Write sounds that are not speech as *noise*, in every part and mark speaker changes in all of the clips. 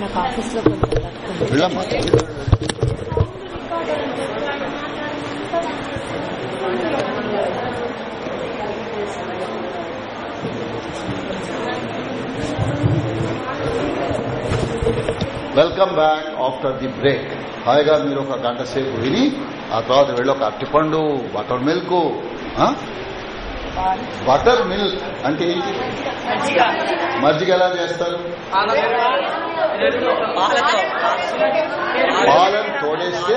Speaker 1: Welcome
Speaker 2: back after the break హాయిగా మీరు ఒక గంట సేపు విని ఆ తర్వాత వెళ్ళి ఒక అట్టిపండు బటర్ మిల్క్ బటర్ మిల్క్ అంటే ఏంటి మజ్జిగ ఎలా చేస్తారు
Speaker 1: పాలను తోడేస్తే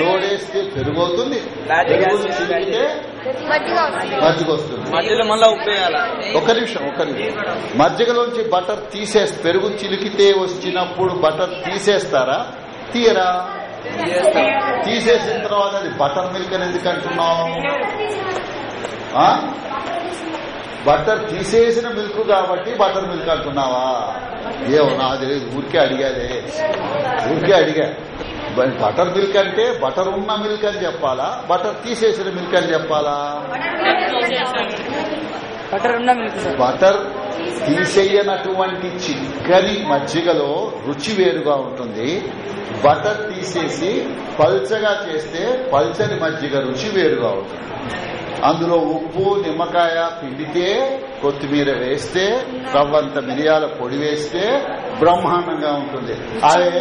Speaker 1: తోడేస్తే
Speaker 2: పెరుగు అవుతుంది పెరుగు మజ్జిగ వస్తుంది మధ్యలో మళ్ళీ ఒక నిమిషం ఒక నిమిషం మజ్జిగలోంచి బటర్ తీసేస్తే పెరుగు చిలికితే వచ్చినప్పుడు బటర్ తీసేస్తారా తీయరా తీసేసిన తర్వాత అది బటర్ మిల్క్ అని ఎందుకు బటర్ తీసేసిన మిల్క్ కాబట్టి బటర్ మిల్క్ అంటున్నావా ఏమో నాది ఊరికే అడిగాదే ఊరికే అడిగా బటర్ మిల్క్ అంటే బటర్ ఉన్న మిల్క్ అని చెప్పాలా బటర్ తీసేసిన మిల్క్ అని చెప్పాలా బటర్ తీసేయనటువంటి చిక్కని మజ్జిగలో రుచి వేరుగా ఉంటుంది బటర్ తీసేసి పల్చగా చేస్తే పల్చని మజ్జిగ రుచి వేరుగా ఉంటుంది అందులో ఉప్పు నిమ్మకాయ పిండితే కొత్తిమీర వేస్తే రవ్వంత మిరియాల పొడి వేస్తే బ్రహ్మాండంగా ఉంటుంది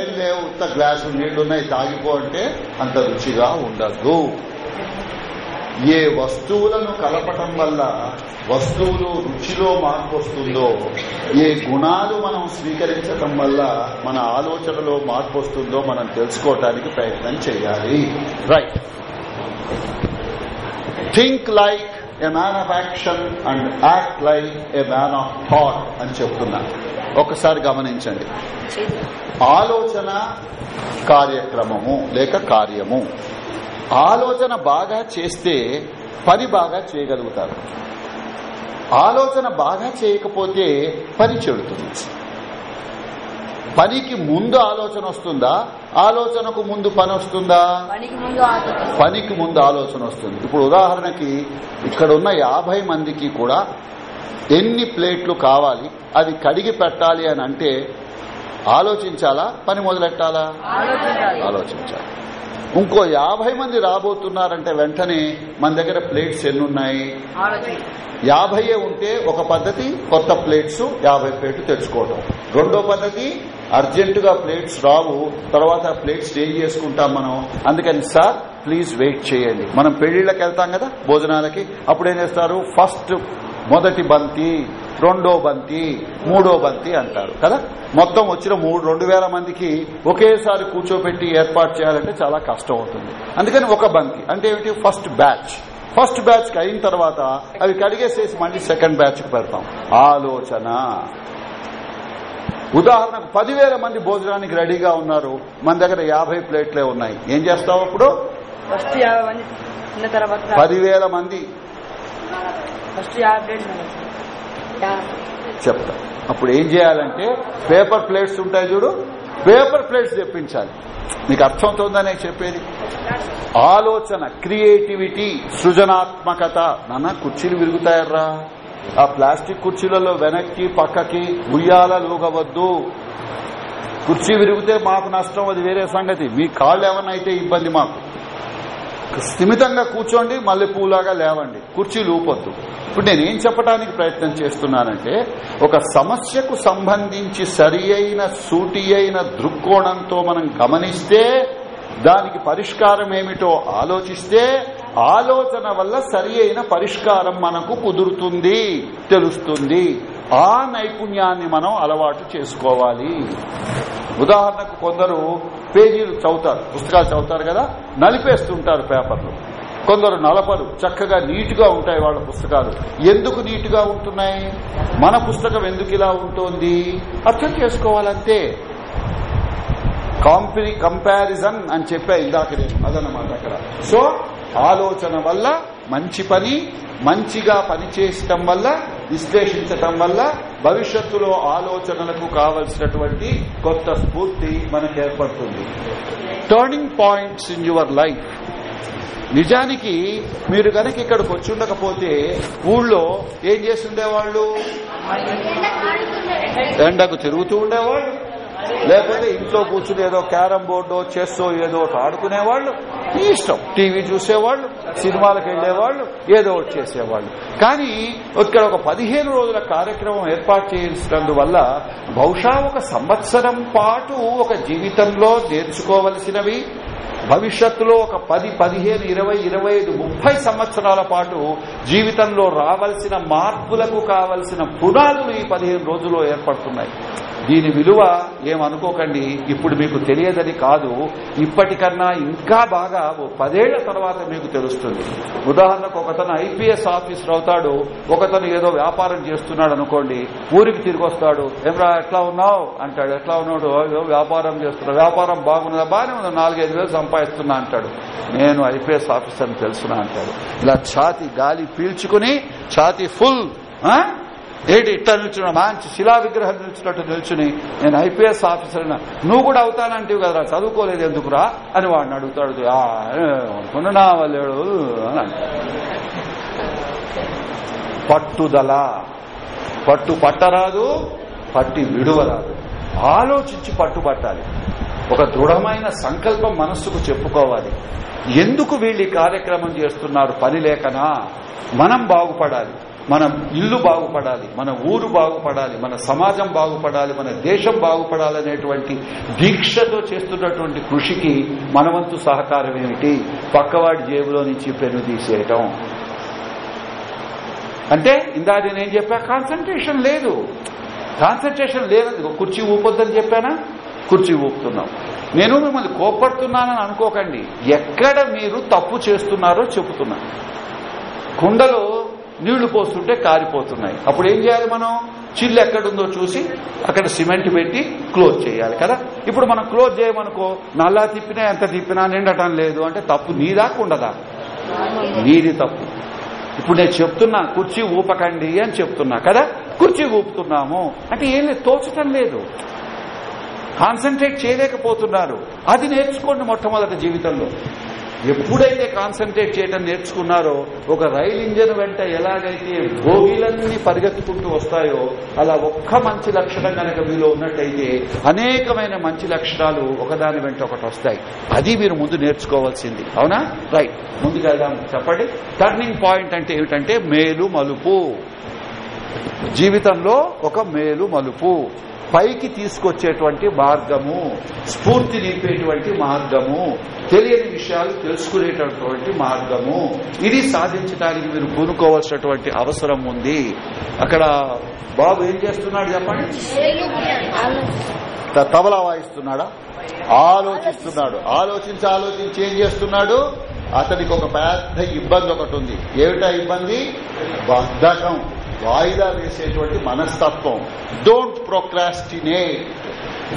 Speaker 2: ఏం లేవు ఉత్త గ్లాసు నీళ్లున్నాయి తాగిపో అంటే అంత రుచిగా ఉండదు ఏ వస్తువులను కలపటం వల్ల వస్తువులు రుచిలో మార్పు వస్తుందో ఏ గుణాలు మనం స్వీకరించటం వల్ల మన ఆలోచనలో మార్పు వస్తుందో మనం తెలుసుకోవటానికి ప్రయత్నం చేయాలి right think like a man of action and act like a man of thought అని చెప్తున్నాను ఒకసారి గమనించండి ఆలోచన కార్యక్రమము లేక కార్యము ఆలోచన బాగా చేస్తే పని బాగా చేయగలుగుతారు ఆలోచన బాగా చేయకపోతే పని చెడుతుంది పనికి ముందు ఆలోచన వస్తుందా ఆలోచనకు ముందు పని వస్తుందా పనికి ముందు ఆలోచన వస్తుంది ఇప్పుడు ఉదాహరణకి ఇక్కడ ఉన్న యాభై మందికి కూడా ఎన్ని ప్లేట్లు కావాలి అది కడిగి పెట్టాలి అని అంటే ఆలోచించాలా పని మొదలెట్టాలా ఆలోచించాలి ఇంకో యాభై మంది రాబోతున్నారంటే వెంటనే మన దగ్గర ప్లేట్స్ ఎన్నున్నాయి యాభై ఉంటే ఒక పద్ధతి కొత్త ప్లేట్స్ యాభై ప్లేట్లు తెచ్చుకోవటం రెండో పద్ధతి అర్జెంటుగా ప్లేట్స్ రావు తర్వాత ప్లేట్స్ ఏం చేసుకుంటాం మనం అందుకని సార్ ప్లీజ్ వెయిట్ చేయండి మనం పెళ్లిళ్ళకి వెళ్తాం కదా భోజనాలకి అప్పుడు ఏం చేస్తారు ఫస్ట్ మొదటి బంతి రెండో బంతి మూడో బంతి అంటారు కదా మొత్తం వచ్చిన మూడు రెండు వేల మందికి ఒకేసారి కూర్చోపెట్టి ఏర్పాటు చేయాలంటే చాలా కష్టం అవుతుంది అందుకని ఒక బంతి అంటే ఏమిటి ఫస్ట్ బ్యాచ్ ఫస్ట్ బ్యాచ్ కి అయిన తర్వాత అవి కడిగేసేసి మళ్ళీ సెకండ్ బ్యాచ్ కు పెడతాం ఆలోచన ఉదాహరణకు పదివేల మంది భోజనానికి రెడీగా ఉన్నారు మన దగ్గర యాభై ప్లేట్లే ఉన్నాయి ఏం చేస్తావు అప్పుడు పదివేల మంది చెప్తా అప్పుడు ఏం చేయాలంటే పేపర్ ప్లేట్స్ ఉంటాయి చూడు పేపర్ ప్లేట్స్ చెప్పించాలి మీకు అర్థమవుతుందా నేను చెప్పేది ఆలోచన క్రియేటివిటీ సృజనాత్మకత నాన్న కుర్చీలు విరుగుతాయర్రా ఆ ప్లాస్టిక్ కుర్చీలలో వెనక్కి పక్కకి ఉయ్యాల లూగవద్దు కుర్చీ విరిగితే మాకు నష్టం అది వేరే సంగతి మీ కాళ్ళు ఏమన్నా అయితే ఇబ్బంది మాకు స్థిమితంగా కూర్చోండి మళ్ళీ పూలాగా లేవండి కుర్చీలు ఊపొద్దు ఇప్పుడు నేను ఏం చెప్పడానికి ప్రయత్నం చేస్తున్నానంటే ఒక సమస్యకు సంబంధించి సరి అయిన సూటి అయిన దృక్కోణంతో మనం గమనిస్తే దానికి పరిష్కారం ఏమిటో ఆలోచిస్తే ఆలోచన వల్ల సరి పరిష్కారం మనకు కుదురుతుంది తెలుస్తుంది ఆ నైపుణ్యాన్ని మనం అలవాటు చేసుకోవాలి ఉదాహరణకు కొందరు పేజీలు చదువుతారు పుస్తకాలు చదువుతారు కదా నలిపేస్తుంటారు పేపర్లు కొందరు నలపరు చక్కగా నీటుగా ఉంటాయి వాళ్ళ పుస్తకాలు ఎందుకు నీటుగా ఉంటున్నాయి మన పుస్తకం ఎందుకు ఇలా ఉంటుంది అర్థం చేసుకోవాలంటే కాంపి కంపారిజన్ అని చెప్పా ఇందాక నేను అదనమాట అక్కడ సో ఆలోచన వల్ల మంచి పని మంచిగా పనిచేయటం వల్ల విశ్లేషించటం వల్ల భవిష్యత్తులో ఆలోచనలకు కావలసినటువంటి కొత్త స్ఫూర్తి మనకు ఏర్పడుతుంది turning points in your life నిజానికి మీరు గనక ఇక్కడికి ఉండకపోతే ఊళ్ళో ఏం చేస్తుండేవాళ్ళు ఎండకు తిరుగుతూ ఉండేవాళ్ళు లేకపోతే ఇంట్లో కూర్చుని ఏదో క్యారం బోర్డో చెస్సో ఏదో ఒకటి ఆడుకునేవాళ్ళు ఇష్టం టీవీ చూసేవాళ్ళు సినిమాలకు వెళ్లేవాళ్ళు ఏదో ఒకటి చేసేవాళ్ళు కానీ ఇక్కడ ఒక పదిహేను రోజుల కార్యక్రమం ఏర్పాటు వల్ల బహుశా ఒక సంవత్సరం పాటు ఒక జీవితంలో నేర్చుకోవలసినవి భవిష్యత్తులో ఒక పది పదిహేను ఇరవై ఇరవై ఐదు ముప్పై సంవత్సరాల పాటు జీవితంలో రావలసిన మార్పులకు కావలసిన పునాదులు ఈ పదిహేను రోజుల్లో ఏర్పడుతున్నాయి దీని విలువ ఏమనుకోకండి ఇప్పుడు మీకు తెలియదని కాదు ఇప్పటికన్నా ఇంకా బాగా ఓ పదేళ్ల తర్వాత మీకు తెలుస్తుంది ఉదాహరణకు ఒకతను ఐపీఎస్ ఆఫీసర్ అవుతాడు ఒకతను ఏదో వ్యాపారం చేస్తున్నాడు అనుకోండి ఊరికి తిరిగి వస్తాడు ఏమరా ఎట్లా ఉన్నావు అంటాడు ఎట్లా ఉన్నాడు ఏదో వ్యాపారం చేస్తున్నాడు వ్యాపారం బాగున్నదా బాగానే ఉంది నాలుగైదు వేలు సంపాదిస్తున్నా అంటాడు నేను ఐపీఎస్ ఆఫీసర్ తెలుసునా అంటాడు ఇలా ఛాతి గాలి పీల్చుకుని ఛాతి ఫుల్ ఏంటి ఇట్లా నిల్చున్నా మంచి శిలా విగ్రహం నిల్చున్నట్టు నిల్చుని నేను ఐపీఎస్ ఆఫీసర్ నువ్వు కూడా అవుతానంటివి కదరా చదువుకోలేదు ఎందుకురా అని వాడిని అడుగుతాడు అనుకున్నా అని పట్టుదల పట్టు పట్టరాదు పట్టి విడువరాదు ఆలోచించి పట్టుబట్టాలి ఒక దృఢమైన సంకల్పం మనస్సుకు చెప్పుకోవాలి ఎందుకు వీళ్ళు కార్యక్రమం చేస్తున్నారు పని లేకనా మనం బాగుపడాలి మన ఇల్లు బాగుపడాలి మన ఊరు బాగుపడాలి మన సమాజం బాగుపడాలి మన దేశం బాగుపడాలి అనేటువంటి దీక్షతో చేస్తున్నటువంటి కృషికి మనవంతు సహకారం ఏమిటి పక్కవాడి జేబులో నుంచి పెను తీసేయటం అంటే ఇందా నేను చెప్పా కాన్సన్ట్రేషన్ లేదు కాన్సన్ట్రేషన్ లేనది కుర్చీ ఊపొద్దని చెప్పానా కుర్చీ ఊపుతున్నాం నేను మిమ్మల్ని కోపడుతున్నానని అనుకోకండి ఎక్కడ మీరు తప్పు చేస్తున్నారో చెబుతున్నా కుండలో నీళ్లు పోస్తుంటే కారిపోతున్నాయి అప్పుడు ఏం చేయాలి మనం చిల్లు ఎక్కడుందో చూసి అక్కడ సిమెంట్ పెట్టి క్లోజ్ చేయాలి కదా ఇప్పుడు మనం క్లోజ్ చేయమనుకో నల్లా తిప్పినా ఎంత తిప్పినా నిండటం లేదు అంటే తప్పు నీదాకు ఉండదా నీది తప్పు ఇప్పుడు నేను చెప్తున్నా కుర్చీ ఊపకండి అని చెప్తున్నా కదా కుర్చీ ఊపుతున్నాము అంటే ఏం లేదు తోచటం లేదు కాన్సన్ట్రేట్ చేయలేకపోతున్నారు అది నేర్చుకోండి మొట్టమొదటి జీవితంలో ఎప్పుడైతే కాన్సన్ట్రేట్ చేయడం నేర్చుకున్నారో ఒక రైలు ఇంజన్ వెంట ఎలాగైతే భోగిలన్నీ పరిగెత్తుకుంటూ వస్తాయో అలా ఒక్క మంచి లక్షణం కనుక మీలో ఉన్నట్టయితే అనేకమైన మంచి లక్షణాలు ఒకదాని వెంట ఒకటి వస్తాయి అది మీరు ముందు నేర్చుకోవాల్సింది అవునా రైట్ ముందుగా వెళ్దాం చెప్పండి టర్నింగ్ పాయింట్ అంటే ఏమిటంటే మేలు మలుపు జీవితంలో ఒక మేలు మలుపు పైకి తీసుకొచ్చేటువంటి మార్గము స్ఫూర్తి నింపేటువంటి మార్గము తెలియని విషయాలు తెలుసుకునేటటువంటి మార్గము ఇది సాధించడానికి మీరు కూనుకోవాల్సినటువంటి అవసరం ఉంది అక్కడ బాబు ఏం చేస్తున్నాడు చెప్పండి తబలా వాయిస్తున్నాడా ఆలోచిస్తున్నాడు ఆలోచించి ఆలోచించి ఏం చేస్తున్నాడు అతనికి ఒక పెద్ద ఇబ్బంది ఒకటి ఉంది ఏమిటా ఇబ్బంది బద్ధకం వాయిదా వేసేటువంటి మనస్తత్వం don't procrastinate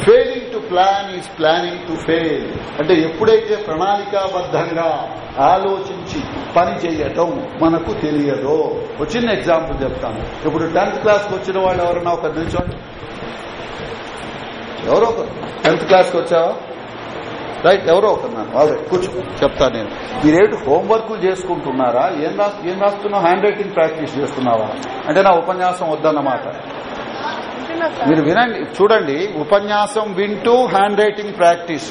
Speaker 2: failing to plan is planning to fail అంటే ఎప్పుడైతే ప్రణాళికాబద్ధంగా ఆలోచించి పని చేయటం మనకు తెలియదో ఒక చిన్న ఎగ్జాంపుల్ చెప్తాను ఇప్పుడు టెన్త్ క్లాస్కి వచ్చిన వాళ్ళు ఎవరన్నా ఒక నిల్చోండి ఎవరో ఒకరు టెన్త్ క్లాస్కి వచ్చావా రైట్ ఎవరో ఒక వాళ్ళు కూర్చో చెప్తాను నేను మీరేమిటి హోంవర్క్ చేసుకుంటున్నారా ఏం ఏం రాస్తున్నావు హ్యాండ్ రైటింగ్ ప్రాక్టీస్ చేస్తున్నావా అంటే నా ఉపన్యాసం వద్దన్నమాట మీరు వినండి చూడండి ఉపన్యాసం వింటూ హ్యాండ్ రైటింగ్ ప్రాక్టీస్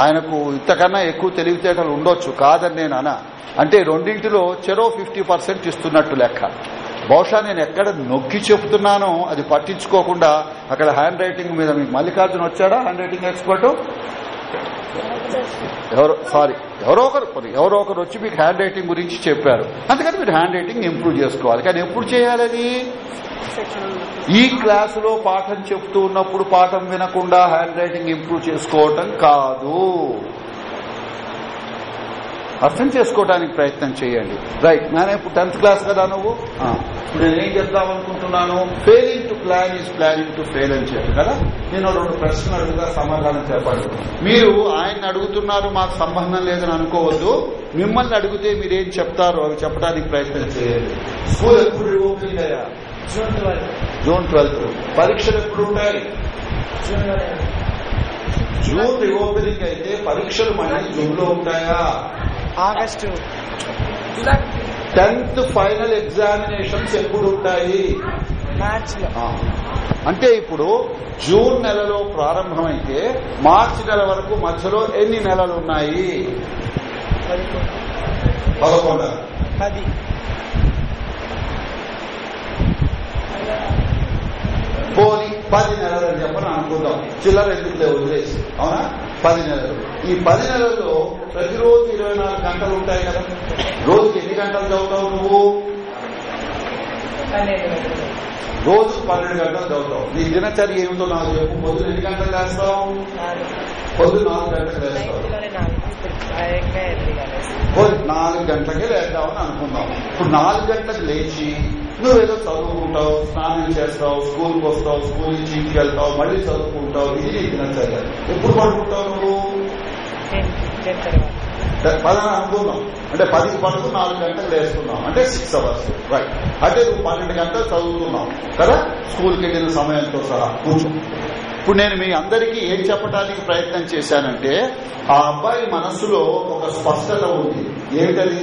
Speaker 2: ఆయనకు ఇంతకన్నా ఎక్కువ తెలివితేటలు ఉండొచ్చు కాదని నేను అనా అంటే రెండింటిలో చెరో ఫిఫ్టీ పర్సెంట్ ఇస్తున్నట్టు లెక్క బహుశా నేను ఎక్కడ నొక్కి చెప్తున్నానో అది పట్టించుకోకుండా అక్కడ హ్యాండ్ రైటింగ్ మీద మీకు మల్లికార్జున వచ్చాడా హ్యాండ్ రైటింగ్ ఎక్స్పర్ట్ ఎవరో సారీ ఎవరో ఒకరు ఎవరో ఒకరు వచ్చి మీకు హ్యాండ్ రైటింగ్ గురించి చెప్పారు అందుకని మీరు హ్యాండ్ రైటింగ్ ఇంప్రూవ్ చేసుకోవాలి కానీ ఎప్పుడు చేయాలి అది ఈ క్లాసులో పాఠం చెప్తూ ఉన్నప్పుడు పాఠం వినకుండా హ్యాండ్ రైటింగ్ ఇంప్రూవ్ చేసుకోవటం కాదు అర్థం చేసుకోవడానికి ప్రయత్నం చేయండి రైట్ నానే ఇప్పుడు టెన్త్ క్లాస్ కదా నువ్వు ఇప్పుడు నేనేం చేద్దాం అనుకుంటున్నాను failing to plan is planning to fail అని చెప్పి కదా నేను రెండు ప్రశ్నలు అడుగుతా సమాధానం చెప్పండి మీరు ఆయన్ని అడుగుతున్నారు మాకు సంబంధం లేదని అనుకోవద్దు మిమ్మల్ని అడిగితే మీరేం చెప్తారో అవి చెప్పడానికి ప్రయత్నం చేయండి స్కూల్ ఎప్పుడు ఓపెన్ అయ్యా జూన్ ట్వెల్త్ పరీక్షలు ఎప్పుడు ఉంటాయి జూన్ రీఓపెనింగ్ అయితే పరీక్షలు మళ్ళీ జూన్ లో ఉంటాయా ఆగస్టు టెన్త్ ఫైనల్ ఎగ్జామినేషన్స్ ఎప్పుడు ఉంటాయి అంటే ఇప్పుడు జూన్ నెలలో ప్రారంభమైతే మార్చి నెల వరకు మధ్యలో ఎన్ని నెలలు ఉన్నాయి పదకొండు పోని పది నెలలు అని చెప్పని అనుకుందాం చిల్లర ఎందుకు లేవు వదిలేసి అవునా పది నెలలు ఈ పది నెలల్లో ప్రతిరోజు ఇరవై నాలుగు గంటలు ఉంటాయి కదా రోజుకి ఎన్ని గంటలు చదువుతావు నువ్వు రోజు పన్నెండు గంటలు చదువుతావు నీ దినచర్య ఏమిటో నాకు చెప్పు పొద్దు ఎన్ని గంటలు చేస్తావు పొద్దు నాలుగు గంటలు చేస్తావు నాలుగు గంటలకే లేదా అనుకుందాం ఇప్పుడు నాలుగు గంటలకు లేచి నువ్వేదో చదువుకుంటావు స్నానం చేస్తావు స్కూల్కి వస్తావు స్కూల్ నుంచి ఇంటికి వెళ్తావు మళ్ళీ చదువుకుంటావు ఇది నీకు నచ్చలేదు ఎప్పుడు పడుకుంటావు నువ్వు పదని అనుకున్నాం అంటే పది పడుకు నాలుగు గంటలు వేస్తున్నాం అంటే సిక్స్ అవర్స్ రైట్ అంటే నువ్వు పన్నెండు గంటలు చదువుతున్నావు కదా స్కూల్కి వెళ్ళిన సమయంతో సహా కూర్చో ఇప్పుడు నేను మీ అందరికీ ఏం చెప్పడానికి ప్రయత్నం చేశానంటే ఆ అబ్బాయి మనస్సులో ఒక స్పష్టత ఉంది ఏమిటది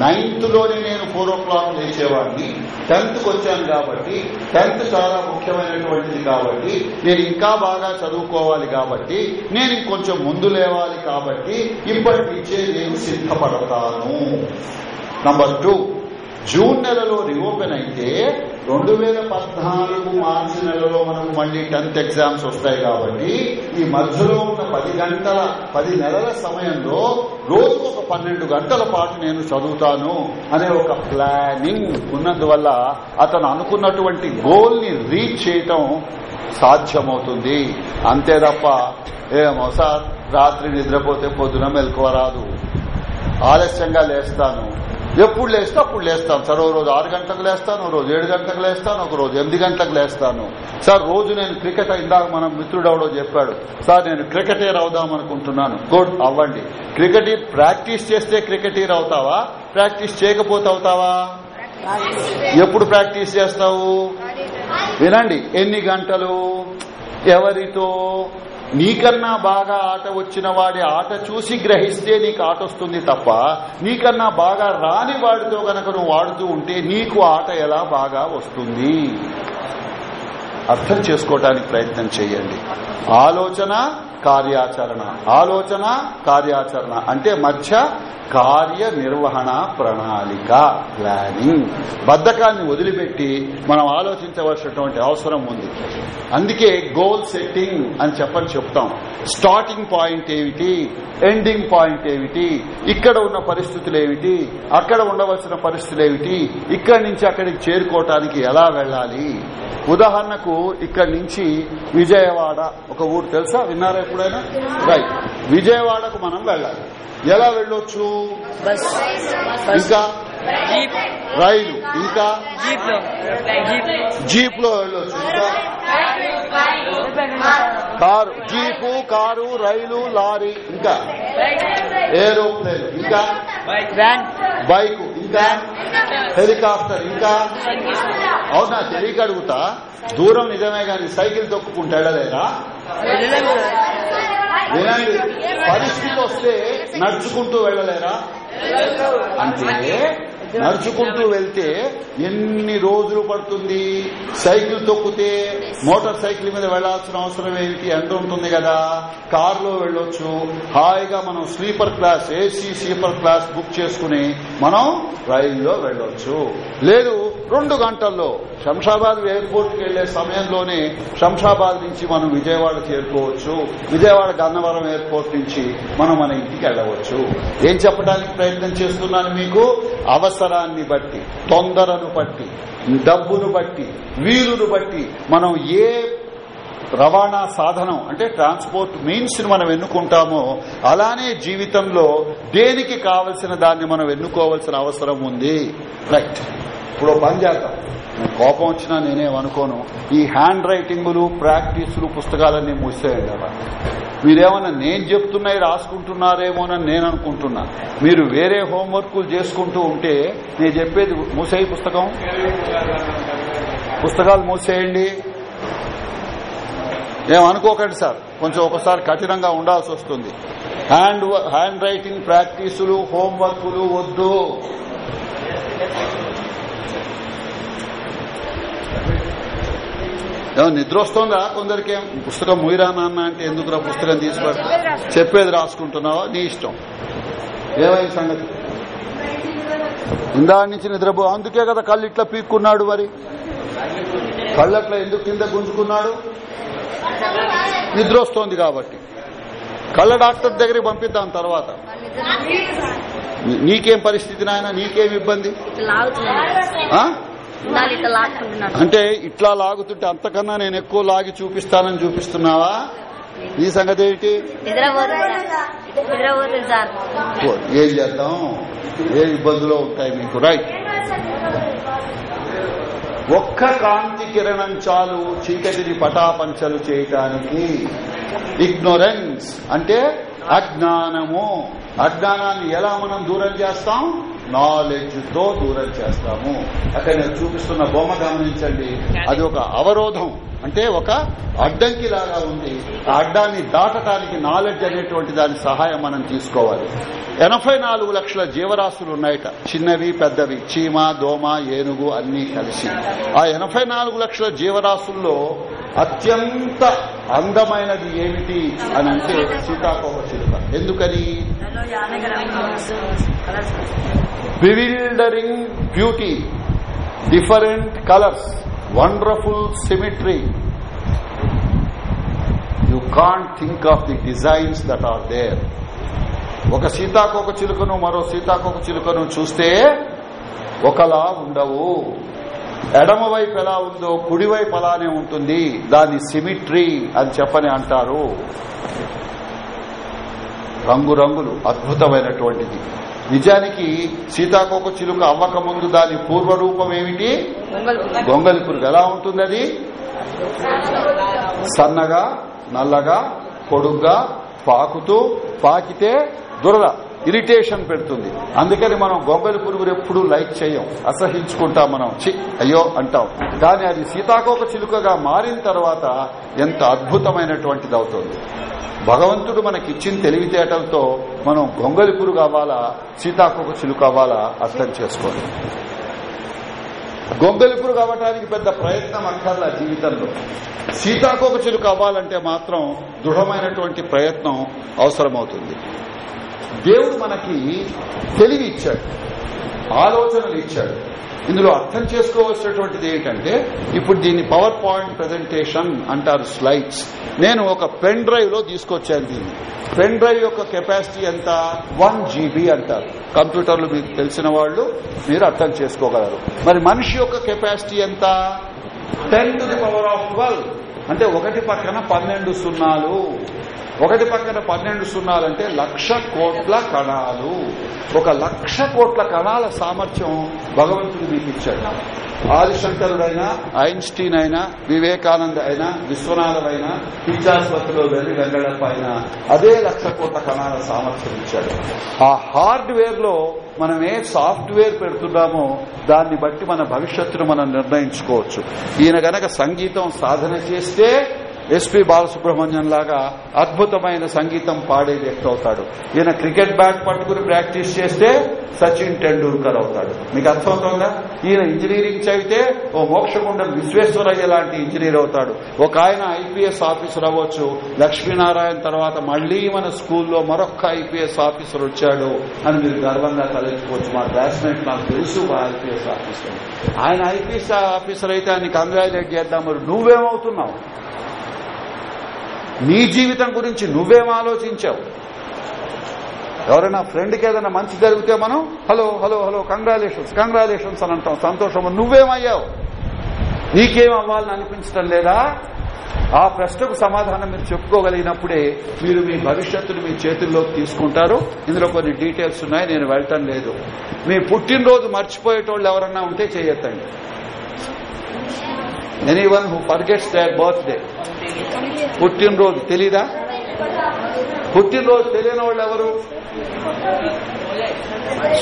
Speaker 2: నైన్త్లోనే నేను ఫోర్ ఓ క్లాక్ లేచేవాడిని టెన్త్కి వచ్చాను కాబట్టి టెన్త్ చాలా ముఖ్యమైనటువంటిది కాబట్టి నేను ఇంకా బాగా చదువుకోవాలి కాబట్టి నేను ఇంకొంచెం ముందు లేవాలి కాబట్టి ఇప్పటి నుంచే నేను సిద్ధపడతాను నంబర్ టూ జూన్ నెలలో రీఓపెన్ అయితే రెండు వేల పద్నాలుగు మార్చి నెలలో మనం మళ్ళీ టెన్త్ ఎగ్జామ్స్ వస్తాయి కాబట్టి ఈ మధ్యలో ఉన్న పది గంటల పది నెలల సమయంలో రోజు ఒక పన్నెండు గంటల పాటు నేను చదువుతాను అనే ఒక ప్లానింగ్ ఉన్నందువల్ల అతను అనుకున్నటువంటి గోల్ ని రీచ్ చేయటం సాధ్యమవుతుంది అంతే తప్ప ఏమో సార్ రాత్రి నిద్రపోతే పొద్దున మెలకువ రాదు ఆలస్యంగా లేస్తాను ఎప్పుడు లేస్తే అప్పుడు లేస్తాను సార్ ఓ రోజు ఆరు గంటలకు లేస్తాను రోజు ఏడు గంటలకు లేస్తాను ఒక రోజు ఎనిమిది గంటలకు లేస్తాను సార్ రోజు నేను క్రికెట్ ఇందాక మన మిత్రుడు అవడో చెప్పాడు సార్ నేను క్రికెటీర్ అవుదాం అనుకుంటున్నాను గుడ్ అవ్వండి క్రికెట్ ప్రాక్టీస్ చేస్తే క్రికెటీర్ అవుతావా ప్రాక్టీస్ చేయకపోతే అవుతావా ఎప్పుడు ప్రాక్టీస్ చేస్తావు వినండి ఎన్ని గంటలు ఎవరితో నీకన్నా బాగా ఆట వచ్చిన వాడి ఆట చూసి గ్రహిస్తే నీకు ఆట వస్తుంది తప్ప నీకన్నా బాగా రాని వాడితో గనక నువ్వు ఆడుతూ ఉంటే నీకు ఆట ఎలా బాగా వస్తుంది అర్థం చేసుకోవటానికి ప్రయత్నం చేయండి ఆలోచన కార్యాచరణ ఆలోచన కార్యాచరణ అంటే మధ్య కార్య నిర్వహణ ప్రణాళిక
Speaker 1: ప్లానింగ్
Speaker 2: బద్ధకాన్ని వదిలిపెట్టి మనం ఆలోచించవలసినటువంటి అవసరం ఉంది అందుకే గోల్ సెట్టింగ్ అని చెప్పని చెప్తాం స్టార్టింగ్ పాయింట్ ఏమిటి ఎండింగ్ పాయింట్ ఏమిటి ఇక్కడ ఉన్న పరిస్థితులు ఏమిటి అక్కడ ఉండవలసిన పరిస్థితులు ఏమిటి ఇక్కడి నుంచి అక్కడికి చేరుకోవటానికి ఎలా వెళ్ళాలి ఉదాహరణకు ఇక్కడి నుంచి విజయవాడ ఒక ఊరు తెలుసా విన్నారే ఎప్పుడైనా రైట్ విజయవాడకు మనం వెళ్ళాలి ఎలా వెళ్ళొచ్చు
Speaker 1: ఇంకా రైలు ఇంకా
Speaker 2: జీప్ లో వెళ్ళొచ్చు ఇంకా కారు జీపు కారు రైలు లారీ ఇంకా ఏరోప్లేన్ ఇంకా బైక్ ఇంకా హెలికాప్టర్ ఇంకా
Speaker 1: అవునా తెలియక
Speaker 2: అడుగుతా దూరం నిజమే కానీ సైకిల్ తొక్కుకుంటా ఎడలేదా
Speaker 1: వినండి పరిస్థితి వస్తే
Speaker 2: నడుచుకుంటూ వెళ్ళలేరా అంటే నడుచుకుంటూ వెళ్తే ఎన్ని రోజులు పడుతుంది సైకిల్ తొక్కితే మోటార్ సైకిల్ మీద వెళ్లాల్సిన అవసరం ఏంటి ఎండ ఉంటుంది కదా కారులో వెళ్ళొచ్చు హాయిగా మనం sleeper class AC sleeper class book చేసుకుని మనం రైల్లో వెళ్ళొచ్చు లేదు రెండు గంటల్లో శంషాబాద్ ఎయిర్పోర్ట్ కి వెళ్లే సమయంలోనే శంషాబాద్ నుంచి మనం విజయవాడ చేరుకోవచ్చు విజయవాడ గన్నవరం ఎయిర్పోర్ట్ నుంచి మనం మన ఇంటికి వెళ్ళవచ్చు ఏం చెప్పడానికి ప్రయత్నం చేస్తున్నాను మీకు అవసరం అవసరాన్ని బట్టి తొందరను బట్టి డబ్బును బట్టి వీలును బట్టి మనం ఏ రవాణా సాధనం అంటే ట్రాన్స్పోర్ట్ మీన్స్ ని మనం ఎన్నుకుంటామో అలానే జీవితంలో దేనికి కావలసిన దాన్ని మనం ఎన్నుకోవాల్సిన అవసరం ఉంది రైట్ ఇప్పుడు పని చేద్దాం కోపం వచ్చినా నేనేమనుకోను ఈ హ్యాండ్ రైటింగులు ప్రాక్టీసులు పుస్తకాలన్నీ మూసేయండి అలా మీరేమన్నా నేను చెప్తున్నాయి రాసుకుంటున్నారేమోనని నేను అనుకుంటున్నా మీరు వేరే హోంవర్క్లు చేసుకుంటూ ఉంటే నేను చెప్పేది మూసేయి పుస్తకం పుస్తకాలు మూసేయండి ఏమనుకోకండి సార్ కొంచెం ఒకసారి కఠినంగా ఉండాల్సి వస్తుంది హ్యాండ్ హ్యాండ్ రైటింగ్ ప్రాక్టీసులు హోంవర్క్లు వద్దు ఏమో నిద్ర వస్తుందా కొందరికేం పుస్తకం మొయిరా నాన్న అంటే ఎందుకురా పుస్తకం తీసుకురా చెప్పేది రాసుకుంటున్నావా నీ ఇష్టం ఏమైంది సంగతి ఇందా నుంచి నిద్రపో అందుకే కదా కళ్ళు ఇట్లా పీక్కున్నాడు మరి కళ్ళట్లా ఎందుకు కింద గుంజుకున్నాడు నిద్ర వస్తోంది కాబట్టి కళ్ళ డాక్టర్ దగ్గరికి పంపిద్దాం తర్వాత నీకేం పరిస్థితి నాయన నీకేం ఇబ్బంది అంటే ఇట్లా లాగుతుంటే అంతకన్నా నేను ఎక్కువ లాగి చూపిస్తానని చూపిస్తున్నావా నీ సంగతి ఏంటి ఏం చేద్దాం ఏ ఇబ్బందులు ఉంటాయి మీకు రైట్ ఒక్క కాంతి కిరణం చాలు చీకటిని పటాపంచలు చేయటానికి ఇగ్నోరెన్స్ అంటే అజ్ఞానము అజ్ఞానాన్ని ఎలా మనం దూరం చేస్తాం తో దూరం చేస్తాము అక్కడ నేను చూపిస్తున్న బొమ్మ గమనించండి అది ఒక అవరోధం అంటే ఒక అడ్డంకి లాగా ఉంది ఆ అడ్డాన్ని దాటటానికి నాలెడ్జ్ అనేటువంటి దాని సహాయం మనం తీసుకోవాలి ఎనభై నాలుగు లక్షల జీవరాశులు ఉన్నాయట చిన్నవి పెద్దవి చీమ దోమ ఏనుగు అన్నీ కలిసి ఆ ఎనభై నాలుగు లక్షల జీవరాశుల్లో అత్యంత అందమైనది ఏమిటి అని అంటే సీతాకోమ చిలుక ఎందుకని bewildering beauty different colors wonderful symmetry you can't think of the designs that are there ఒక సీతాకోక చిలుకను మరో సీతాకోక చిలుకను చూస్తే ఒకలా ఉండవు ఎడమవైపు ఎలా ఉందో కుడివైపు అలానే ఉంటుంది దాని సిమిట్రీ అని చెప్పని అంటారు రంగురంగులు అద్భుతమైనటువంటిది నిజానికి సీతాకోక చిలుక అవ్వక ముందు దాని పూర్వరూపం ఏమిటి గొంగలి పురుగు ఎలా ఉంటుంది అది సన్నగా నల్లగా పొడుగ్గా పాకుతూ పాకితే దురద ఇరిటేషన్ పెడుతుంది అందుకని మనం గొంగలి పురుగులు ఎప్పుడూ లైక్ చేయం అసహించుకుంటాం మనం చి అయ్యో అంటాం కానీ అది సీతాకోక చిలుకగా మారిన తర్వాత ఎంత అద్భుతమైనటువంటిది అవుతుంది భగవంతుడు మనకిచ్చిన తెలివితేటలతో మనం గొంగలి పురుగు అవ్వాలా సీతాకోక చిలుక అవ్వాలా అర్థం చేసుకోండి పురుగు కావటానికి పెద్ద ప్రయత్నం అక్కర్లా జీవితంలో సీతాకోక చిలుక అవ్వాలంటే మాత్రం దృఢమైనటువంటి ప్రయత్నం అవసరమవుతుంది దేవుడు మనకి తెలివి ఇచ్చాడు ఆలోచనలు ఇచ్చాడు ఇందులో అర్థం చేసుకోవాల్సినటువంటిది ఏంటంటే ఇప్పుడు దీన్ని పవర్ పాయింట్ ప్రజెంటేషన్ అంటారు స్లైడ్స్ నేను ఒక పెన్ డ్రైవ్ లో తీసుకొచ్చాను దీన్ని పెన్ డ్రైవ్ యొక్క కెపాసిటీ ఎంత వన్ జీబీ అంటారు కంప్యూటర్లు మీకు తెలిసిన వాళ్ళు మీరు అర్థం చేసుకోగలరు మరి మనిషి యొక్క కెపాసిటీ ఎంత ten to the power of twelve అంటే ఒకటి పక్కన పన్నెండు సున్నాలు ఒకటి పక్కన పన్నెండు సున్నాలంటే లక్ష కోట్ల కణాలు ఒక లక్ష కోట్ల కణాల సామర్థ్యం భగవంతుడు మీకు ఇచ్చాడు ఆదిశంకరుడైనా ఐన్స్టీన్ అయినా వివేకానంద అయినా విశ్వనాథుడైనా పిచ్చాసుపత్రిలో వెళ్ళి వెంగళప్ప అయినా అదే లక్ష కోట్ల కణాల సామర్థ్యం ఇచ్చాడు ఆ హార్డ్వేర్ లో మనం ఏ సాఫ్ట్వేర్ పెడుతున్నామో దాన్ని బట్టి మన భవిష్యత్తును మనం నిర్ణయించుకోవచ్చు ఈయన గనక సంగీతం సాధన చేస్తే ఎస్పి బాలసుబ్రహ్మణ్యం లాగా అద్భుతమైన సంగీతం పాడే వ్యక్తి అవుతాడు ఈయన క్రికెట్ బ్యాట్ పట్టుకుని ప్రాక్టీస్ చేస్తే సచిన్ టెండూల్కర్ అవుతాడు మీకు అర్థమవుతుందా ఈయన ఇంజనీరింగ్ చదివితే ఓ మోక్షగుండం విశ్వేశ్వరయ్య లాంటి ఇంజనీర్ అవుతాడు ఒక ఆయన ఐపీఎస్ ఆఫీసర్ అవ్వచ్చు లక్ష్మీనారాయణ తర్వాత మళ్లీ మన స్కూల్లో మరొక ఐపీఎస్ ఆఫీసర్ వచ్చాడు అని మీరు గర్వంగా తలెత్తుకోవచ్చు మా బ్యాట్స్మెన్ నాకు తెలుసు మా ఐపీఎస్ ఆఫీసర్ ఆయన ఐపీఎస్ ఆఫీసర్ అయితే ఆయన కంగ్రాచులేట్ చేద్దాం మరి నువ్వేమవుతున్నావు నీ జీవితం గురించి నువ్వేం ఆలోచించావు ఎవరైనా ఫ్రెండ్కి ఏదైనా మంచి జరిగితే మనం hello hello hello congratulations congratulations అని అంటాం సంతోషం నువ్వేమయ్యావు నీకేం అవ్వాలని అనిపించడం లేదా ఆ ప్రశ్నకు సమాధానం మీరు చెప్పుకోగలిగినప్పుడే మీరు మీ భవిష్యత్తును మీ చేతుల్లోకి తీసుకుంటారు ఇందులో కొన్ని డీటెయిల్స్ ఉన్నాయి నేను వెళ్ళటం లేదు మీ పుట్టినరోజు మర్చిపోయేటోళ్ళు ఎవరన్నా ఉంటే చేయొద్దండి one who forgets their birthday పుట్టినరోజు తెలీదా పుట్టినరోజు తెలియని వాళ్ళు ఎవరు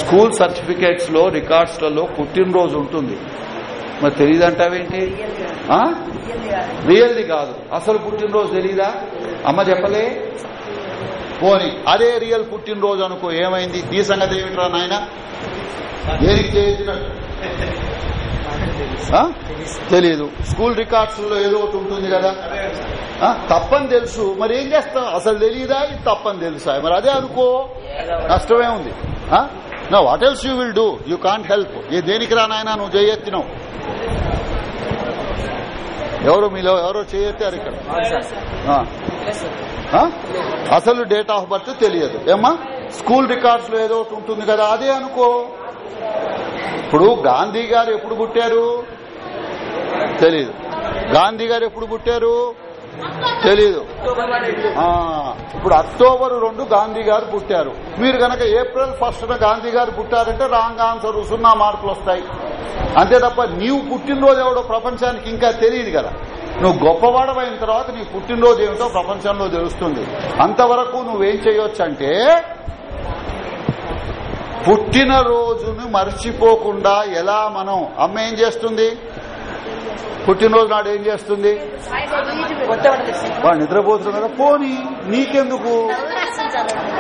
Speaker 2: స్కూల్ సర్టిఫికేట్స్ లో రికార్డ్స్లలో పుట్టినరోజు ఉంటుంది మరి తెలియదు రియల్ది కాదు అసలు పుట్టినరోజు తెలీదా అమ్మ చెప్పలే పోని అదే రియల్ పుట్టినరోజు అనుకో ఏమైంది నీ సంగతి ఏమిట్రా నాయన ఏది చేసినట్టు తెలియదు స్కూల్ రికార్డ్స్ లో ఏదో ఒకటి ఉంటుంది కదా తప్పని తెలుసు మరి ఏం చేస్తాం అసలు తెలియదా ఇది తప్పని తెలుసా మరి అదే అనుకో నష్టమే ఉంది నా what else you will do you can't help ఏ దేనికి రానాయన నువ్వు చేయొత్తినావు ఎవరు మీలో ఎవరో చేయెత్తారు ఇక్కడ అసలు డేట్ ఆఫ్ బర్త్ తెలియదు ఏమ్మా స్కూల్ రికార్డ్స్ లో ఏదో ఒకటి ఉంటుంది కదా అదే అనుకో ఇప్పుడు గాంధీ గారు ఎప్పుడు పుట్టారు తెలీదు గాంధీ గారు ఎప్పుడు పుట్టారు తెలీదు ఇప్పుడు అక్టోబర్ రెండు గాంధీ గారు పుట్టారు మీరు కనుక ఏప్రిల్ ఫస్ట్ గాంధీ గారు పుట్టారంటే రాంగ్ ఆన్సర్ సున్నా మార్కులు వస్తాయి అంతే తప్ప నీవు పుట్టినరోజు ఎవడో ప్రపంచానికి ఇంకా తెలియదు కదా నువ్వు గొప్పవాడమైన తర్వాత నీ పుట్టినరోజు ఏమిటో ప్రపంచంలో తెలుస్తుంది అంతవరకు నువ్వేం చేయొచ్చంటే అంటే పుట్టినరోజును మర్చిపోకుండా ఎలా మనం అమ్మ ఏం చేస్తుంది పుట్టినరోజు నాడు ఏం చేస్తుంది వాడు నిద్రపోతున్నాడు పోని నీకెందుకు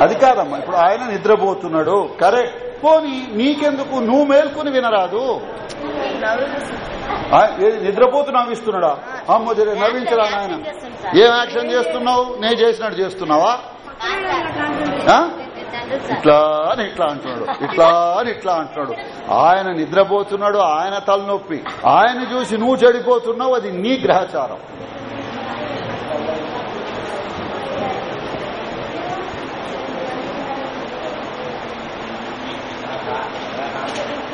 Speaker 2: అది కాదమ్మా ఇప్పుడు ఆయన నిద్రపోతున్నాడు కరెక్ట్ పోని నీకెందుకు నువ్వు మేల్కొని వినరాదు నిద్రపోతు నవ్విస్తున్నాడా అమ్మ జరే నవ్వించరా నాయన ఏం యాక్షన్ చేస్తున్నావు నేను చేసినట్టు చేస్తున్నావా
Speaker 1: ఇట్లా అని ఇట్లా అంటున్నాడు ఇట్లా అని
Speaker 2: ఇట్లా అంటున్నాడు ఆయన నిద్రపోతున్నాడు ఆయన తలనొప్పి ఆయన చూసి నువ్వు చెడిపోతున్నావు అది నీ గ్రహచారం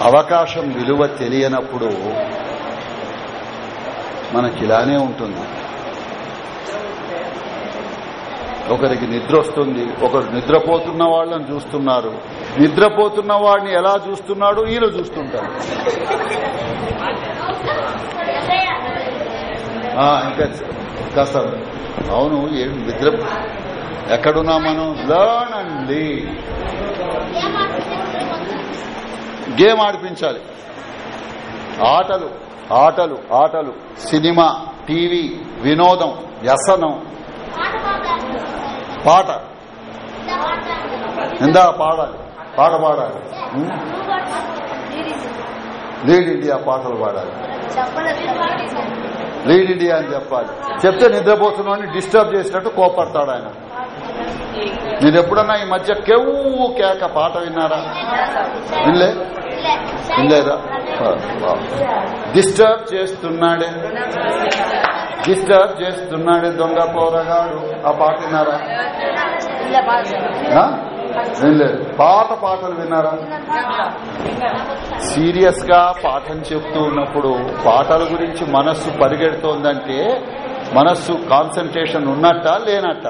Speaker 2: అవకాశం విలువ తెలియనప్పుడు మనకిలానే ఉంటుంది ఒకరికి నిద్ర వస్తుంది ఒకరు నిద్రపోతున్న వాళ్ళని చూస్తున్నారు నిద్రపోతున్న వాడిని ఎలా చూస్తున్నాడు ఈయన చూస్తుంటారు ఇంకా అవును ఏం నిద్ర ఎక్కడున్నా మనం లర్న్ అండి గేమ్ ఆడిపించాలి ఆటలు ఆటలు ఆటలు సినిమా టీవీ వినోదం వ్యసనం పాట ఇందా పాడాలి పాట పాడాలి లీడ్ ఇండియా పాటలు పాడాలి లీడ్ ఇండియా అని చెప్పాలి చెప్తే అని డిస్టర్బ్ చేసినట్టు కోపడతాడు ఆయన మీరు ఎప్పుడన్నా ఈ మధ్య కెవ్వు కేక పాట విన్నారా
Speaker 1: వినలే వినలేదా
Speaker 2: డిస్టర్బ్ చేస్తున్నాడే డిస్టర్బ్ చేస్తున్నాడు దొంగ పోరగాడు ఆ పాట విన్నారా లేదు పాట పాటలు విన్నారా సీరియస్ గా పాఠం చెప్తూ ఉన్నప్పుడు పాటల గురించి మనస్సు పరిగెడుతోందంటే మనస్సు కాన్సన్ట్రేషన్ ఉన్నట్ట లేనట్ట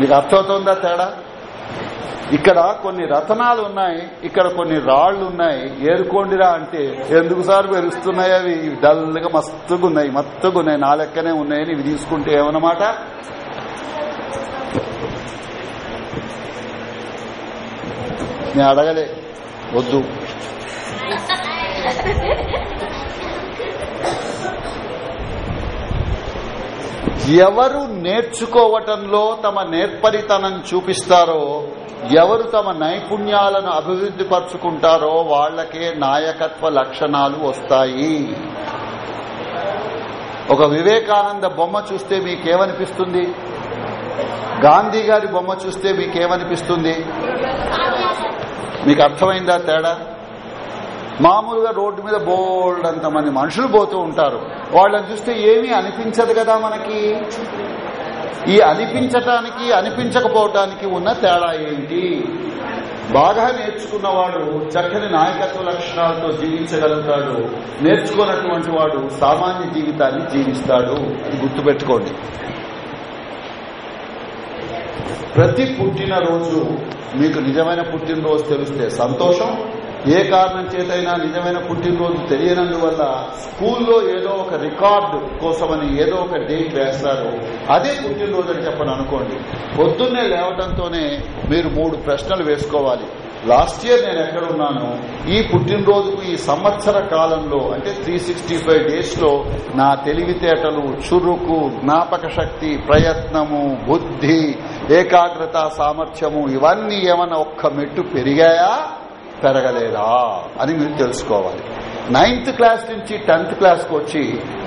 Speaker 2: మీకు అర్థమవుతుందా తేడా ఇక్కడ కొన్ని రతనాలు ఉన్నాయి ఇక్కడ కొన్ని రాళ్లు ఉన్నాయి ఏరుకోండిరా అంటే ఎందుకు సార్ పెరుస్తున్నాయి అవి డల్గా మస్తుగున్నాయి మత్తుగున్నాయి నా లెక్కనే ఉన్నాయని ఇవి తీసుకుంటే ఏమన్నమాట నేను అడగలే వద్దు ఎవరు నేర్చుకోవటంలో తమ నేర్పరితనం చూపిస్తారో ఎవరు తమ నైపుణ్యాలను అభివృద్ధి పరుచుకుంటారో వాళ్లకే నాయకత్వ లక్షణాలు వస్తాయి ఒక వివేకానంద బొమ్మ చూస్తే మీకేమనిపిస్తుంది గాంధీ గారి బొమ్మ చూస్తే మీకేమనిపిస్తుంది మీకు అర్థమైందా తేడా మామూలుగా రోడ్డు మీద బోల్డ్ మంది మనుషులు పోతూ ఉంటారు వాళ్ళని చూస్తే ఏమీ అనిపించదు కదా మనకి ఈ అనిపించటానికి అనిపించకపోవటానికి ఉన్న తేడా ఏంటి బాగా నేర్చుకున్నవాడు చక్కని నాయకత్వ లక్షణాలతో జీవించగలుగుతాడు నేర్చుకున్నటువంటి వాడు సామాన్య జీవితాన్ని జీవిస్తాడు అని గుర్తుపెట్టుకోండి ప్రతి పుట్టినరోజు మీకు నిజమైన పుట్టినరోజు తెలిస్తే సంతోషం ఏ కారణం చేతైనా నిజమైన పుట్టినరోజు తెలియనందువల్ల స్కూల్లో ఏదో ఒక రికార్డు కోసమని ఏదో ఒక డేట్ వేస్తారు అదే పుట్టినరోజు అని చెప్పని అనుకోండి పొద్దున్నే లేవడంతోనే మీరు మూడు ప్రశ్నలు వేసుకోవాలి లాస్ట్ ఇయర్ నేను ఎక్కడున్నాను ఈ పుట్టినరోజుకు ఈ సంవత్సర కాలంలో అంటే త్రీ సిక్స్టీ ఫైవ్ డేస్ లో నా తెలివితేటలు చురుకు జ్ఞాపక శక్తి ప్రయత్నము బుద్ధి ఏకాగ్రత సామర్థ్యము ఇవన్నీ ఏమన్నా ఒక్క మెట్టు పెరిగాయా పెరగలేదా అని మీరు తెలుసుకోవాలి నైన్త్ క్లాస్ నుంచి టెన్త్ క్లాస్కి వచ్చి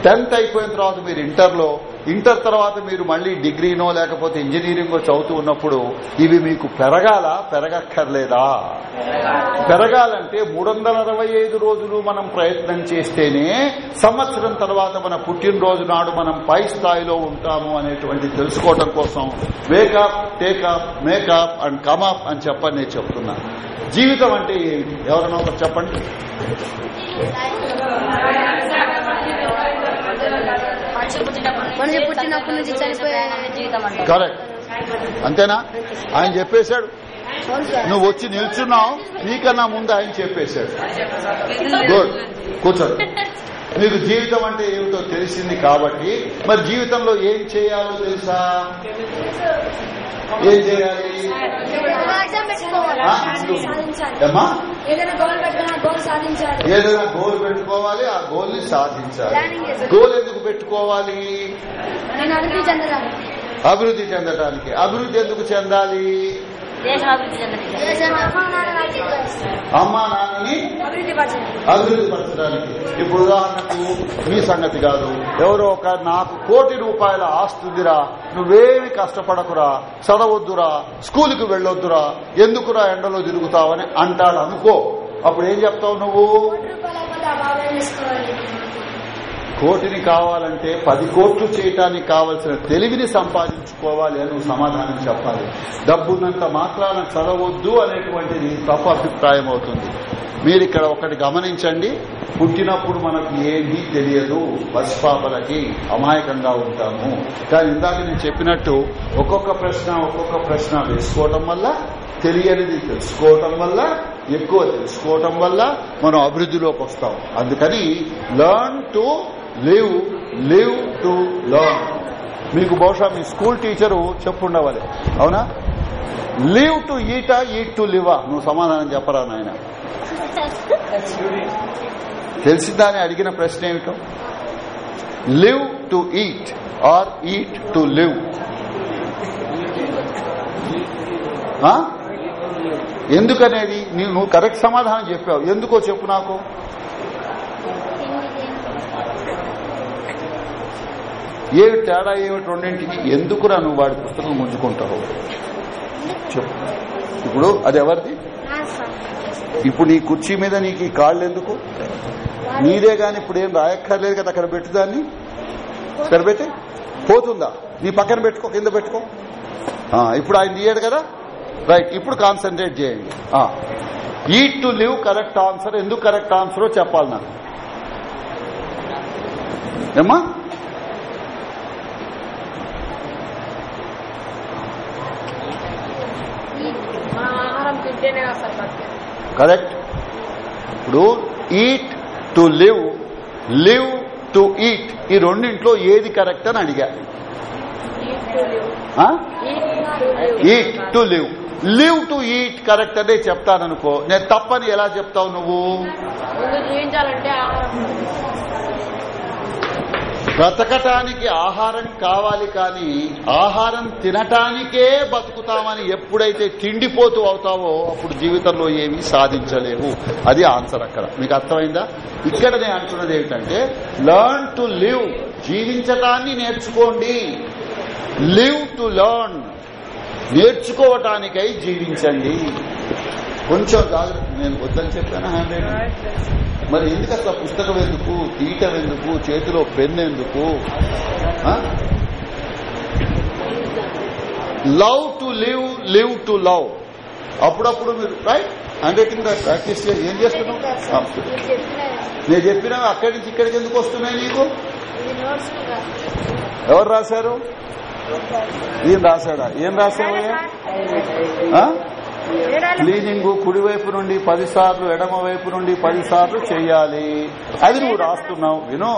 Speaker 2: టెన్త్ అయిపోయిన తర్వాత మీరు ఇంటర్లో ఇంటర్ తర్వాత మీరు మళ్లీ డిగ్రీనో లేకపోతే ఇంజనీరింగ్ చదువుతూ ఉన్నప్పుడు ఇవి మీకు పెరగాల పెరగక్కర్లేదా పెరగాలంటే మూడు వందల అరవై ఐదు రోజులు మనం ప్రయత్నం చేస్తేనే సంవత్సరం తర్వాత మన పుట్టినరోజు నాడు మనం పై స్థాయిలో ఉంటాము అనేటువంటి తెలుసుకోవడం కోసం make up take up make up and come up అని చెప్పని నేను చెప్తున్నాను జీవితం అంటే ఏమిటి ఎవరైనా ఒకరు
Speaker 1: చెప్పండి కరెక్ట్ అంతేనా
Speaker 2: ఆయన చెప్పేశాడు నువ్వు వచ్చి నిల్చున్నావు నీకన్నా ముందు ఆయన చెప్పేశాడు
Speaker 1: గుడ్ కూర్చో
Speaker 2: మీకు జీవితం అంటే ఏమిటో తెలిసింది కాబట్టి మరి జీవితంలో ఏం చేయాలో తెలుసా
Speaker 1: ఏం చేయాలి ఏదైనా
Speaker 2: గోల్ పెట్టుకోవాలి ఆ గోల్ ని సాధించాలి గోల్ ఎందుకు పెట్టుకోవాలి అభివృద్ధి చెందడానికి అభివృద్ధి ఎందుకు చెందాలి
Speaker 1: అమ్మా నాన్నని
Speaker 2: అభివృద్ధి పరచడానికి ఇప్పుడు ఉదాహరణకు మీ సంగతి కాదు ఎవరో ఒక నాకు కోటి రూపాయల ఆస్తుందిరా నువ్వేమి కష్టపడకురా చదవద్దురా స్కూల్కి వెళ్ళొద్దురా ఎందుకురా ఎండలో తిరుగుతావని అంటాడు అనుకో అప్పుడు ఏం చెప్తావు నువ్వు కోటిని కావాలంటే పది కోట్లు చేయటానికి కావలసిన తెలివిని సంపాదించుకోవాలి అని నువ్వు సమాధానం చెప్పాలి డబ్బున్నంత మాత్రాన చదవద్దు అనేటువంటిది తప్పు అభిప్రాయం అవుతుంది మీరు ఇక్కడ ఒకటి గమనించండి పుట్టినప్పుడు మనకు ఏమీ తెలియదు పసిపాపలకి అమాయకంగా ఉంటాము కానీ ఇందాక నేను చెప్పినట్టు ఒక్కొక్క ప్రశ్న ఒక్కొక్క ప్రశ్న వేసుకోవటం వల్ల తెలియనిది తెలుసుకోవటం వల్ల ఎక్కువ తెలుసుకోవటం వల్ల మనం అభివృద్ధిలోకి వస్తాం అందుకని learn to live live to learn మీకు బహుశా మీ స్కూల్ టీచరు చెప్పుండవాలి అవునా లివ్ టు ఈటా ఈట్ టు లివా నువ్వు సమాధానం చెప్పరా నాయన తెలిసిందా అని అడిగిన ప్రశ్న ఏమిటో live to eat or eat to live ఎందుకనేది నువ్వు కరెక్ట్ సమాధానం చెప్పావు ఎందుకో చెప్పు నాకు ఏ తేడా ఏమిటి రెండింటికి ఎందుకురా నువ్వు వాడి పుస్తకం ముంచుకుంటావు చెప్పు ఇప్పుడు అది ఎవరిది ఇప్పుడు నీ కుర్చీ మీద నీకు ఈ కాళ్ళు ఎందుకు నీదే గాని ఇప్పుడు ఏం రాయక్కర్లేదు కదా అక్కడ పెట్టుదాన్ని ఇక్కడ పెట్టే పోతుందా నీ పక్కన పెట్టుకో కింద పెట్టుకో ఇప్పుడు ఆయన తీయడు కదా రైట్ ఇప్పుడు కాన్సన్ట్రేట్ చేయండి ఈ టు లివ్ కరెక్ట్ ఆన్సర్ ఎందుకు కరెక్ట్ ఆన్సరో చెప్పాలి నాకు ఏమా కరెక్ట్ ఇప్పుడు eat to live live to eat ఈ రెండింట్లో ఏది కరెక్ట్ అని అడిగా eat to live live to eat correct అనే చెప్తాననుకో నేను తప్పని ఎలా చెప్తావు నువ్వు బ్రతకటానికి ఆహారం కావాలి కానీ ఆహారం తినటానికే
Speaker 1: బతుకుతామని
Speaker 2: ఎప్పుడైతే తిండిపోతూ అవుతావో అప్పుడు జీవితంలో ఏమీ సాధించలేవు అది ఆన్సర్ అక్కడ మీకు అర్థమైందా ఇక్కడ నేను అంటున్నది ఏమిటంటే లర్న్ టు లివ్ జీవించటాన్ని నేర్చుకోండి లివ్ టు లర్న్ నేర్చుకోవటానికై జీవించండి కొంచెం కాదు నేను వద్దని చెప్పాను మరి ఎందుకు అసలు పుస్తకం ఎందుకు తీయటం ఎందుకు చేతిలో పెన్ ఎందుకు love to live live to love అప్పుడప్పుడు మీరు రైట్ హ్యాండ్ రైటింగ్ ప్రాక్టీస్ చేసి ఏం
Speaker 1: చేస్తున్నావు
Speaker 2: నేను చెప్పిన అక్కడి నుంచి ఇక్కడికి ఎందుకు వస్తున్నాయి నీకు ఎవరు రాశారు ఏం రాశాడా ఏం రాశావు క్లీనింగ్ కుడివైపు నుండి పదిసార్లు ఎడమ వైపు నుండి పదిసార్లు చేయాలి అది నువ్వు రాస్తున్నావు విను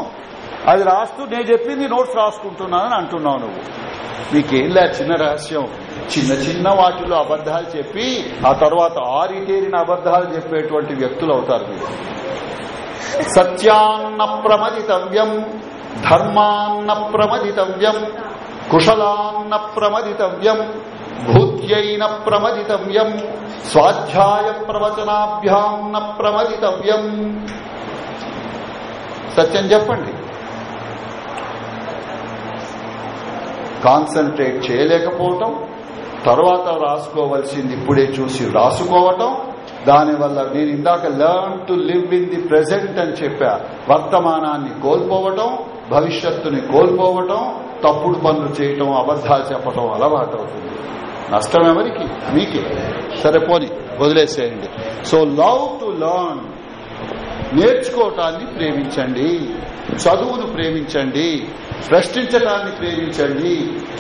Speaker 2: అది రాస్తూ నేను చెప్పింది నోట్స్ రాసుకుంటున్నానని అంటున్నావు నువ్వు నీకేంలా చిన్న రహస్యం చిన్న చిన్న వాటిలో అబద్దాలు చెప్పి ఆ తర్వాత ఆరితేరిన అబద్దాలు చెప్పేటువంటి వ్యక్తులు అవుతారు మీరు సత్యాన్న ప్రమదితవ్యం ధర్మాన్న ప్రమదితవ్యం కుశలాన్న ప్రమదితవ్యం భూత్యైన ప్రమదితవ్యం స్వాధ్యాయ ప్రవచనాభ్యాం ప్రమదితవ్యం సత్యం చెప్పండి కాన్సన్ట్రేట్ చేయలేకపోవటం తర్వాత రాసుకోవలసింది ఇప్పుడే చూసి రాసుకోవటం దానివల్ల నేను ఇందాక learn to live in the present అని చెప్పా వర్తమానాన్ని కోల్పోవటం భవిష్యత్తుని కోల్పోవటం తప్పుడు పనులు చేయటం అబద్దాలు చెప్పటం అలవాటవుతుంది నష్టం ఎవరికి మీకే సరే పోని వదిలేసేయండి సో లవ్ టు లర్న్ నేర్చుకోవటాన్ని ప్రేమించండి చదువును ప్రేమించండి సృష్టించడాన్ని ప్రేమించండి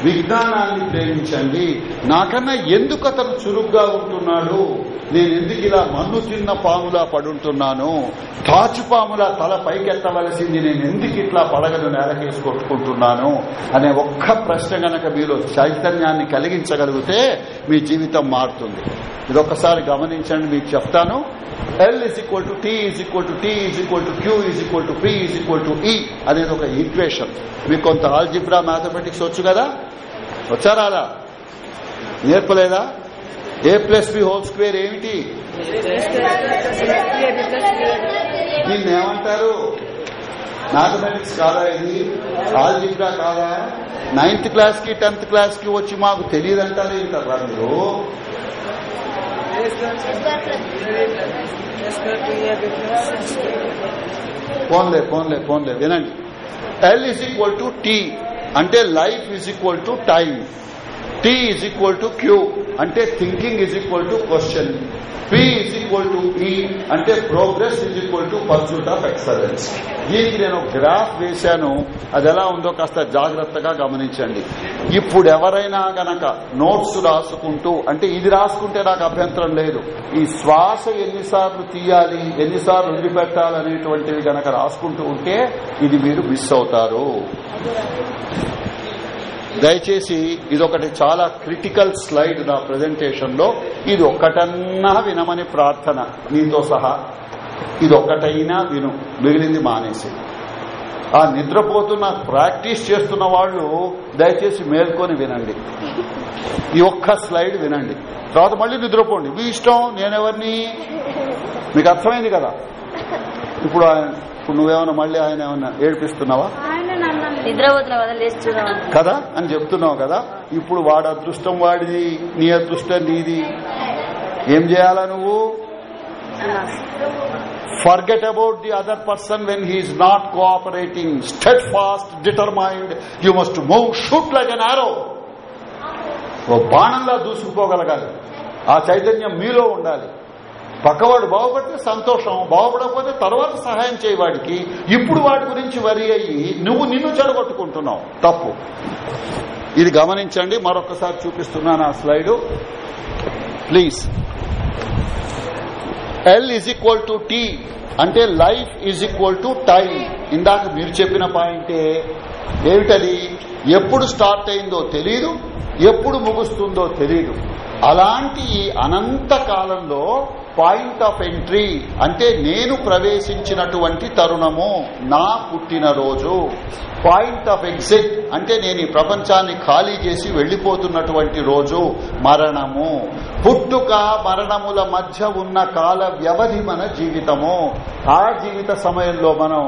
Speaker 2: విజ్ఞానాన్ని ప్రేమించండి నాకన్నా ఎందుకు అతను చురుగ్గా ఉంటున్నాడు నేను ఎందుకు ఇలా మన్ను తిన్న పాములా పడుంటున్నాను పాములా తల పైకెత్తవలసింది నేను ఎందుకు ఇట్లా పడగను నేలకేసి కొట్టుకుంటున్నాను అనే ఒక్క ప్రశ్న గనక మీరు చైతన్యాన్ని కలిగించగలిగితే మీ జీవితం మారుతుంది ఇదొకసారి గమనించండి మీకు చెప్తాను L is equal to T is equal to T is equal to Q is equal to P is equal to E అనేది ఒక ఈక్వేషన్ మీకు కొంత ఆల్జిబ్రా మ్యాథమెటిక్స్ వచ్చు కదా వచ్చారా అలా నేర్పలేదా A plus B whole square ఏమిటి
Speaker 1: దీన్ని ఏమంటారు
Speaker 2: మ్యాథమెటిక్స్ కాదా ఇది ఆల్జిబ్రా కాదా నైన్త్ క్లాస్ కి టెన్త్ క్లాస్ కి వచ్చి మాకు అంటారు ఏంటారా మీరు ఫోన్లే ఫోన్లే ఫోన్లే వినండి L is equal to T అంటే life is equal to time T is equal to Q అంటే thinking is equal to question P is equal to E అంటే progress is equal to pursuit of excellence దీనికి నేను graph వేశాను అది ఎలా ఉందో కాస్త జాగ్రత్తగా గమనించండి ఇప్పుడు ఎవరైనా గనక నోట్స్ రాసుకుంటూ అంటే ఇది రాసుకుంటే నాకు అభ్యంతరం లేదు ఈ శ్వాస ఎన్నిసార్లు తీయాలి ఎన్నిసార్లు వదిలిపెట్టాలనేటువంటివి గనక రాసుకుంటూ ఉంటే ఇది మీరు మిస్ అవుతారు దయచేసి ఇదొకటి చాలా క్రిటికల్ స్లైడ్ నా ప్రజెంటేషన్ లో ఇది ఒక్కటన్నా వినమని ప్రార్థన నీతో సహా ఇదొక్కటైనా విను మిగిలింది మానేసి ఆ నిద్రపోతున్న ప్రాక్టీస్ చేస్తున్న వాళ్ళు దయచేసి మేల్కొని వినండి ఈ ఒక్క స్లైడ్ వినండి తర్వాత మళ్ళీ నిద్రపోండి మీ ఇష్టం నేనెవరిని మీకు అర్థమైంది కదా ఇప్పుడు నాకు నువ్వేమన్నా మళ్ళీ ఆయన ఏమన్నా ఏడిపిస్తున్నావా కదా అని చెప్తున్నావు కదా ఇప్పుడు వాడు అదృష్టం వాడిది నీ అదృష్టం నీది ఏం చేయాలా నువ్వు forget about the other person when he's not cooperating steadfast determined you must move shoot like an arrow ఓ బాణంలా దూసుకుపోగలగాలి ఆ చైతన్యం మీలో ఉండాలి పక్కవాడు బాగుపడితే సంతోషం బాగుపడకపోతే తర్వాత సహాయం చేయవాడికి ఇప్పుడు వాడి గురించి వరి అయ్యి నువ్వు నిన్ను చెడగొట్టుకుంటున్నావు తప్పు ఇది గమనించండి మరొకసారి చూపిస్తున్నాను ఆ slide please L is equal to T అంటే life is equal to time ఇందాక మీరు చెప్పిన పాయింటే ఏమిటది ఎప్పుడు స్టార్ట్ అయిందో తెలీదు ఎప్పుడు ముగుస్తుందో తెలీదు అలాంటి ఈ అనంత కాలంలో పాయింట్ ఆఫ్ ఎంట్రీ అంటే నేను ప్రవేశించినటువంటి తరుణము నా పుట్టినరోజు పాయింట్ ఆఫ్ ఎగ్జిట్ అంటే నేను ఈ ప్రపంచాన్ని ఖాళీ చేసి వెళ్లిపోతున్నటువంటి రోజు మరణము పుట్టుక మరణముల మధ్య ఉన్న కాల వ్యవధి మన జీవితము ఆ జీవిత సమయంలో మనం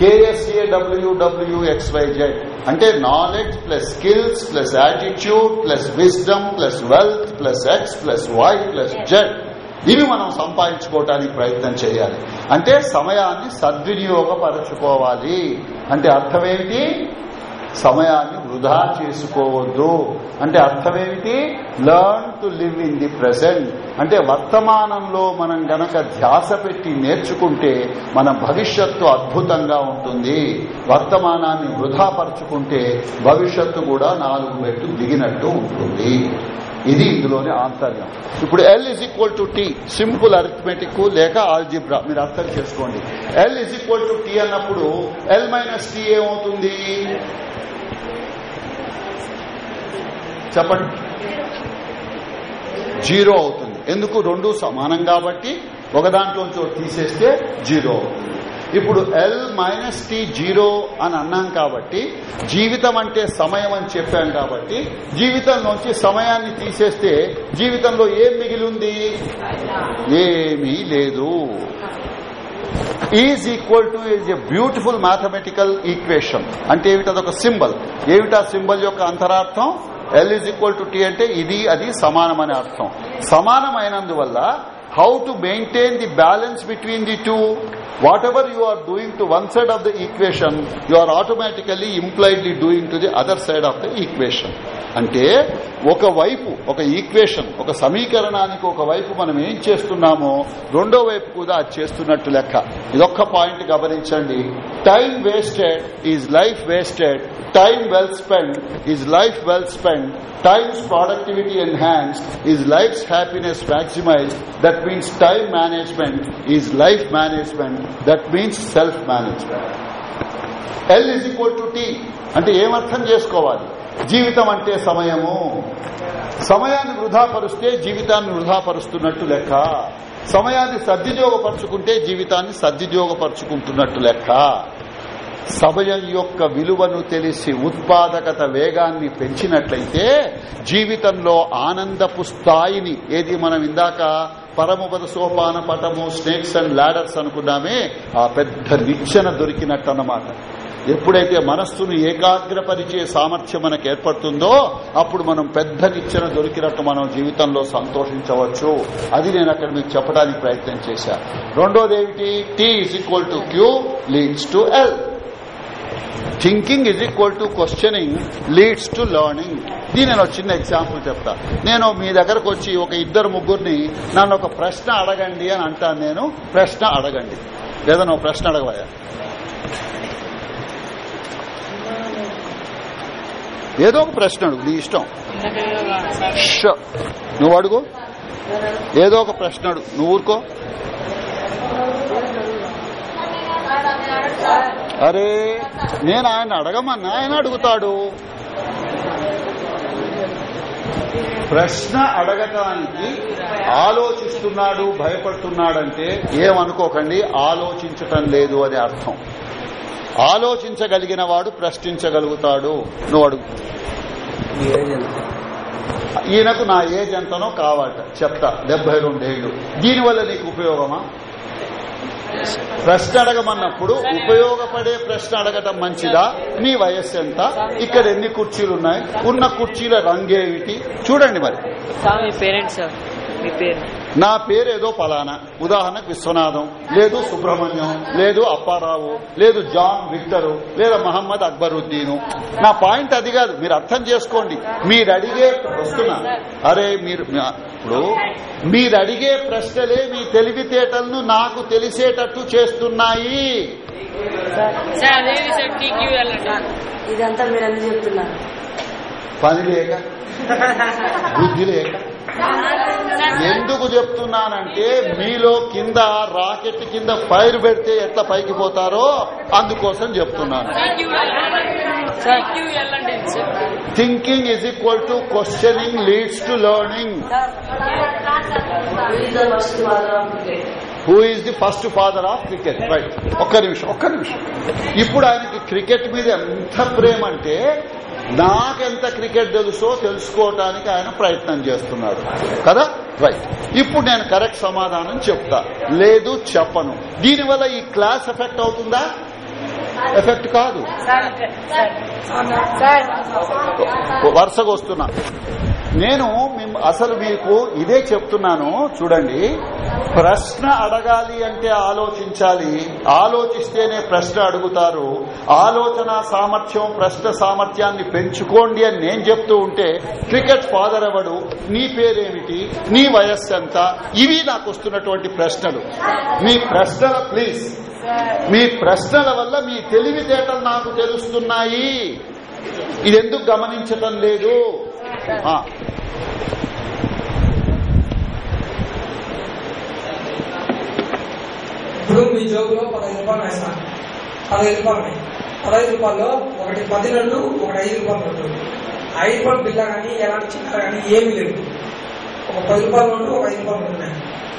Speaker 2: కేఎస్ఏ డబ్ల్యూడబ్ల్యూ ఎక్స్వైజెడ్ అంటే knowledge plus skills plus attitude plus wisdom plus wealth plus plus X plus Y plus Z ఇవి మనం సంపాదించుకోవటానికి ప్రయత్నం చేయాలి అంటే సమయాన్ని సద్వినియోగపరచుకోవాలి అంటే అర్థమేమిటి సమయాన్ని వృధా చేసుకోవద్దు అంటే అర్థమేమిటి learn to live in the present అంటే వర్తమానంలో మనం గనక ధ్యాస పెట్టి నేర్చుకుంటే మన భవిష్యత్తు అద్భుతంగా ఉంటుంది వర్తమానాన్ని వృధాపరచుకుంటే భవిష్యత్తు కూడా నాలుగు మెట్టు దిగినట్టు ఉంటుంది ఇది ఇందులోని ఆంతర్యం ఇప్పుడు L is equal to T simple arithmetic లేక ఆల్జిబ్రా మీరు అర్థం చేసుకోండి L is equal to T అన్నప్పుడు ఎల్ మైనస్ టీ ఏమవుతుంది చెప్పండి జీరో అవుతుంది ఎందుకు రెండు సమానం కాబట్టి ఒక దాంట్లోంచి తీసేస్తే జీరో అవుతుంది ఇప్పుడు ఎల్ మైనస్ టీ జీరో అని అన్నాం కాబట్టి జీవితం అంటే సమయం అని చెప్పాం కాబట్టి జీవితంలోంచి సమయాన్ని తీసేస్తే జీవితంలో ఏం మిగిలింది ఏమీ లేదు is equal to is a beautiful mathematical equation అంటే ఏమిటి అదొక సింబల్ ఏమిటా సింబల్ యొక్క అంతరార్థం L is equal to T అంటే ఇది అది సమానమనే అర్థం సమానమైనందువల్ల how to maintain the balance between the two whatever you are doing to one side of the equation you are automatically impliedly doing to the other side of the equation అంటే ఒక వైపు ఒక equation ఒక సమీకరణానికి ఒక వైపు మనం ఏం చేస్తున్నామో రెండో వైపు కూడా అది చేస్తున్నట్టు లెక్క ఇదొక్క పాయింట్ గమనించండి time wasted is life wasted time well spend is life well spend times productivity enhanced is life's happiness maximise that means time management is life management. That means self management. L is equal to T. అంటే ఏమర్థం చేసుకోవాలి జీవితం అంటే సమయము సమయాన్ని వృధాపరుస్తే జీవితాన్ని వృధాపరుస్తున్నట్టు లెక్క సమయాన్ని సద్వినియోగపరుచుకుంటే జీవితాన్ని సద్వినియోగపరుచుకుంటున్నట్టు లెక్క సమయం యొక్క విలువను తెలిసి ఉత్పాదకత వేగాన్ని పెంచినట్లయితే జీవితంలో ఆనందపు స్థాయిని ఏది మనం ఇందాక పరముపద సోపాన పటము స్నేక్స్ అండ్ లాడర్స్ అనుకున్నామే ఆ పెద్ద నిచ్చెన దొరికినట్టు అన్నమాట ఎప్పుడైతే మనస్సును ఏకాగ్రపరిచే సామర్థ్యం మనకు ఏర్పడుతుందో అప్పుడు మనం పెద్ద నిచ్చెన దొరికినట్టు మనం జీవితంలో సంతోషించవచ్చు అది నేను అక్కడ మీకు చెప్పడానికి ప్రయత్నం చేశాను రెండోది ఏమిటి T is equal to Q leads to L thinking is equal to questioning leads to learning దీని నేను చిన్న ఎగ్జాంపుల్ చెప్తా నేను మీ దగ్గరకు వచ్చి ఒక ఇద్దరు ముగ్గురిని నన్ను ఒక ప్రశ్న అడగండి అని అంటాను నేను ప్రశ్న అడగండి లేదా నువ్వు ప్రశ్న అడగవయా ఏదో ఒక ప్రశ్న అడుగు నీ ఇష్టం నువ్వు అడుగు ఏదో ఒక ప్రశ్న అడుగు నువ్వు ఊరుకో అరే నేను ఆయన అడగమన్నా ఆయన అడుగుతాడు ప్రశ్న అడగటానికి ఆలోచిస్తున్నాడు భయపడుతున్నాడంటే ఏమనుకోకండి ఆలోచించటం లేదు అని అర్థం ఆలోచించగలిగిన వాడు ప్రశ్నించగలుగుతాడు నువ్వు అడుగు ఈయనకు నా ఏజ్ ఎంతనో కావాలట చెప్తా డెబ్బై రెండేళ్లు దీనివల్ల నీకు ఉపయోగమా ప్రశ్న అడగమన్నప్పుడు ఉపయోగపడే ప్రశ్న అడగటం మంచిదా మీ వయస్సు ఎంత ఇక్కడ ఎన్ని కుర్చీలు ఉన్నాయి ఉన్న కుర్చీల రంగేమిటి చూడండి మరి పేరెంట్స్ నా పేరేదో పలానా ఉదాహరణకు విశ్వనాథం లేదు సుబ్రహ్మణ్యం లేదు అప్పారావు లేదు జాన్ విక్టర్ లేదా మహమ్మద్ అక్బరుద్దీను నా పాయింట్ అది కాదు మీరు అర్థం చేసుకోండి మీరు అడిగే ప్రశ్న అరే మీరు ఇప్పుడు మీరు అడిగే ప్రశ్నలే మీ తెలివితేటలను నాకు తెలిసేటట్టు
Speaker 1: చేస్తున్నాయి ఇదంతా మీరు అన్ని చెప్తున్నారు
Speaker 2: పని లేక బుద్ధి లేక ఎందుకు చెప్తున్నానంటే మీలో కింద రాకెట్ కింద ఫైర్ పెడితే ఎట్లా పైకి పోతారో అందుకోసం చెప్తున్నాను thinking is equal to questioning leads to learning who is the first father of cricket right ఒక్క నిమిషం ఒక్క నిమిషం ఇప్పుడు ఆయనకి క్రికెట్ మీద ఎంత ప్రేమ అంటే
Speaker 1: నాకెంత
Speaker 2: క్రికెట్ తెలుసో తెలుసుకోవటానికి ఆయన ప్రయత్నం చేస్తున్నాడు కదా రైట్ ఇప్పుడు నేను కరెక్ట్ సమాధానం చెప్తా లేదు చెప్పను దీనివల్ల ఈ క్లాస్ ఎఫెక్ట్ అవుతుందా ఎఫెక్ట్ కాదు వరుసగా వస్తున్నా నేను అసలు మీకు ఇదే చెప్తున్నాను చూడండి ప్రశ్న అడగాలి అంటే ఆలోచించాలి ఆలోచిస్తేనే ప్రశ్న అడుగుతారు ఆలోచన సామర్థ్యం ప్రశ్న సామర్థ్యాన్ని పెంచుకోండి అని నేను చెప్తూ ఉంటే క్రికెట్ ఫాదర్ ఎవడు నీ పేరేమిటి నీ వయస్సు ఎంత ఇవి నాకు వస్తున్నటువంటి ప్రశ్నలు
Speaker 1: మీ ప్రశ్నల ప్లీజ్ మీ ప్రశ్నల
Speaker 2: వల్ల మీ తెలివితేటలు నాకు తెలుస్తున్నాయి ఇది ఎందుకు గమనించటం లేదు
Speaker 1: ఇప్పుడు మీ జోబులో పదహైదు రూపాయలు వేస్తాను పదహైదు రూపాయలు పదహైదు రూపాయల్లో ఒకటి పది రెండు ఒకటి ఐదు రూపాయలు నోట్లు ఐదు రూపాయలు బిల్ల కానీ ఎలాంటి చిన్న కానీ ఏమీ లేదు ఒక పది రూపాయలు నోట్లు ఒక ఐదు రూపాయలు ఉంటున్నాయి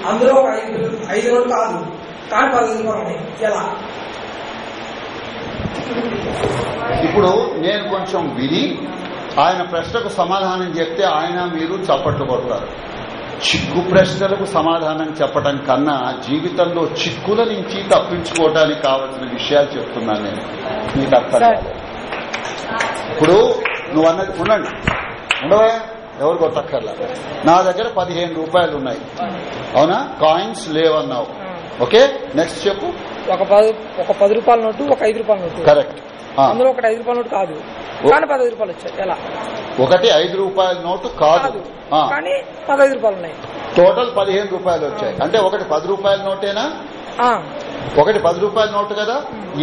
Speaker 1: అందులో ఒక ఐదు ఐదు రోజులు కాదు కానీ పదహైదు రూపాయలు ఉన్నాయి ఎలా ఇప్పుడు
Speaker 2: నేను కొంచెం విని ఆయన ప్రశ్నకు సమాధానం చెప్తే ఆయన మీరు చప్పట్లు కొడతారు చిక్కు ప్రశ్నలకు సమాధానం చెప్పడం కన్నా జీవితంలో చిక్కుల నుంచి తప్పించుకోవడానికి కావలసిన విషయాలు చెప్తున్నాను నేను మీకు అర్థం ఇప్పుడు నువ్వు అన్నది ఉండండి ఉండవా ఎవరు కొట్టక్కర్లా నా దగ్గర పదిహేను రూపాయలు ఉన్నాయి అవునా కాయిన్స్ లేవన్నావు ఓకే నెక్స్ట్ చెప్పు
Speaker 1: ఒక పది ఒక పది రూపాయల నోటు ఒక ఐదు రూపాయల నోటు కరెక్ట్ అందులో ఒకటి ఐదు రూపాయల నోటు కాదు కానీ పదహైదు రూపాయలు వచ్చాయి ఎలా
Speaker 2: ఒకటి ఐదు రూపాయల నోటు కాదు
Speaker 1: కానీ పదహైదు రూపాయలు ఉన్నాయి
Speaker 2: టోటల్ పదిహేను రూపాయలు వచ్చాయి అంటే ఒకటి పది రూపాయల నోటేనా ఒకటి పది రూపాయల నోటు కదా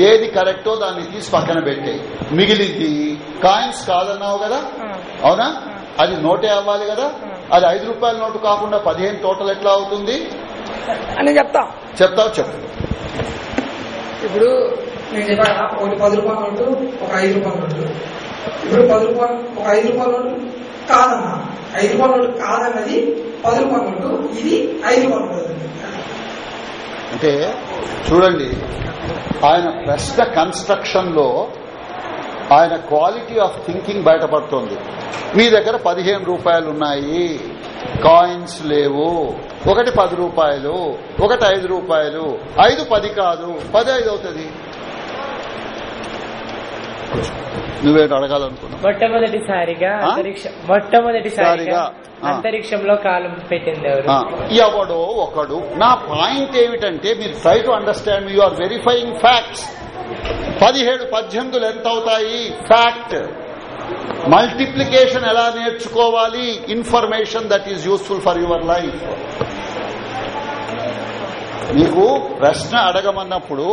Speaker 2: ఏది కరెక్టో దాన్ని తీసి పక్కన పెట్టే మిగిలింది కాయిన్స్ కాదన్నావు కదా అవునా అది నోటే అవ్వాలి కదా అది ఐదు రూపాయల నోటు కాకుండా పదిహేను టోటల్ ఎట్లా అవుతుంది అని చెప్తా చెప్తావు చెప్పు
Speaker 1: ఇప్పుడు నేను చెప్పాను ఒకటి పది రూపాయల నోటు ఒక ఐదు రూపాయల నోటు ఇప్పుడు పది రూపాయలు ఒక ఐదు రూపాయల నోటు కాదన్నా ఐదు రూపాయల నోటు కాదన్నది పది రూపాయల నోటు ఇది ఐదు రూపాయల నోటు
Speaker 2: అంటే చూడండి ఆయన ప్రశ్న కన్స్ట్రక్షన్ లో ఆయన క్వాలిటీ ఆఫ్ థింకింగ్ బయటపడుతోంది మీ దగ్గర పదిహేను రూపాయలు ఉన్నాయి కాయిన్స్ లేవు ఒకటి పది రూపాయలు ఒకటి ఐదు రూపాయలు ఐదు పది కాదు
Speaker 1: పది ఐదు అవుతుంది నువ్వేటి అడగాలనుకున్నావుగా అంతరిక్షంలో కాలం పెట్టింది
Speaker 2: ఎవడో ఒకడు నా పాయింట్ ఏమిటంటే మీరు try to understand you're are verifying facts పదిహేడు పద్దెనిమిదిలు ఎంత అవుతాయి ఫ్యాక్ట్ మల్టిప్లికేషన్ ఎలా నేర్చుకోవాలి information that is useful for your life మీకు ప్రశ్న అడగమన్నప్పుడు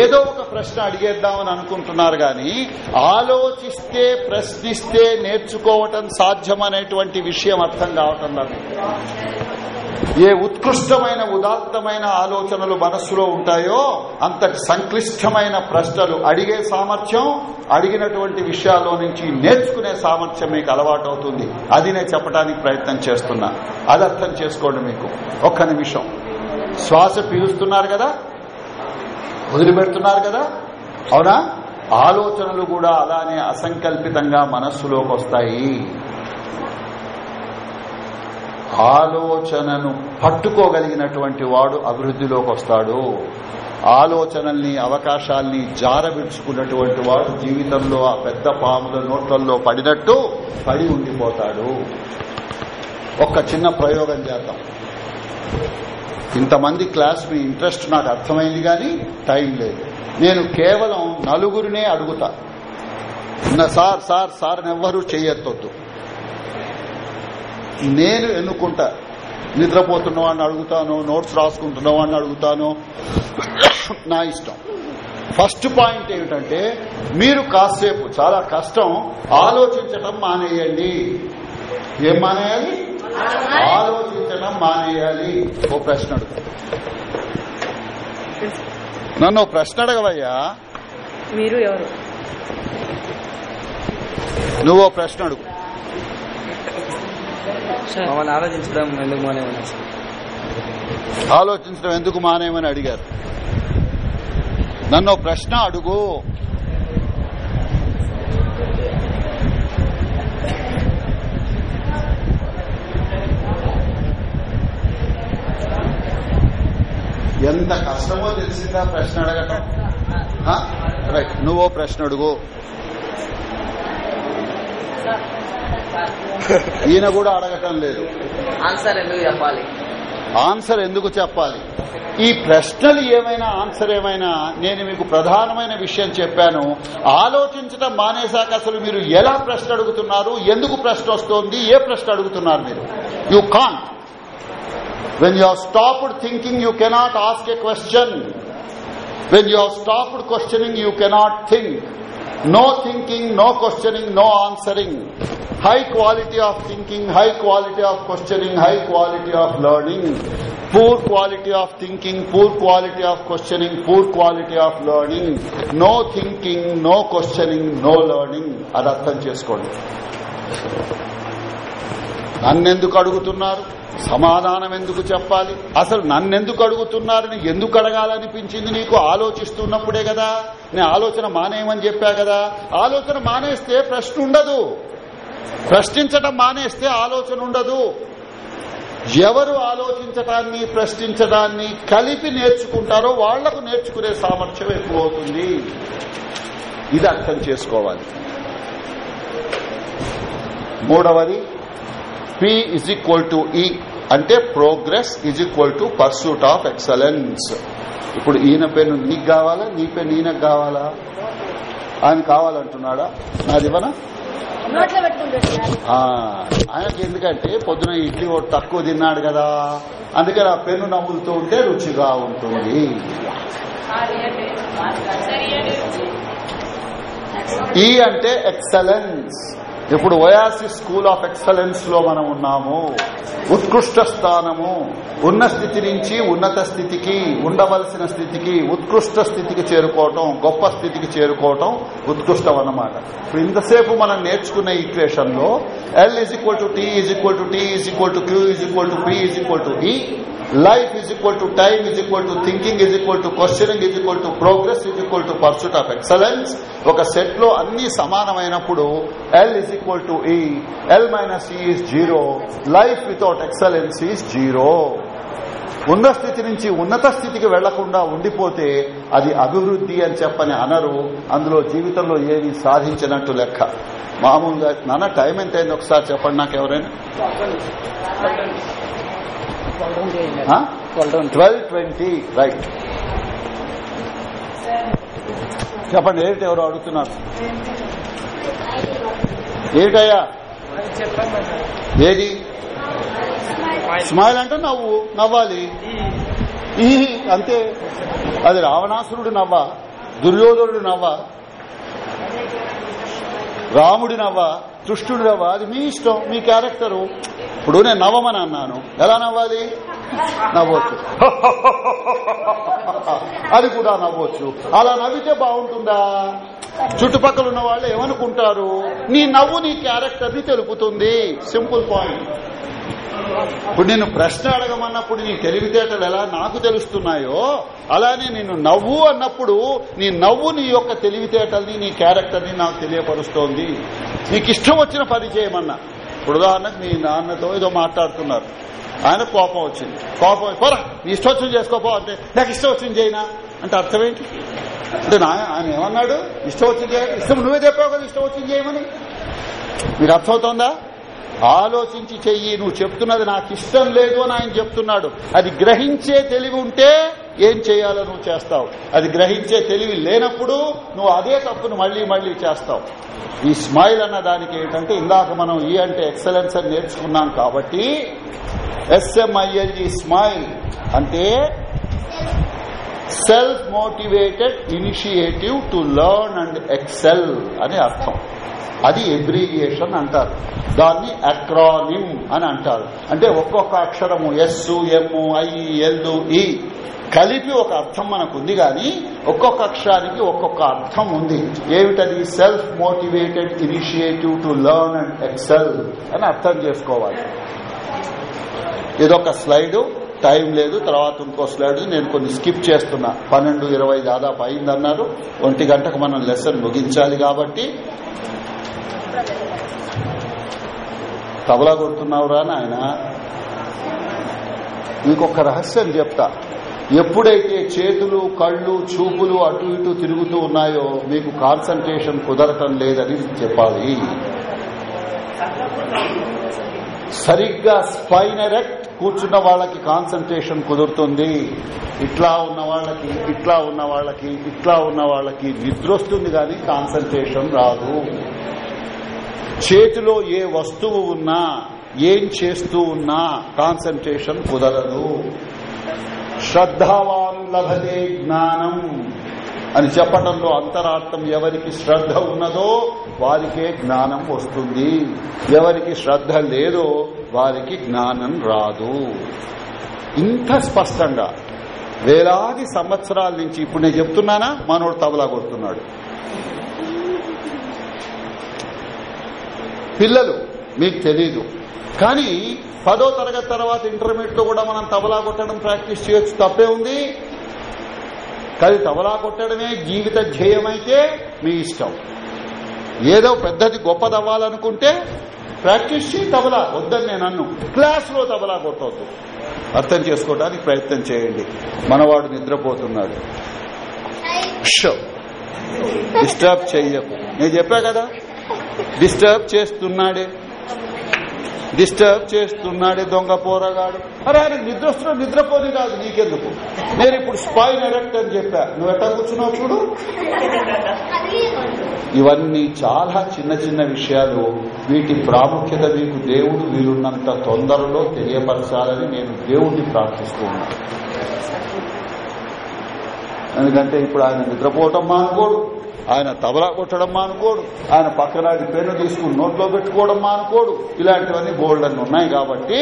Speaker 2: ఏదో ఒక ప్రశ్న అడిగేద్దామని అనుకుంటున్నారు గాని ఆలోచిస్తే ప్రశ్నిస్తే నేర్చుకోవటం సాధ్యమనేటువంటి విషయం అర్థం కావటం నాకు ఏ ఉత్కృష్టమైన ఉదాత్తమైన ఆలోచనలు మనస్సులో ఉంటాయో అంతటి సంక్లిష్టమైన ప్రశ్నలు అడిగే సామర్థ్యం అడిగినటువంటి విషయాల్లో నుంచి నేర్చుకునే సామర్థ్యం మీకు అలవాటు అవుతుంది అది నేను చెప్పడానికి ప్రయత్నం చేస్తున్నా అది అర్థం చేసుకోండి మీకు ఒక్క నిమిషం శ్వాస పీలుస్తున్నారు కదా వదిలిపెడుతున్నారు కదా అవునా ఆలోచనలు కూడా అలానే అసంకల్పితంగా మనస్సులోకి వస్తాయి ఆలోచనను పట్టుకోగలిగినటువంటి వాడు అభివృద్ధిలోకి వస్తాడు ఆలోచనల్ని అవకాశాల్ని జారవిడ్చుకున్నటువంటి వాడు జీవితంలో ఆ పెద్ద పాముల నోట్లలో పడినట్టు పడి ఉండిపోతాడు ఒక్క చిన్న ప్రయోగం చేద్దాం ఇంతమంది క్లాస్ మీ ఇంట్రెస్ట్ నాకు అర్థమైంది కానీ టైం లేదు నేను కేవలం నలుగురినే అడుగుతా సార్ సార్ సార్ ఎవ్వరూ చేయొద్దు నేను ఎన్నుకుంటా నిద్రపోతున్న వాడిని అడుగుతాను నోట్స్ రాసుకుంటున్న వాడిని అడుగుతాను నా ఇష్టం ఫస్ట్ పాయింట్ ఏమిటంటే మీరు కాసేపు చాలా కష్టం ఆలోచించటం మానేయండి ఏం మానేయాలి ఆలోచించడం మానేయాలి ఓ ప్రశ్న అడుగు నన్ను ప్రశ్న అడగవయ్యా మీరు ఎవరు నువ్వు ప్రశ్న అడుగు ఆలోచించడం ఎందుకు మానేయమని ఆలోచించడం ఎందుకు మానేమని అడిగారు నన్ను ప్రశ్న అడుగు ఎంత కష్టమో తెలిసిందా ప్రశ్న అడగటం *laughs* రైట్ నువ్వో ప్రశ్న అడుగు
Speaker 1: *laughs*
Speaker 2: ఈయన కూడా అడగటం లేదు ఆన్సర్ ఎందుకు చెప్పాలి ఆన్సర్ ఎందుకు చెప్పాలి ఈ ప్రశ్నలు ఏమైనా ఆన్సర్ ఏమైనా నేను మీకు ప్రధానమైన విషయం చెప్పాను ఆలోచించడం మానేశాక అసలు మీరు ఎలా ప్రశ్న అడుగుతున్నారు ఎందుకు ప్రశ్న వస్తోంది ఏ ప్రశ్న అడుగుతున్నారు మీరు you can't When you have stopped thinking, you cannot ask a question. When you have stopped questioning, you cannot think. No thinking, no questioning, no answering. High quality of thinking, high quality of questioning, high quality of learning. Poor quality of thinking, poor quality of questioning, poor quality of learning. No thinking, no questioning, no learning. అది అర్థం చేసుకోండి నన్నెందుకు అడుగుతున్నారు సమాధానం ఎందుకు చెప్పాలి అసలు నన్నెందుకు అడుగుతున్నారని ఎందుకు అడగాలనిపించింది నీకు ఆలోచిస్తున్నప్పుడే కదా నేను ఆలోచన మానేయమని చెప్పా కదా ఆలోచన మానేస్తే ప్రశ్న ఉండదు ప్రశ్నించడం మానేస్తే ఆలోచన ఉండదు ఎవరు ఆలోచించటాన్ని ప్రశ్నించడాన్ని కలిపి నేర్చుకుంటారో వాళ్లకు నేర్చుకునే సామర్థ్యం ఎక్కువ అవుతుంది ఇది అర్థం చేసుకోవాలి మూడవది P is equal to E అంటే progress is equal to pursuit of excellence ఇప్పుడు ఈయన పేరు నీకు కావాలా నీ పేరు ఈయనకు కావాలా ఆయన కావాలంటున్నాడా నాదివనా ఆయనకి ఎందుకంటే పొద్దున ఇడ్లీ ఒకటి తక్కువ తిన్నాడు కదా అందుకని ఆ పెన్ను నములుతూ ఉంటే రుచిగా ఉంటుంది ఈ e అంటే ఎక్సలెన్స్ ఇప్పుడు ఓయాసి స్కూల్ ఆఫ్ ఎక్సలెన్స్ లో మనం ఉన్నాము ఉత్కృష్ట స్థానము ఉన్న స్థితి నుంచి ఉన్నత స్థితికి ఉండవలసిన స్థితికి ఉత్కృష్ట స్థితికి చేరుకోవటం గొప్ప స్థితికి చేరుకోవటం ఉత్కృష్టం అన్నమాట ఇప్పుడు ఇంతసేపు మనం నేర్చుకునే ఈక్వేషన్ లో L is equal to T is equal to T is equal to Q is equal to P is equal to D life is equal to time is equal to thinking is equal to questioning is equal to progress is equal to pursuit of excellence ఒక set లో అన్ని సమానమైనప్పుడు L is equal to E L minus E is zero life without excellence is zero ఉన్న స్థితి నుంచి ఉన్నత స్థితికి వెళ్లకుండా ఉండిపోతే అది అభివృద్ధి అని చెప్పని అనరు అందులో జీవితంలో ఏది సాధించినట్టు లెక్క మామూలుగా నాన్న టైం ఎంత అయింది ఒకసారి చెప్పండి నాకు ఎవరైనా ట్వెల్వ్ ట్వంటీ రైట్ చెప్పండి ఏమిటి ఎవరు అడుగుతున్నారు ఏమిటయ్యా ఏది
Speaker 1: స్మైల్ అంటే నవ్వు
Speaker 2: నవ్వాలి ఈ అంతే అది రావణాసురుడు నవ్వ దుర్యోధనుడు నవ్వ రాముడి నవ్వ దుష్టుడుగా అది మీ ఇష్టం మీ క్యారెక్టరు ఇప్పుడు నేను నవ్వమని అన్నాను ఎలా నవ్వాలి నవ్వచ్చు అది కూడా నవ్వచ్చు అలా నవ్వితే బాగుంటుందా చుట్టుపక్కల ఉన్న వాళ్ళు ఏమనుకుంటారు నీ నవ్వు నీ క్యారెక్టర్ ని తెలుపుతుంది సింపుల్ పాయింట్ ఇప్పుడు నేను ప్రశ్న అడగమన్నప్పుడు నీ తెలివితేటలు ఎలా నాకు తెలుస్తున్నాయో అలానే నేను నవ్వు అన్నప్పుడు నీ నవ్వు నీ యొక్క తెలివితేటల్ని నీ క్యారెక్టర్ని నాకు తెలియపరుస్తోంది నీకు ఇష్టం వచ్చిన పని చేయమన్నా ఇప్పుడు ఉదాహరణకు మీ నాన్నతో ఏదో మాట్లాడుతున్నారు ఆయన కోపం వచ్చింది కోపం పోరా నీ ఇష్టం వచ్చింది చేసుకోపో అంటే నాకు ఇష్టం వచ్చింది చేయనా అంటే అర్థమేంటి అంటే ఆయన ఏమన్నాడు ఇష్టం వచ్చింది ఇష్టం నువ్వే చెప్పావు కదా ఇష్టం వచ్చింది చేయమని మీరు అర్థమవుతోందా ఆలోచించి చెయ్యి నువ్వు చెప్తున్నది నాకు ఇష్టం లేదు అని ఆయన చెప్తున్నాడు అది గ్రహించే తెలివి ఉంటే ఏం చేయాలో నువ్వు చేస్తావు అది గ్రహించే తెలివి లేనప్పుడు నువ్వు అదే తప్పును మళ్లీ మళ్లీ చేస్తావు ఈ స్మైల్ అన్న దానికి ఏంటంటే ఇందాక మనం ఈ అంటే ఎక్సలెన్స్ అని నేర్చుకున్నాం కాబట్టి ఎస్ఎంఐఎల్ఈ స్మైల్ అంటే self motivated initiative to learn and excel అని అర్థం అది ఎబ్రీవియేషన్ అంటారు దాన్ని అక్రానిమ్ అని అంటారు అంటే ఒక్కొక్క అక్షరము S M I L E కలిపి ఒక అర్థం మనకు ఉంది కానీ ఒక్కొక్క అక్షరానికి ఒక్కొక్క అర్థం ఉంది ఏమిటది self motivated initiative to learn and excel అని అర్థం చేసుకోవాలి ఇదొక స్లైడ్ టైం లేదు తర్వాత ఇంకో స్లైడ్ నేను కొన్ని స్కిప్ చేస్తున్నా పన్నెండు ఇరవై దాదాపు అయిందన్నారు ఒంటి గంటకు మనం లెసన్ ముగించాలి కాబట్టి తబలా కొడుతున్నావురా నాయన ఇంకొక రహస్యం చెప్తా ఎప్పుడైతే చేతులు కళ్ళు చూపులు అటు ఇటు తిరుగుతూ ఉన్నాయో మీకు కాన్సన్ట్రేషన్ కుదరటం లేదని చెప్పాలి సరిగ్గా స్పైన్ ఎరెక్ట్ కూర్చున్న వాళ్ళకి కాన్సన్ట్రేషన్ కుదురుతుంది ఇట్లా ఉన్న వాళ్ళకి ఇట్లా ఉన్న వాళ్ళకి ఇట్లా ఉన్న వాళ్ళకి నిద్రొస్తుంది కానీ కాన్సన్ట్రేషన్ రాదు చేతిలో ఏ వస్తువు ఉన్నా ఏం చేస్తూ ఉన్నా కాన్సన్ట్రేషన్ కుదరదు శ్రద్ధవాన్ లభతే జ్ఞానం అని చెప్పడంలో అంతరార్థం ఎవరికి శ్రద్ధ ఉన్నదో వారికే జ్ఞానం వస్తుంది ఎవరికి శ్రద్ధ లేదో వారికి జ్ఞానం రాదు ఇంత స్పష్టంగా వేలాది సంవత్సరాల నుంచి ఇప్పుడు నేను చెప్తున్నానా మనోడు తబలా కొడుతున్నాడు పిల్లలు మీకు తెలీదు కానీ పదో తరగతి తర్వాత ఇంటర్మీడియట్ లో కూడా మనం తబలా కొట్టడం ప్రాక్టీస్ చేయొచ్చు తప్పే ఉంది కానీ తబలా కొట్టడమే జీవిత ధ్యేయమైతే మీ ఇష్టం ఏదో పెద్దది గొప్పదవ్వాలనుకుంటే ప్రాక్టీస్ చేయి తబలా వద్దని నేను అన్ను క్లాస్లో తబలా కొట్టవద్దు అర్థం చేసుకోవడానికి ప్రయత్నం చేయండి మనవాడు నిద్రపోతున్నాడు డిస్టర్బ్ చెయ్యకు నేను చెప్పా కదా డిస్టర్బ్ చేస్తున్నాడే డిస్టర్బ్ చేస్తున్నాడే దొంగ పోరగాడు అరే ఆయన నిద్ర వస్తున్నాడు నిద్రపోని కాదు నీకెందుకు నేను ఇప్పుడు స్పైన్ ఎరెక్ట్ అని చెప్పా నువ్వు ఎట్లా
Speaker 1: కూర్చున్నావు చూడు
Speaker 2: ఇవన్నీ చాలా చిన్న చిన్న విషయాలు వీటి ప్రాముఖ్యత మీకు దేవుడు వీలున్నంత తొందరలో తెలియపరచాలని నేను దేవుడిని ప్రార్థిస్తూ ఎందుకంటే ఇప్పుడు ఆయన నిద్రపోవటం మానుకోడు ఆయన తబలా కొట్టడం మానుకోడు ఆయన పక్కనాటి పెన్ను తీసుకుని నోట్లో పెట్టుకోవడం మానుకోడు ఇలాంటివన్నీ బోల్డ్ అన్ని ఉన్నాయి కాబట్టి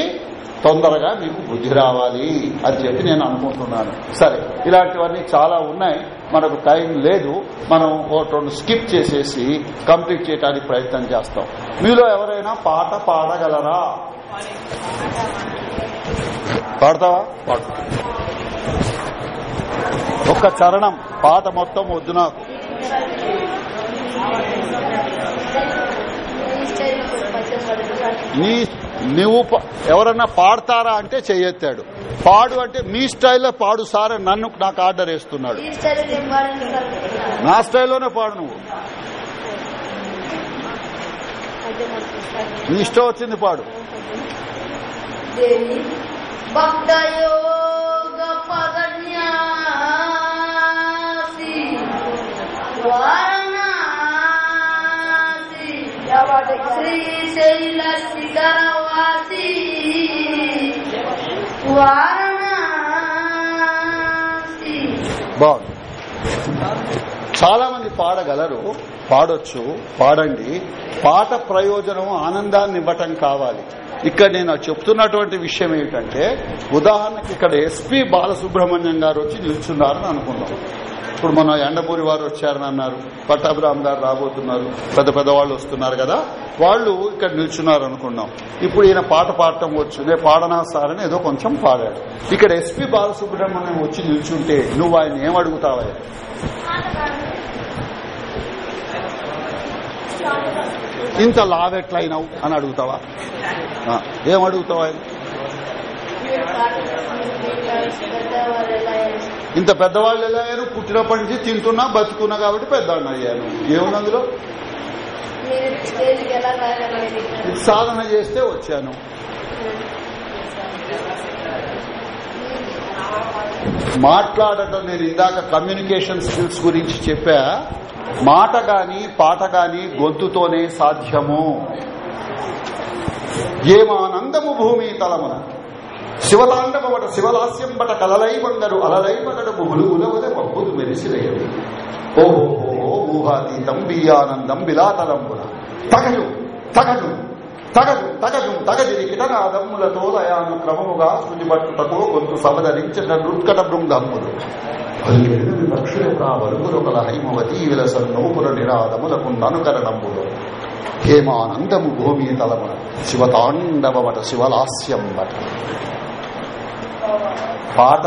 Speaker 2: తొందరగా మీకు బుద్ధి రావాలి అని చెప్పి నేను అనుకుంటున్నాను సరే ఇలాంటివన్నీ చాలా ఉన్నాయి మనకు టైం లేదు మనం రెండు స్కిప్ చేసేసి కంప్లీట్ చేయడానికి ప్రయత్నం చేస్తాం మీలో ఎవరైనా పాట పాడగలరా పాడతావా పాడు ఒక్క చరణం పాట మొత్తం వద్దు నాకు నీ నువ్వు ఎవరన్నా పాడతారా అంటే చెయ్యెత్తాడు పాడు అంటే మీ స్టైల్లో పాడు సార్ నన్ను నాకు ఆర్డర్ వేస్తున్నాడు నా స్టైల్లోనే పాడు నువ్వు నీ ఇష్టం వచ్చింది పాడు చాలా మంది పాడగలరు పాడొచ్చు పాడండి పాట ప్రయోజనం ఆనందాన్ని ఇవ్వటం కావాలి ఇక్కడ నేను చెప్తున్నటువంటి విషయం ఏమిటంటే ఉదాహరణకి ఇక్కడ ఎస్పీ బాలసుబ్రహ్మణ్యం గారు వచ్చి నిల్చున్నారని అనుకున్నాం ఇప్పుడు మన ఎండపూరి వారు వచ్చారని అన్నారు పట్టాభిరామ్ గారు రాబోతున్నారు పెద్ద పెద్ద వాళ్ళు వస్తున్నారు కదా వాళ్ళు ఇక్కడ నిల్చున్నారు అనుకున్నాం ఇప్పుడు ఈయన పాట పాడటం వచ్చు పాడనా సార్ అని ఏదో కొంచెం పాడాడు ఇక్కడ ఎస్పీ బాలసుబ్రహ్మణ్యం వచ్చి నిల్చుంటే నువ్వు ఆయన ఏం అడుగుతావా ఇంత లావెట్లయినావు అని అడుగుతావా ఏం అడుగుతావా ఇంత పెద్దవాళ్ళు ఎలా అయ్యారు పుట్టినప్పటి నుంచి తింటున్నా బతుకున్నా కాబట్టి పెద్దవాడిని అయ్యాను ఏముంది అందులో సాధన చేస్తే వచ్చాను మాట్లాడటం నేను ఇందాక కమ్యూనికేషన్ స్కిల్స్ గురించి చెప్పా మాట గాని పాట గాని గొంతుతోనే సాధ్యము ఏమానందము భూమి తలమున ಶಿವಲಾಂಡವಟ ಶಿವಲಾಸ್ಯಂಬಟ ಕಲಲೈ ಬಂದರು ಅಲಲೈ ಮಗಡಬು ಹುಲು ಉಲವದೆ ಮಬ್ಬುದು ಮೆರೆಸಿರೆಯದು ಓಹೋಹೋ ಊಹಾತೀತಂ ಬೀಯಾನಂದಂ ಬಿಲಾತರಂಬುಲ తగదు తగదు తగదు తగదు తగది కిటనాదమ్ములతో దయాను క్రమముగా శృతిపట్టుటకు కొంత సమదరించిన నృత్కట బృందమ్ములు పదిహేడు లక్షల ప్రావలుగురొకల హైమవతి విలస నోపుల నిరాదములకు ననుకరణములు హేమానందము భూమి తలమున శివతాండవమట శివలాస్యం పాట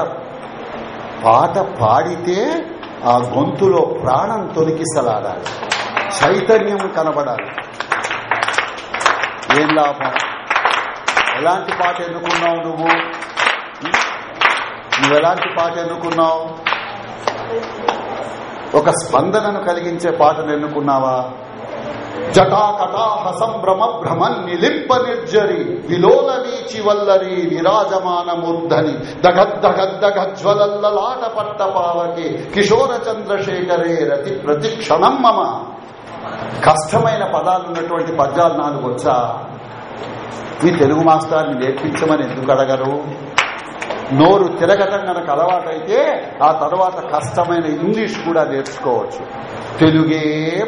Speaker 2: పాట పాడితే ఆ గొంతులో ప్రాణం తొలికిసలాడాలి చైతన్యం కనబడాలి ఏం లాభం ఎలాంటి పాట ఎన్నుకున్నావు నువ్వు నువ్వు ఎలాంటి పాట ఎన్నుకున్నావు ఒక స్పందనను కలిగించే పాటను ఎన్నుకున్నావా జటాకటాహ సంభ్రమ భ్రమన్ నిలింప నిర్జరి విలోల వీచి వల్లరి విరాజమానమూర్ధని దగద్దగద్దగజ్వలల్లలాట పట్ట పాలకే కిశోర చంద్రశేఖరే రతి ప్రతి క్షణం మమ కష్టమైన పదాలు ఉన్నటువంటి పద్యాలు నాలుగు వచ్చా మీ తెలుగు మాస్టర్ని నేర్పించమని ఎందుకు అడగరు నోరు తిరగటం గనక అలవాటైతే ఆ తర్వాత కష్టమైన ఇంగ్లీష్ కూడా నేర్చుకోవచ్చు తెలుగే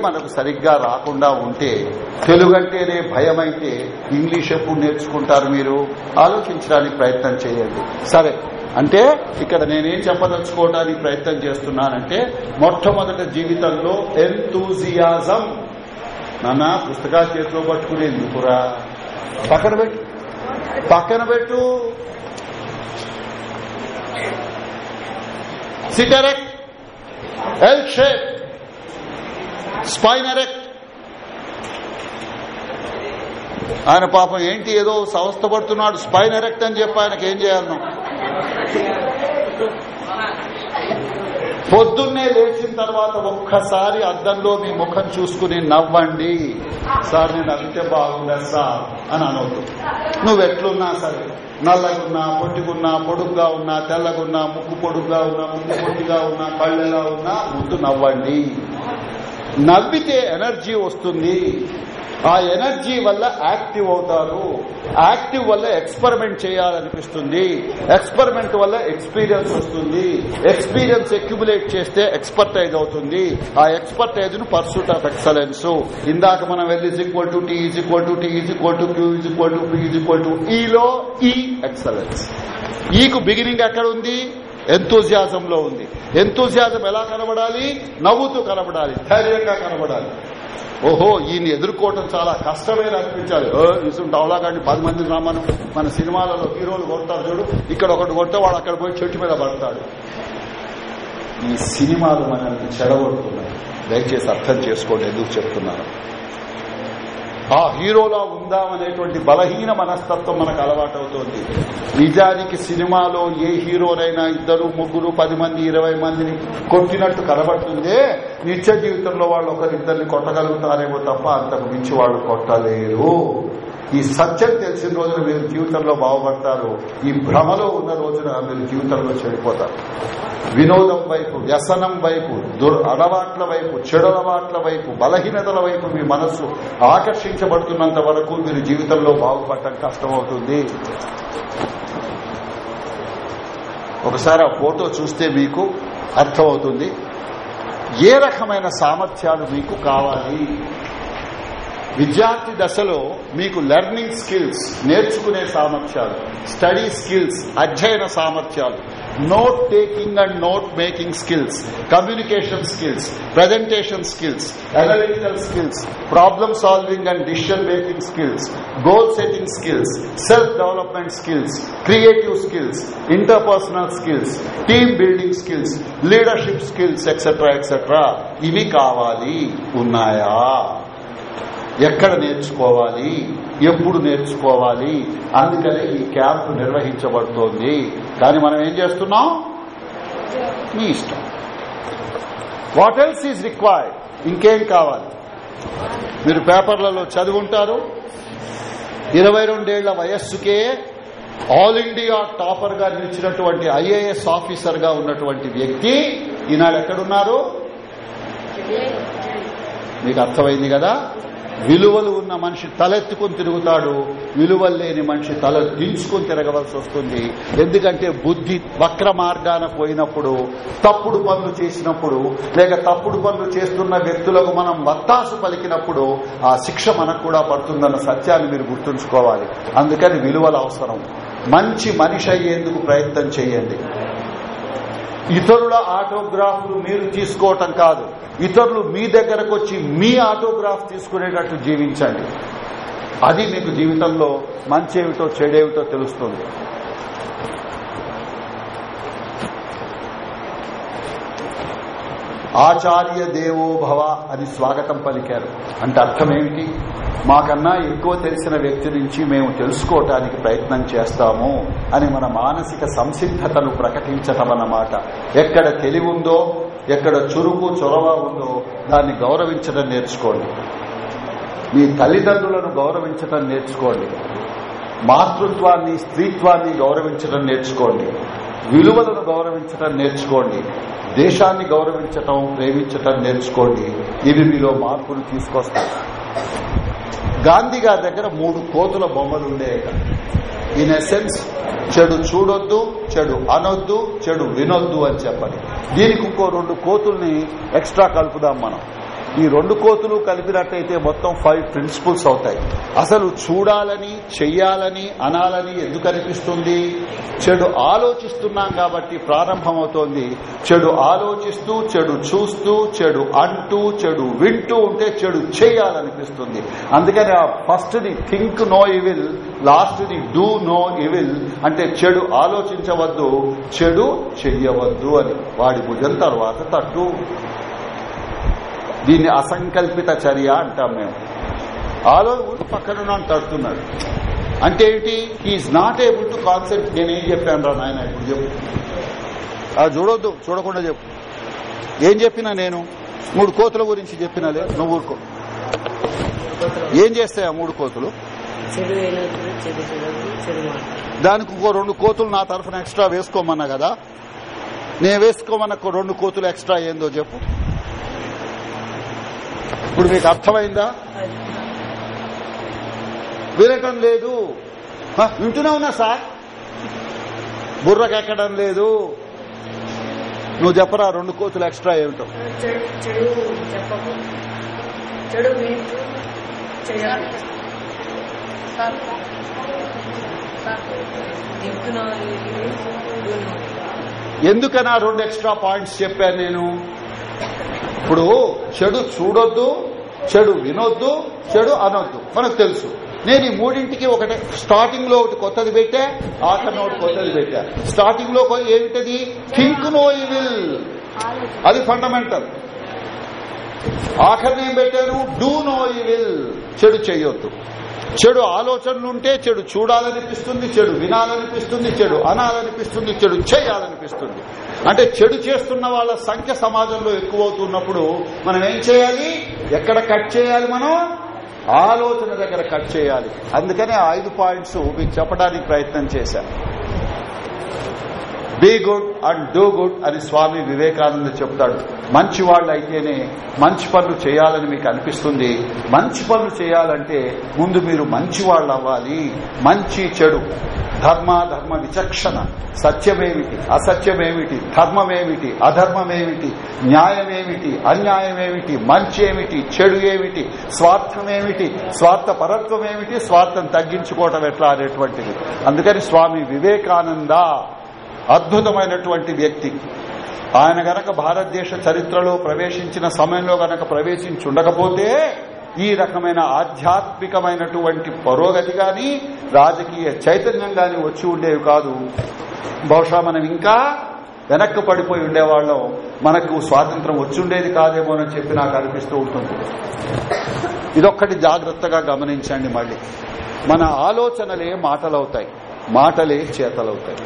Speaker 2: మనకు సరిగ్గా రాకుండా ఉంటే తెలుగంటేనే భయం అయితే ఇంగ్లీష్ ఎప్పుడు నేర్చుకుంటారు మీరు ఆలోచించడానికి ప్రయత్నం చేయండి సరే అంటే ఇక్కడ నేనేం చెప్పదలుచుకోవడానికి ప్రయత్నం చేస్తున్నానంటే మొట్టమొదట జీవితంలో ఎంతూజియాజం నాన్న పుస్తకాలు చేతిలో పట్టుకునేందుకురా పక్కన పెట్టు పక్కన పెట్టు cigarette L shape spine erect ఆయన పాపం ఏంటి ఏదో పడుతున్నాడు స్పైన్ ఎరెక్ట్ అని చెప్పి ఆయనకి ఏం చేయాలను పొద్దున్నే లేచిన తర్వాత ఒక్కసారి అద్దంలో మీ ముఖం చూసుకుని నవ్వండి సార్ నేను నవ్వితే బాగుందా సార్ అని అనవద్దు నువ్వెట్లున్నా సరే నల్లగున్నా పొట్టిగున్నా పొడుగ్గా ఉన్నా తెల్లగున్నా ముక్కు పొడుగ్గా ఉన్నా ముక్కు పొట్టిగా ఉన్నా కళ్ళెలా ఉన్నా ముందు నవ్వండి నవ్వితే ఎనర్జీ వస్తుంది ఆ ఎనర్జీ వల్ల యాక్టివ్ అవుతారు యాక్టివ్ వల్ల ఎక్స్పెరిమెంట్ చేయాలనిపిస్తుంది ఎక్స్పెరిమెంట్ వల్ల ఎక్స్పీరియన్స్ వస్తుంది ఎక్స్పీరియన్స్ అక్యుములేట్ చేస్తే ఎక్స్పర్టైజ్ అవుతుంది ఆ ఐజ్ ను పర్సూట్ ఆఫ్ ఎక్సలెన్స్ ఇందాక మనం వెళ్ళి is to T to T to Q to equal to ఈలో ఈ ఎక్సలెన్స్ ఈకు e బిగినింగ్ ఎక్కడ ఉంది ఎంతూజియాజంలో ఉంది ఎంతూజియాజం ఎలా కనబడాలి నవ్వుతూ కనబడాలి ధైర్యంగా కనబడాలి ఓహో ఈయన ఎదుర్కోవటం చాలా కష్టమే అనిపించాలి ఇసుంటి కానీ పది మందికి రామని మన సినిమాలలో హీరోలు కొడతారు చూడు ఇక్కడ ఒకటి కొడితే వాడు అక్కడ పోయి చెట్టు మీద పడతాడు ఈ సినిమాలు మనల్ని చెడగొడుతున్నాయి దయచేసి అర్థం చేసుకోండి ఎందుకు చెప్తున్నారు ఆ హీరోలా ఉందామనేటువంటి బలహీన మనస్తత్వం మనకు అలవాటవుతోంది నిజానికి సినిమాలో ఏ హీరోనైనా ఇద్దరు ముగ్గురు పది మంది ఇరవై మందిని కొట్టినట్టు కనబడుతుందే నిత్య జీవితంలో వాళ్ళు ఒకరిద్దరిని కొట్టగలుగుతారేమో తప్ప అంతకు మించి వాళ్ళు కొట్టలేరు ఈ సత్యం తెలిసిన రోజున మీరు జీవితంలో బాగుపడతారు ఈ భ్రమలో ఉన్న రోజున మీరు జీవితంలో చెడిపోతారు వినోదం వైపు వ్యసనం వైపు దుర్ అలవాట్ల వైపు చెడు అలవాట్ల వైపు బలహీనతల వైపు మీ మనస్సు ఆకర్షించబడుతున్నంత వరకు మీరు జీవితంలో బాగుపడటం కష్టమవుతుంది ఒకసారి ఆ ఫోటో చూస్తే మీకు అర్థమవుతుంది ఏ రకమైన సామర్థ్యాలు మీకు కావాలి విద్యార్థి దశలో మీకు లెర్నింగ్ స్కిల్స్ నేర్చుకునే సామర్థ్యాలు స్టడీ స్కిల్స్ అధ్యయన సామర్థ్యాలు note taking and note making skills communication skills presentation skills analytical skills problem solving and decision making skills goal setting skills self development skills creative skills interpersonal skills team building skills leadership skills etcetera etcetera ఇవి కావాలి ఉన్నాయా ఎక్కడ నేర్చుకోవాలి ఎప్పుడు నేర్చుకోవాలి అందుకనే ఈ camp నిర్వహించబడుతోంది కానీ మనం ఏం చేస్తున్నాం మీ ఇష్టం వాట్ ఎల్స్ ఈజ్ రిక్వైర్డ్ ఇంకేం కావాలి మీరు పేపర్లలో చదువుంటారు ఇరవై రెండేళ్ల వయస్సుకే ఆల్ ఇండియా టాపర్ గా నిలిచినటువంటి ఐఏఎస్ ఆఫీసర్ గా ఉన్నటువంటి వ్యక్తి ఈనాడు ఎక్కడున్నారు మీకు అర్థమైంది కదా విలువలు ఉన్న మనిషి తలెత్తుకుని తిరుగుతాడు విలువలు లేని మనిషి తల దించుకుని తిరగవలసి వస్తుంది ఎందుకంటే బుద్ధి వక్ర మార్గాన పోయినప్పుడు తప్పుడు పనులు చేసినప్పుడు లేక తప్పుడు పనులు చేస్తున్న వ్యక్తులకు మనం వత్తాసు పలికినప్పుడు ఆ శిక్ష మనకు కూడా పడుతుందన్న సత్యాన్ని మీరు గుర్తుంచుకోవాలి అందుకని విలువలు అవసరం మంచి మనిషి అయ్యేందుకు ప్రయత్నం చేయండి ఇతరుల ఆటోగ్రాఫ్లు మీరు తీసుకోవటం కాదు ఇతరులు మీ దగ్గరకు వచ్చి మీ ఆటోగ్రాఫ్ తీసుకునేటట్టు జీవించండి అది మీకు జీవితంలో మంచి ఏమిటో చెడేమిటో తెలుస్తుంది ఆచార్య దేవోభవ అని స్వాగతం పలికారు అంటే అర్థం ఏమిటి మాకన్నా ఎక్కువ తెలిసిన వ్యక్తి నుంచి మేము తెలుసుకోవటానికి ప్రయత్నం చేస్తాము అని మన మానసిక సంసిద్ధతను ప్రకటించటం అన్నమాట ఎక్కడ తెలివి ఉందో ఎక్కడ చురుకు చొరవ ఉందో దాన్ని గౌరవించడం నేర్చుకోండి మీ తల్లిదండ్రులను గౌరవించడం నేర్చుకోండి మాతృత్వాన్ని స్త్రీత్వాన్ని గౌరవించడం నేర్చుకోండి విలువలను గౌరవించటం నేర్చుకోండి దేశాన్ని గౌరవించటం ప్రేమించటం నేర్చుకోండి ఇవి మీలో మార్పులు తీసుకొస్తాయి గాంధీ గారి దగ్గర మూడు కోతుల బొమ్మలు ఉండేయట ఇన్ ఎసెన్స్ చెడు చూడొద్దు చెడు అనొద్దు చెడు వినొద్దు అని చెప్పండి దీనికి ఇంకో రెండు కోతుల్ని ఎక్స్ట్రా కలుపుదాం మనం ఈ రెండు కోతులు కలిపినట్టయితే మొత్తం ఫైవ్ ప్రిన్సిపల్స్ అవుతాయి అసలు చూడాలని చెయ్యాలని అనాలని ఎందుకు అనిపిస్తుంది చెడు ఆలోచిస్తున్నాం కాబట్టి ప్రారంభమవుతోంది చెడు ఆలోచిస్తూ చెడు చూస్తూ చెడు అంటూ చెడు వింటూ ఉంటే చెడు చేయాలనిపిస్తుంది అందుకని ఆ ఫస్ట్ది think no evil the do no evil అంటే చెడు ఆలోచించవద్దు చెడు చెయ్యవద్దు అని వాడి భుజం తర్వాత తట్టు దీన్ని అసంకల్పిత చర్య అంటాం మేము ఆలో పక్కన తడుతున్నాడు అంటే ఏంటి he's not able to concept నేనేం చెప్పాను రా నాయన ఇప్పుడు చెప్పు అది చూడొద్దు చూడకుండా చెప్పు ఏం చెప్పినా నేను మూడు కోతుల గురించి చెప్పినలే నువ్వు ఊరుకో ఏం చేస్తాయి ఆ మూడు కోతులు దానికి ఒక రెండు కోతులు నా తరఫున ఎక్స్ట్రా వేసుకోమన్నా కదా నేను వేసుకోమన్నా రెండు కోతులు ఎక్స్ట్రా ఏందో చెప్పు ఇప్పుడు మీకు అర్థమైందా వినటం లేదు వింటూనే ఉన్నా సార్ బుర్రకెక్కడం లేదు నువ్వు చెప్పరా రెండు కోతులు ఎక్స్ట్రా ఏమిటో ఎందుకన్నా రెండు ఎక్స్ట్రా పాయింట్స్ చెప్పాను నేను ఇప్పుడు చెడు చూడొద్దు చెడు వినొద్దు చెడు అనొద్దు మనకు తెలుసు నేను ఈ మూడింటికి ఒకటే స్టార్టింగ్ లో ఒకటి కొత్తది పెట్టా ఆఖరణ ఒకటి కొత్తది పెట్టా స్టార్టింగ్ లో ఏమిటది థింక్ నో ఈ విల్ అది ఫండమెంటల్ ఆఖరణ ఏం పెట్టారు డూ నో ఈ విల్ చెడు చేయొద్దు చెడు ఆలోచనలుంటే చెడు చూడాలనిపిస్తుంది చెడు వినాలనిపిస్తుంది చెడు అనాలనిపిస్తుంది చెడు చేయాలనిపిస్తుంది అంటే చెడు చేస్తున్న వాళ్ళ సంఖ్య సమాజంలో ఎక్కువ అవుతున్నప్పుడు మనం ఏం చేయాలి ఎక్కడ కట్ చేయాలి మనం ఆలోచన దగ్గర కట్ చేయాలి అందుకనే ఐదు పాయింట్స్ మీకు చెప్పడానికి ప్రయత్నం చేశాను be good and do good అని స్వామి వివేకానంద చెప్తాడు మంచి వాళ్ళు అయితేనే మంచి పనులు చేయాలని మీకు అనిపిస్తుంది మంచి పనులు చేయాలంటే ముందు మీరు మంచి వాళ్ళు అవ్వాలి మంచి చెడు ధర్మ ధర్మ విచక్షణ సత్యమేమిటి అసత్యమేమిటి ధర్మమేమిటి అధర్మమేమిటి న్యాయమేమిటి అన్యాయమేమిటి మంచి ఏమిటి చెడు ఏమిటి స్వార్థమేమిటి పరత్వం ఏమిటి స్వార్థం తగ్గించుకోవటం ఎట్లా అనేటువంటిది అందుకని స్వామి వివేకానంద అద్భుతమైనటువంటి వ్యక్తి ఆయన గనక భారతదేశ చరిత్రలో ప్రవేశించిన సమయంలో గనక ప్రవేశించుండకపోతే ఈ రకమైన ఆధ్యాత్మికమైనటువంటి పురోగతి గాని రాజకీయ చైతన్యం గాని వచ్చి ఉండేవి కాదు బహుశా మనం ఇంకా వెనక్కి పడిపోయి ఉండేవాళ్ళం మనకు స్వాతంత్రం కాదేమో కాదేమోనని చెప్పి నాకు అనిపిస్తూ ఉంటుంది ఇదొక్కటి జాగ్రత్తగా గమనించండి మళ్ళీ మన ఆలోచనలే మాటలవుతాయి మాటలే చేతలవుతాయి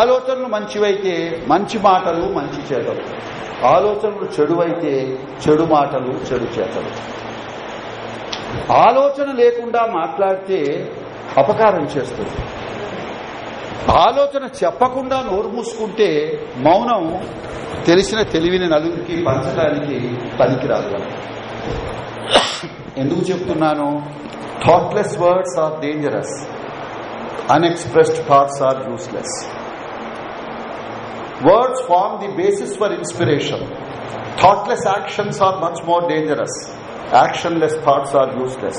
Speaker 2: ఆలోచనలు మంచివైతే మంచి మాటలు మంచి చేతలు ఆలోచనలు చెడువైతే చెడు మాటలు చెడు చేతలు ఆలోచన లేకుండా మాట్లాడితే అపకారం చేస్తుంది ఆలోచన చెప్పకుండా నోరు మూసుకుంటే మౌనం తెలిసిన తెలివిని నలుగురికి పంచడానికి పనికిరాదు ఎందుకు చెప్తున్నాను thoughtless words are dangerous unexpressed thoughts are useless Words form the basis for inspiration. Thoughtless actions are much more dangerous. Actionless thoughts are useless.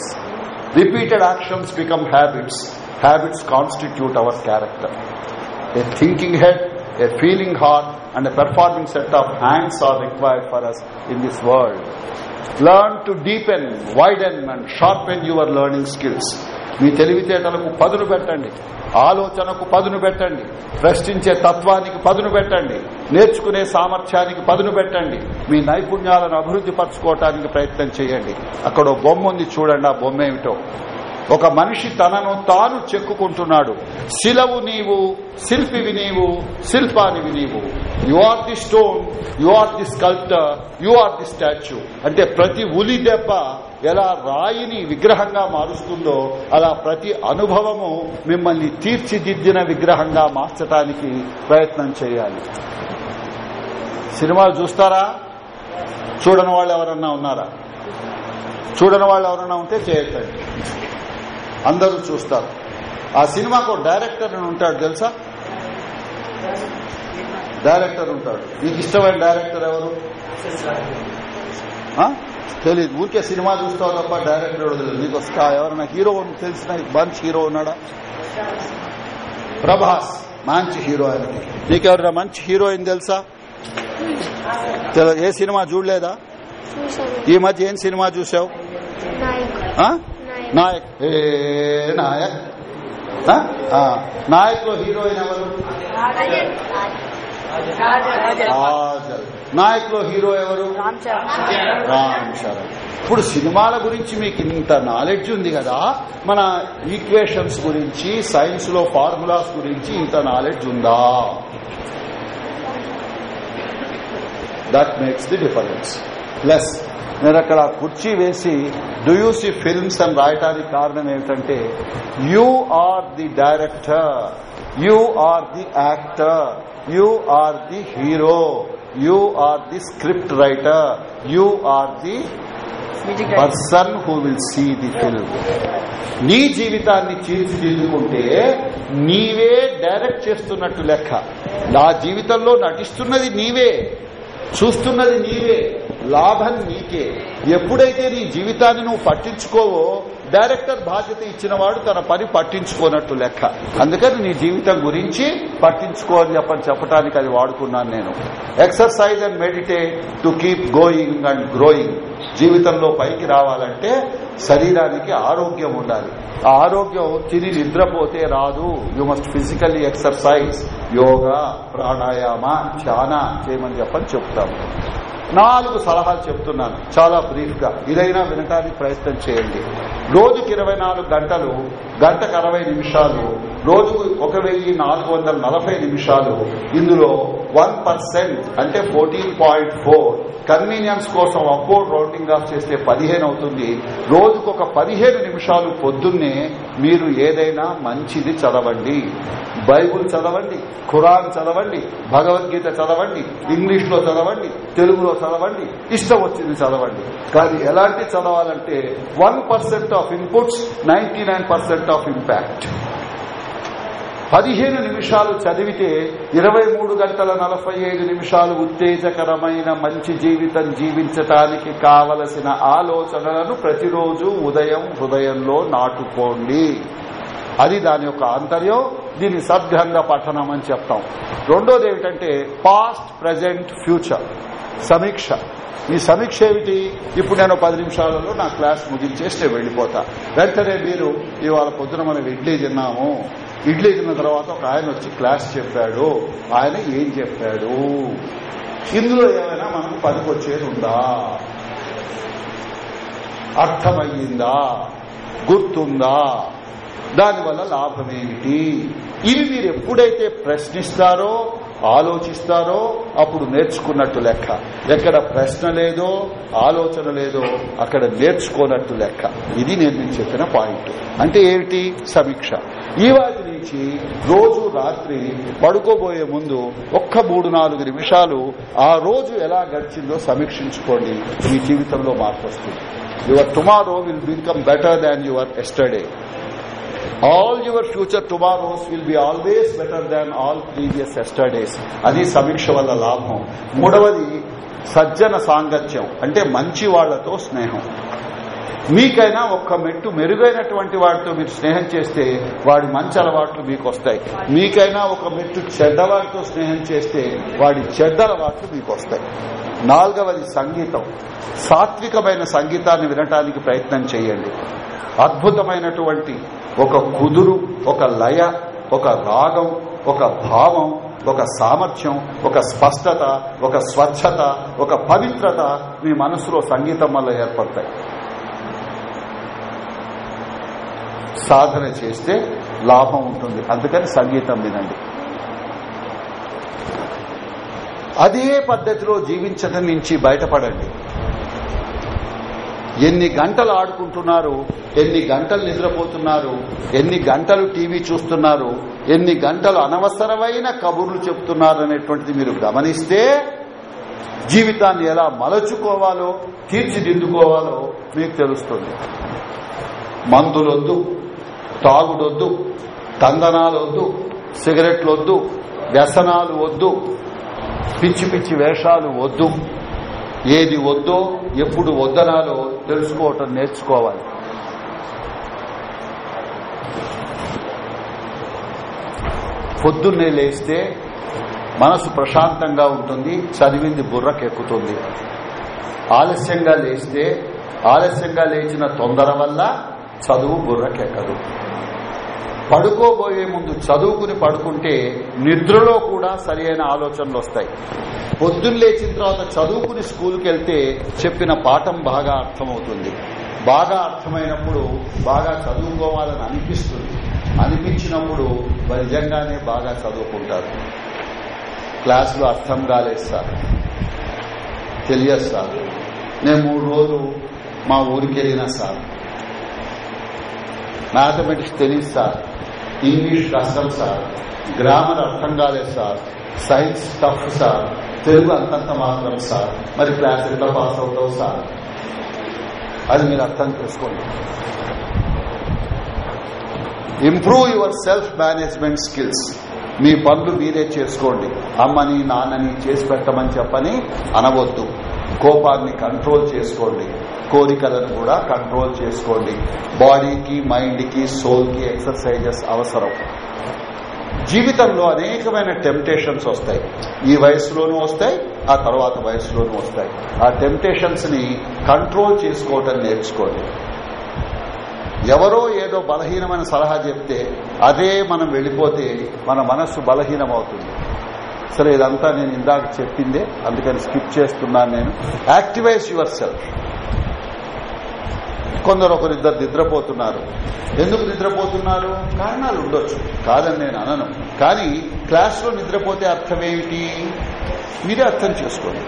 Speaker 2: Repeated actions become habits. Habits constitute our character. A thinking head, a feeling heart, and a performing set of hands are required for us in this world. Learn to deepen widen and sharpen your learning skills మీ తెలివితేటలకు పదును పెట్టండి ఆలోచనకు పదును పెట్టండి ప్రశ్నించే తత్వానికి పదును పెట్టండి నేర్చుకునే సామర్థ్యానికి పదును పెట్టండి మీ నైపుణ్యాలను అభివృద్ధి పరచుకోవటానికి ప్రయత్నం చేయండి అక్కడ బొమ్మ ఉంది చూడండి ఆ బొమ్మ ఏమిటో ఒక మనిషి తనను తాను చెక్కుకుంటున్నాడు శిలవు నీవు శిల్పివి నీవు శిల్పానివి నీవు you are the stone you are the sculptor you are the statue అంటే ప్రతి ఉలి దెబ్బ ఎలా రాయిని విగ్రహంగా మారుస్తుందో అలా ప్రతి అనుభవము మిమ్మల్ని తీర్చిదిద్దిన విగ్రహంగా మార్చటానికి ప్రయత్నం చేయాలి సినిమాలు చూస్తారా చూడని వాళ్ళు ఎవరన్నా ఉన్నారా చూడని వాళ్ళు ఎవరన్నా ఉంటే చేయొచ్చండి అందరూ చూస్తారు ఆ సినిమాకు డైరెక్టర్ ఉంటాడు తెలుసా డైరెక్టర్ ఉంటాడు మీకు ఇష్టమైన
Speaker 1: డైరెక్టర్ ఎవరు
Speaker 2: తెలియదు ఊరికే సినిమా చూస్తావు తప్ప డైరెక్టర్ తెలియదు నీకు వస్తా ఎవరైనా హీరో తెలిసిన బంచ్ హీరో ఉన్నాడా ప్రభాస్ మంచి హీరో ఆయనకి నీకెవరైనా మంచి హీరోయిన్ తెలుసా ఏ సినిమా చూడలేదా ఈ మధ్య ఏం సినిమా చూసావు నాయక్ ఏ నాయక్ నాయక్ లో
Speaker 1: హీరోయిన్ ఎవరు నాయక్ లో హీరో ఎవరు రామ్
Speaker 2: చరణ్ ఇప్పుడు సినిమాల గురించి మీకు ఇంత నాలెడ్జ్ ఉంది కదా మన ఈక్వేషన్స్ గురించి సైన్స్ లో ఫార్ములాస్ గురించి ఇంత నాలెడ్జ్ ఉందా that makes the difference plus నేను అక్కడ కుర్చీ వేసి డూ యూ సి ఫిల్మ్స్ అని రాయటానికి కారణం ఏమిటంటే you are the director you are the actor you are the hero you are the script writer you are the person who will see the film నీ జీవితాన్ని తీర్చిదిద్దుకుంటే నీవే డైరెక్ట్ చేస్తున్నట్టు లెక్క నా జీవితంలో నటిస్తున్నది నీవే చూస్తున్నది నీవే లాభం నీకే ఎప్పుడైతే నీ జీవితాన్ని నువ్వు పట్టించుకోవో డైరెక్టర్ బాధ్యత ఇచ్చినవాడు తన పని పట్టించుకోనట్టు లెక్క అందుకని నీ జీవితం గురించి పట్టించుకో అని చెప్పని చెప్పడానికి అది వాడుకున్నాను నేను exercise and meditate to keep going and growing జీవితంలో పైకి రావాలంటే శరీరానికి ఆరోగ్యం ఉండాలి ఆ ఆరోగ్యం తిని నిద్రపోతే రాదు you must physically exercise yoga pranayama ధ్యాన చేయమని చెప్పని చెప్తాము నాలుగు సలహాలు చెప్తున్నాను చాలా బ్రీఫ్ గా ఇదైనా వినటానికి ప్రయత్నం చేయండి రోజుకి ఇరవై గంటలు గంటకు అరవై నిమిషాలు రోజుకు ఒక వెయ్యి నాలుగు వందల నలభై నిమిషాలు ఇందులో వన్ పర్సెంట్ అంటే ఫోర్టీన్ పాయింట్ ఫోర్ కన్వీనియన్స్ కోసం అప్పోర్డ్ రౌండింగ్ ఆఫ్ చేస్తే పదిహేను అవుతుంది రోజుకు ఒక పదిహేను నిమిషాలు పొద్దున్నే మీరు ఏదైనా మంచిది చదవండి బైబుల్ చదవండి ఖురాన్ చదవండి భగవద్గీత చదవండి ఇంగ్లీష్లో చదవండి తెలుగులో చదవండి ఇష్టం వచ్చింది చదవండి కానీ ఎలాంటి చదవాలంటే one of inputs ninety of impact పదిహేను నిమిషాలు చదివితే ఇరవై మూడు గంటల నలభై ఐదు నిమిషాలు ఉత్తేజకరమైన మంచి జీవితం జీవించటానికి కావలసిన ఆలోచనలను ప్రతిరోజు ఉదయం హృదయంలో నాటుకోండి అది దాని యొక్క ఆంతర్యం దీని సద్గంగ పఠనం అని చెప్తాం రెండోది ఏమిటంటే పాస్ట్ ప్రజెంట్ ఫ్యూచర్ సమీక్ష ఈ సమీక్ష ఏమిటి ఇప్పుడు నేను పది నిమిషాలలో నా క్లాస్ ముగించేసి నేను వెళ్లిపోతా వెంటనే మీరు ఇవాళ పొద్దున మనం ఇడ్లీ తిన్నాము ఇడ్లీ తిన్న తర్వాత ఒక ఆయన వచ్చి క్లాస్ చెప్పాడు ఆయన ఏం చెప్పాడు ఇందులో ఏమైనా మనకు పనికొచ్చేది ఉందా అర్థమయ్యిందా గుర్తుందా దానివల్ల లాభం ఏమిటి ఇవి మీరు ఎప్పుడైతే ప్రశ్నిస్తారో ఆలోచిస్తారో అప్పుడు నేర్చుకున్నట్టు లెక్క ఎక్కడ ప్రశ్న లేదో ఆలోచన లేదో అక్కడ నేర్చుకోనట్టు లెక్క ఇది నేను మీకు చెప్పిన పాయింట్ అంటే ఏమిటి సమీక్ష ఈ వాటి నుంచి రోజు రాత్రి పడుకోబోయే ముందు ఒక్క మూడు నాలుగు నిమిషాలు ఆ రోజు ఎలా గడిచిందో సమీక్షించుకోండి మీ జీవితంలో మార్పు వస్తుంది your tomorrow will become better than your yesterday all your future tomorrows will be always better than all previous yesterdays అది సమీక్ష వల్ల లాభం మూడవది సజ్జన సాంగత్యం అంటే మంచి వాళ్లతో స్నేహం మీకైనా ఒక్క మెట్టు మెరుగైనటువంటి వాడితో మీరు స్నేహం చేస్తే వాడి మంచి అలవాట్లు మీకు వస్తాయి మీకైనా ఒక మెట్టు చెడ్డవాడితో స్నేహం చేస్తే వాడి చెడ్డ అలవాట్లు మీకు వస్తాయి నాలుగవది సంగీతం సాత్వికమైన సంగీతాన్ని వినటానికి ప్రయత్నం చేయండి అద్భుతమైనటువంటి ఒక కుదురు ఒక లయ ఒక రాగం ఒక భావం ఒక సామర్థ్యం ఒక స్పష్టత ఒక స్వచ్ఛత ఒక పవిత్రత మీ మనసులో సంగీతం వల్ల ఏర్పడతాయి సాధన చేస్తే లాభం ఉంటుంది అందుకని సంగీతం వినండి అదే పద్ధతిలో జీవించడం నుంచి బయటపడండి ఎన్ని గంటలు ఆడుకుంటున్నారు ఎన్ని గంటలు నిద్రపోతున్నారు ఎన్ని గంటలు టీవీ చూస్తున్నారు ఎన్ని గంటలు అనవసరమైన కబుర్లు చెప్తున్నారు అనేటువంటిది మీరు గమనిస్తే జీవితాన్ని ఎలా మలచుకోవాలో తీర్చిదిద్దుకోవాలో మీకు తెలుస్తుంది మందులొద్దు తాగుడొద్దు తందనాలు వద్దు సిగరెట్లు వద్దు వ్యసనాలు వద్దు పిచ్చి పిచ్చి వేషాలు వద్దు ఏది వద్దో ఎప్పుడు వద్దనాలో తెలుసుకోవటం నేర్చుకోవాలి పొద్దున్నే లేస్తే మనసు ప్రశాంతంగా ఉంటుంది చదివింది బుర్రకెక్కుతుంది ఆలస్యంగా లేస్తే ఆలస్యంగా లేచిన తొందర వల్ల చదువు బుర్రకెక్కదు పడుకోబోయే ముందు చదువుకుని పడుకుంటే నిద్రలో కూడా సరి అయిన ఆలోచనలు వస్తాయి పొద్దున్న లేచిన తర్వాత చదువుకుని స్కూల్కి వెళ్తే చెప్పిన పాఠం బాగా అర్థమవుతుంది బాగా అర్థమైనప్పుడు బాగా చదువుకోవాలని అనిపిస్తుంది అనిపించినప్పుడు నిజంగానే బాగా చదువుకుంటారు క్లాసులు అర్థం కాలేస్తారు తెలియదు సార్ నేను మూడు రోజులు మా ఊరికి వెళ్ళిన సార్ మ్యాథమెటిక్స్ తెలియదు సార్ ఇంగ్లీష్ కష్టం సార్ గ్రామర్ అర్థం కాలేదు sir science tough sir Telugu అంతంత మాత్రం సార్ మరి క్లాస్ ఎట్లా పాస్ అవుతావు సార్ అది మీరు అర్థం చేసుకోండి improve your self management skills మీ పనులు మీరే చేసుకోండి అమ్మని నాన్నని చేసి పెట్టమని చెప్పని అనవద్దు కోపాన్ని కంట్రోల్ చేసుకోండి కోరికలను కూడా కంట్రోల్ చేసుకోండి బాడీకి మైండ్కి సోల్కి ఎక్సర్సైజెస్ అవసరం జీవితంలో అనేకమైన టెంప్టేషన్స్ వస్తాయి ఈ వయసులోనూ వస్తాయి ఆ తర్వాత వయసులోనూ వస్తాయి ఆ టెంప్టేషన్స్ ని కంట్రోల్ చేసుకోవటం నేర్చుకోండి ఎవరో ఏదో బలహీనమైన సలహా చెప్తే అదే మనం వెళ్ళిపోతే మన మనస్సు బలహీనమవుతుంది సరే ఇదంతా నేను ఇందాక చెప్పిందే అందుకని స్కిప్ చేస్తున్నాను నేను యాక్టివైజ్ యువర్ సెల్ఫ్ కొందరు ఒకరిద్దరు నిద్రపోతున్నారు ఎందుకు నిద్రపోతున్నారు కారణాలు ఉండొచ్చు కాదని నేను అనను కానీ క్లాస్లో నిద్రపోతే అర్థమేమిటి మీరే అర్థం చేసుకోండి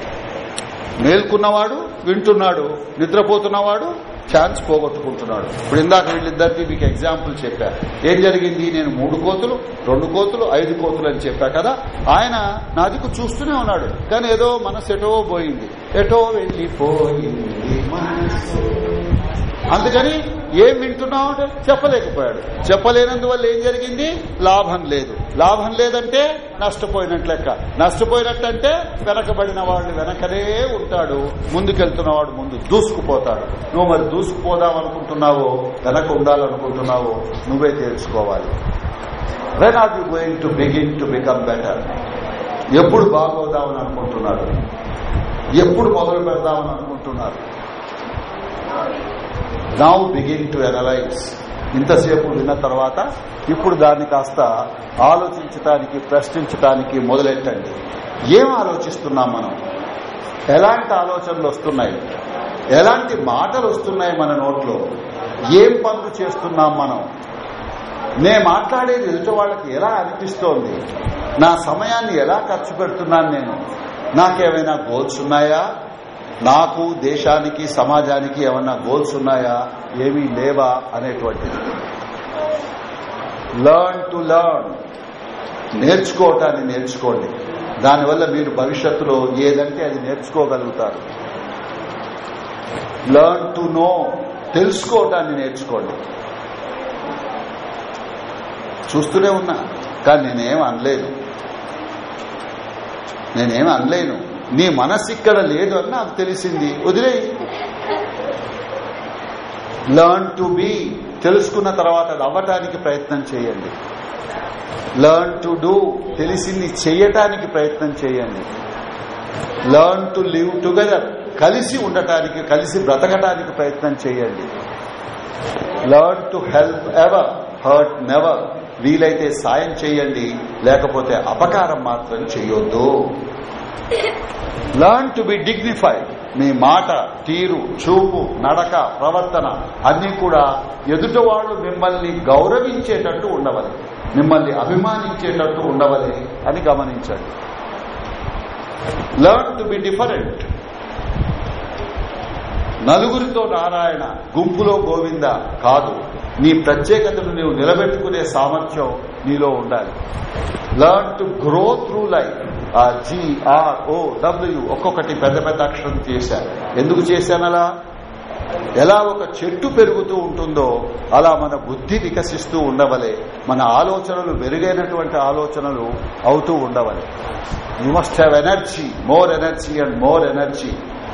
Speaker 2: మేల్కున్నవాడు వింటున్నాడు నిద్రపోతున్నవాడు ఛాన్స్ పోగొట్టుకుంటున్నాడు ఇప్పుడు ఇందాక వీళ్ళిద్దరికి మీకు ఎగ్జాంపుల్ చెప్పా ఏం జరిగింది నేను మూడు కోతులు రెండు కోతులు ఐదు కోతులు అని చెప్పా కదా ఆయన నా దిక్కు చూస్తూనే ఉన్నాడు కానీ ఏదో మనసు ఎటో పోయింది ఎటో వెళ్ళిపోయింది
Speaker 1: పోయింది అందుకని
Speaker 2: ఏం వింటున్నావు అంటే చెప్పలేకపోయాడు చెప్పలేనందువల్ల ఏం జరిగింది లాభం లేదు లాభం లేదంటే నష్టపోయినట్లు లెక్క నష్టపోయినట్టంటే వెనకబడిన వాడు వెనకనే ఉంటాడు ముందుకెళ్తున్న వాడు ముందు దూసుకుపోతాడు నువ్వు మరి దూసుకుపోదాం అనుకుంటున్నావో వెనక ఉండాలనుకుంటున్నావో నువ్వే తెలుసుకోవాలి when are you going to begin to become better ఎప్పుడు బాగోదామని అనుకుంటున్నారు ఎప్పుడు మొదలు పెడదామని అనుకుంటున్నారు నౌ బిగిన్ టు అనలైజ్ ఇంతసేపు విన్న తర్వాత ఇప్పుడు దాన్ని కాస్త ఆలోచించటానికి ప్రశ్నించటానికి మొదలెట్టండి ఏం ఆలోచిస్తున్నాం మనం ఎలాంటి ఆలోచనలు వస్తున్నాయి ఎలాంటి మాటలు వస్తున్నాయి మన నోట్లో ఏం పనులు చేస్తున్నాం మనం నేను మాట్లాడేది ఎదుటి వాళ్ళకి ఎలా అనిపిస్తోంది నా సమయాన్ని ఎలా ఖర్చు పెడుతున్నాను నేను నాకేమైనా గోల్స్ ఉన్నాయా నాకు దేశానికి సమాజానికి ఏమన్నా గోల్స్ ఉన్నాయా ఏమీ లేవా అనేటువంటిది లర్న్ టు లర్న్ నేర్చుకోవటాన్ని నేర్చుకోండి దానివల్ల మీరు భవిష్యత్తులో ఏదంటే అది నేర్చుకోగలుగుతారు లర్న్ టు నో తెలుసుకోవటాన్ని నేర్చుకోండి చూస్తూనే ఉన్నా కానీ నేనేం అనలేదు నేనేం అనలేను నీ మనస్సు ఇక్కడ లేదు అని నాకు తెలిసింది వదిలే లర్న్ టు బీ తెలుసుకున్న తర్వాత అది అవ్వటానికి ప్రయత్నం చేయండి లర్న్ టు డూ తెలిసింది చేయటానికి ప్రయత్నం చేయండి లర్న్ టు లివ్ టుగెదర్ కలిసి ఉండటానికి కలిసి బ్రతకటానికి ప్రయత్నం చేయండి learn to help ever hurt never వీలైతే సాయం చేయండి లేకపోతే అపకారం మాత్రం చేయొద్దు లర్న్ టు బి డిగ్నిఫైడ్ మీ మాట తీరు చూపు నడక ప్రవర్తన అన్ని కూడా ఎదుటవాడు మిమ్మల్ని గౌరవించేటట్టు ఉండవలే మిమ్మల్ని అభిమానించేటట్టు ఉండవలే అని గమనించండి లర్న్ టు బి డిఫరెంట్ నలుగురితో నారాయణ గుంపులో గోవింద కాదు నీ ప్రత్యేకతను నీవు నిలబెట్టుకునే సామర్థ్యం నీలో ఉండాలి learn to grow through life O W ఒక్కొక్కటి పెద్ద పెద్ద అక్షరం చేశాను ఎందుకు చేశాను అలా ఎలా ఒక చెట్టు పెరుగుతూ ఉంటుందో అలా మన బుద్ధి వికసిస్తూ ఉండవలే మన ఆలోచనలు మెరుగైనటువంటి ఆలోచనలు అవుతూ ఉండవలే you must have energy more energy and more energy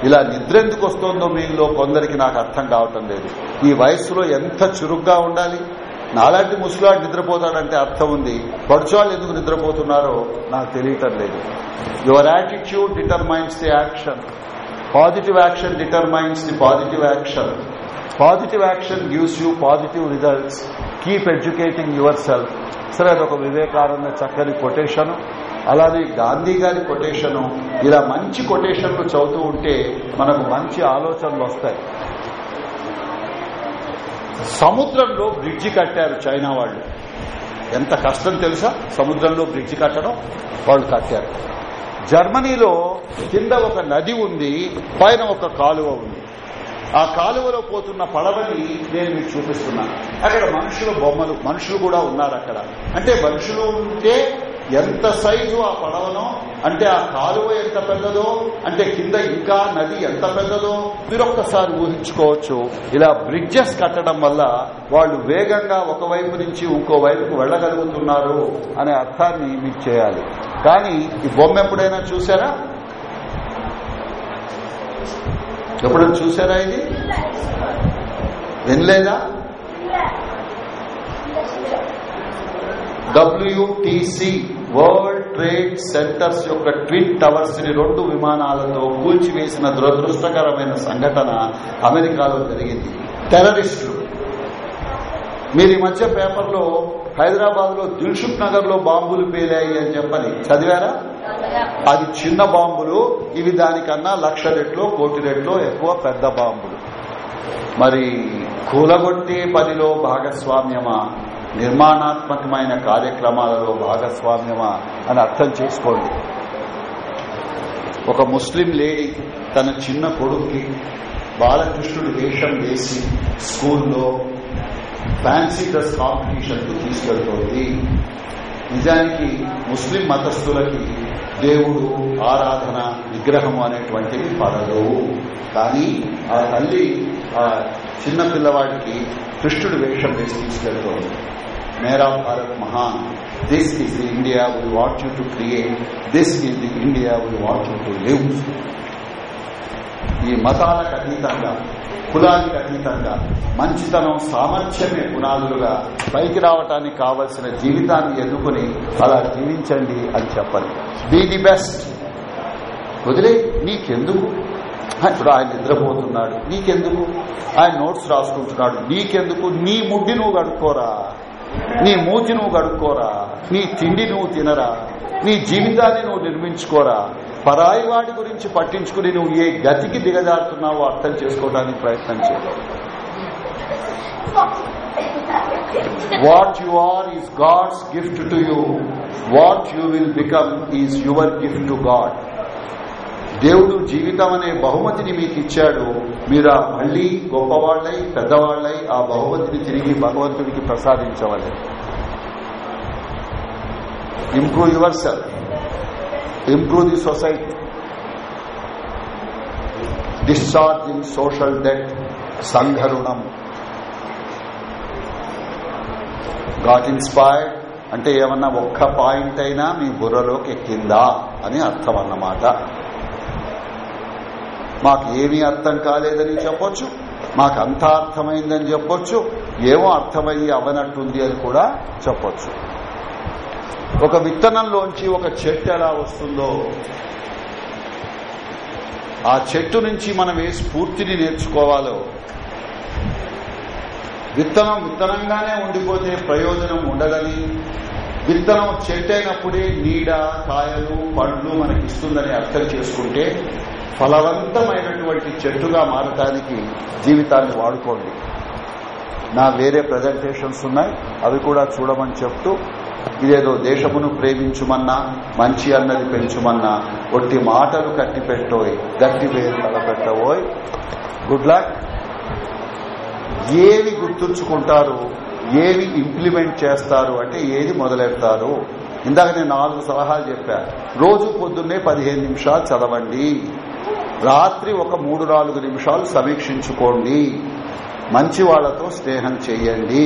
Speaker 2: ఇలా నిద్ర ఎందుకు వస్తుందో మీలో కొందరికి నాకు అర్థం కావటం లేదు ఈ వయసులో ఎంత చురుగ్గా ఉండాలి నాలాంటి ముసలాడు నిద్రపోతాడంటే అర్థం ఉంది పడుచోళ్ళు ఎందుకు నిద్రపోతున్నారో నాకు తెలియటం లేదు your attitude determines the action positive action determines the positive action positive action gives you positive results keep educating your self సరే అదొక వివేకానంద చక్కని కొటేషను అలానే గాంధీ గారి కొటేషను ఇలా మంచి కొటేషన్లు చదువుతూ ఉంటే మనకు మంచి ఆలోచనలు వస్తాయి సముద్రంలో బ్రిడ్జి కట్టారు చైనా వాళ్ళు ఎంత కష్టం తెలుసా సముద్రంలో బ్రిడ్జి కట్టడం వాళ్ళు కట్టారు జర్మనీలో కింద ఒక నది ఉంది పైన ఒక కాలువ ఉంది ఆ కాలువలో పోతున్న పడవని నేను మీకు చూపిస్తున్నాను అక్కడ మనుషులు బొమ్మలు మనుషులు కూడా ఉన్నారు అక్కడ అంటే మనుషులు ఉంటే ఎంత సైజు ఆ పడవనో అంటే ఆ కాలువ ఎంత పెద్దదో అంటే కింద ఇంకా నది ఎంత పెద్దదో మీరొక్కసారి ఊహించుకోవచ్చు ఇలా బ్రిడ్జెస్ కట్టడం వల్ల వాళ్ళు వేగంగా ఒకవైపు నుంచి ఇంకో వైపుకు వెళ్లగలుగుతున్నారు అనే అర్థాన్ని మీరు చేయాలి కానీ ఈ బొమ్మ ఎప్పుడైనా చూసారా ఎప్పుడైనా చూసారా ఇది వినలేదా డబ్ల్యూటీసీ వరల్డ్ ట్రేడ్ సెంటర్స్ యొక్క ట్విన్ టవర్స్ ని రెండు విమానాలతో కూల్చివేసిన దురదృష్టకరమైన సంఘటన అమెరికాలో జరిగింది టెర్రరిస్టులు మీరు ఈ మధ్య పేపర్లో హైదరాబాద్ లో దిల్షుక్ నగర్ లో బాంబులు పేలాయి అని చెప్పని చదివారా అది చిన్న బాంబులు ఇవి దానికన్నా లక్ష రెట్లు కోటి రెట్లు ఎక్కువ పెద్ద బాంబులు మరి కూలగొట్టే పనిలో భాగస్వామ్యమా నిర్మాణాత్మకమైన కార్యక్రమాలలో భాగస్వామ్యమా అని అర్థం చేసుకోండి ఒక ముస్లిం లేడీ తన చిన్న కొడుకుకి బాలకృష్ణుడు వేషం వేసి స్కూల్లో ఫ్యాన్సీ డ్రెస్ కాంపిటీషన్కు తీసుకెళ్తోంది నిజానికి ముస్లిం మతస్థులకి దేవుడు ఆరాధన విగ్రహము అనేటువంటివి పడదు కానీ ఆ తల్లి ఆ చిన్న పిల్లవాడికి కృష్ణుడు వేషం వేసి తీసుకెళ్తోంది Mera Bharat Mahan. This is the India we want you to create. This is the India we want you to live. ఈ మతాలకు అతీతంగా కులానికి అతీతంగా మంచితనం సామర్థ్యమే పునాదులుగా పైకి రావటానికి కావలసిన జీవితాన్ని ఎదుకుని అలా జీవించండి అని చెప్పాలి బీ ది బెస్ట్ వదిలే నీకెందుకు ఇప్పుడు ఆయన నిద్రపోతున్నాడు నీకెందుకు ఆయన నోట్స్ రాసుకుంటున్నాడు నీకెందుకు నీ ముడ్డి నువ్వు కడుక్కోరా నీ మూతి నువ్వు కడుక్కోరా నీ తిండి నువ్వు తినరా నీ జీవితాన్ని నువ్వు నిర్మించుకోరా పరాయి వాడి గురించి పట్టించుకుని నువ్వు ఏ గతికి దిగజారుతున్నావో అర్థం చేసుకోవడానికి ప్రయత్నం చేయాలి what you are is God's gift to you what you will become is your gift to God దేవుడు జీవితం అనే బహుమతిని మీకు ఇచ్చాడు మీరు ఆ మళ్లీ గొప్పవాళ్లై పెద్దవాళ్ళై ఆ బహుమతిని తిరిగి భగవంతుడికి ప్రసాదించవాలి improve your self improve the society discharge in social debt సంఘ రుణం గాట్ ఇన్స్పైర్డ్ అంటే ఏమన్నా ఒక్క పాయింట్ అయినా మీ బుర్రలోకి ఎక్కిందా అని అర్థం అన్నమాట మాకు ఏమీ అర్థం కాలేదని చెప్పొచ్చు మాకు అంతా అర్థమైందని చెప్పొచ్చు ఏమో అర్థమయ్యి అవ్వనట్టుంది అని కూడా చెప్పొచ్చు ఒక విత్తనంలోంచి ఒక చెట్టు ఎలా వస్తుందో ఆ చెట్టు నుంచి మనం ఏ స్ఫూర్తిని నేర్చుకోవాలో విత్తనం విత్తనంగానే ఉండిపోతే ప్రయోజనం ఉండదని విత్తనం చెట్టైనప్పుడే నీడ కాయలు పండ్లు మనకిస్తుందని అర్థం చేసుకుంటే ఫలవంతమైనటువంటి చెట్టుగా మారటానికి జీవితాన్ని వాడుకోండి నా వేరే ప్రజెంటేషన్స్ ఉన్నాయి అవి కూడా చూడమని చెప్తూ ఇదేదో దేశమును ప్రేమించుమన్నా మంచి అన్నది పెంచుమన్నా ఒట్టి మాటలు కట్టి పెట్టోయ్ గట్టి పేరు తలపెట్టబోయ్ గుడ్ లక్ ఏవి గుర్తుంచుకుంటారు ఏవి ఇంప్లిమెంట్ చేస్తారు అంటే ఏది మొదలెడతారు ఇందాక నేను నాలుగు సలహాలు చెప్పాను రోజు పొద్దున్నే పదిహేను నిమిషాలు చదవండి రాత్రి ఒక మూడు నాలుగు నిమిషాలు సమీక్షించుకోండి మంచి వాళ్లతో స్నేహం చేయండి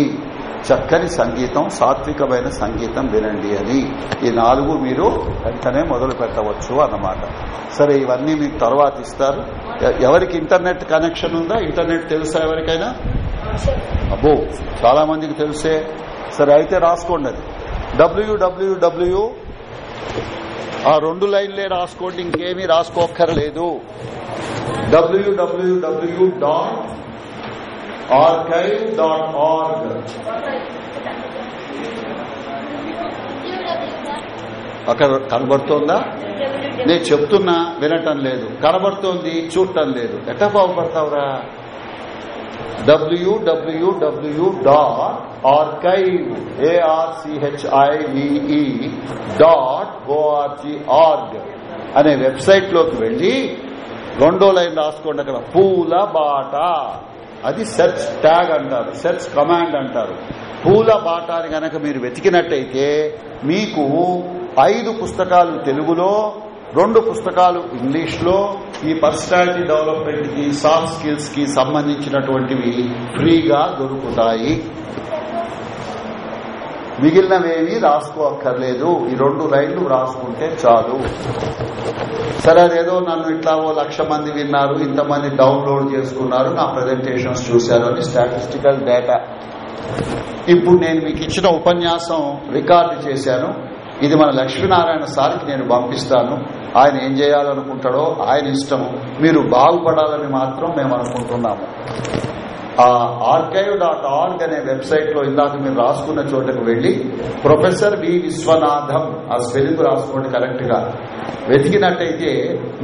Speaker 2: చక్కని సంగీతం సాత్వికమైన సంగీతం వినండి అని ఈ నాలుగు మీరు వెంటనే మొదలు పెట్టవచ్చు అన్నమాట సరే ఇవన్నీ మీకు తర్వాత ఇస్తారు ఎవరికి ఇంటర్నెట్ కనెక్షన్ ఉందా ఇంటర్నెట్ తెలుసా ఎవరికైనా అబ్బో చాలా మందికి తెలుసే సరే అయితే రాసుకోండి అది డబ్ల్యూడబ్ల్యూడబ్ల్యూ ఆ రెండు లైన్లే రాసుకోండి ఇంకేమీ రాసుకోక్కర్లేదు WWW dot archive dot org అక్కడ కనబడుతోందా
Speaker 1: నేను చెప్తున్నా
Speaker 2: వినటం లేదు కనబడుతోంది చూడటం లేదు ఎట్లా బాగుపడతావురా W W archive a r c h i v e అనే వెబ్సైట్ లోకి వెళ్ళి రెండో లైన్ రాసుకోండి అక్కడ పూల బాట అది సెర్చ్ ట్యాగ్ అంటారు సెర్చ్ కమాండ్ అంటారు పూల బాట అని కనుక మీరు వెతికినట్టయితే మీకు ఐదు పుస్తకాలు తెలుగులో రెండు పుస్తకాలు ఇంగ్లీష్లో ఈ పర్సనాలిటీ డెవలప్మెంట్ కి సాఫ్ట్ స్కిల్స్ కి సంబంధించినటువంటివి ఫ్రీగా దొరుకుతాయి మిగిలినవేవి రాసుకోక్కర్లేదు ఈ రెండు లైన్లు రాసుకుంటే చాలు సరే అదేదో నన్ను ఇట్లా ఓ లక్ష మంది విన్నారు ఇంతమంది డౌన్లోడ్ చేసుకున్నారు నా ప్రజెంటేషన్స్ చూశారు అని స్టాటిస్టికల్ డేటా ఇప్పుడు నేను మీకు ఇచ్చిన ఉపన్యాసం రికార్డు చేశాను ఇది మన లక్ష్మీనారాయణ సార్కి నేను పంపిస్తాను ఆయన ఏం చేయాలనుకుంటాడో ఆయన ఇష్టము మీరు బాగుపడాలని మాత్రం మేము అనుకుంటున్నాము ఆ ఆర్కైవ్ డాట్ ఆర్గ్ అనే వెబ్సైట్ లో ఇందాక మీరు రాసుకున్న చోటకు వెళ్లి ప్రొఫెసర్ వి విశ్వనాథం ఆ స్పెలింగ్ రాసుకోండి కరెక్ట్ గా వెతికినట్టయితే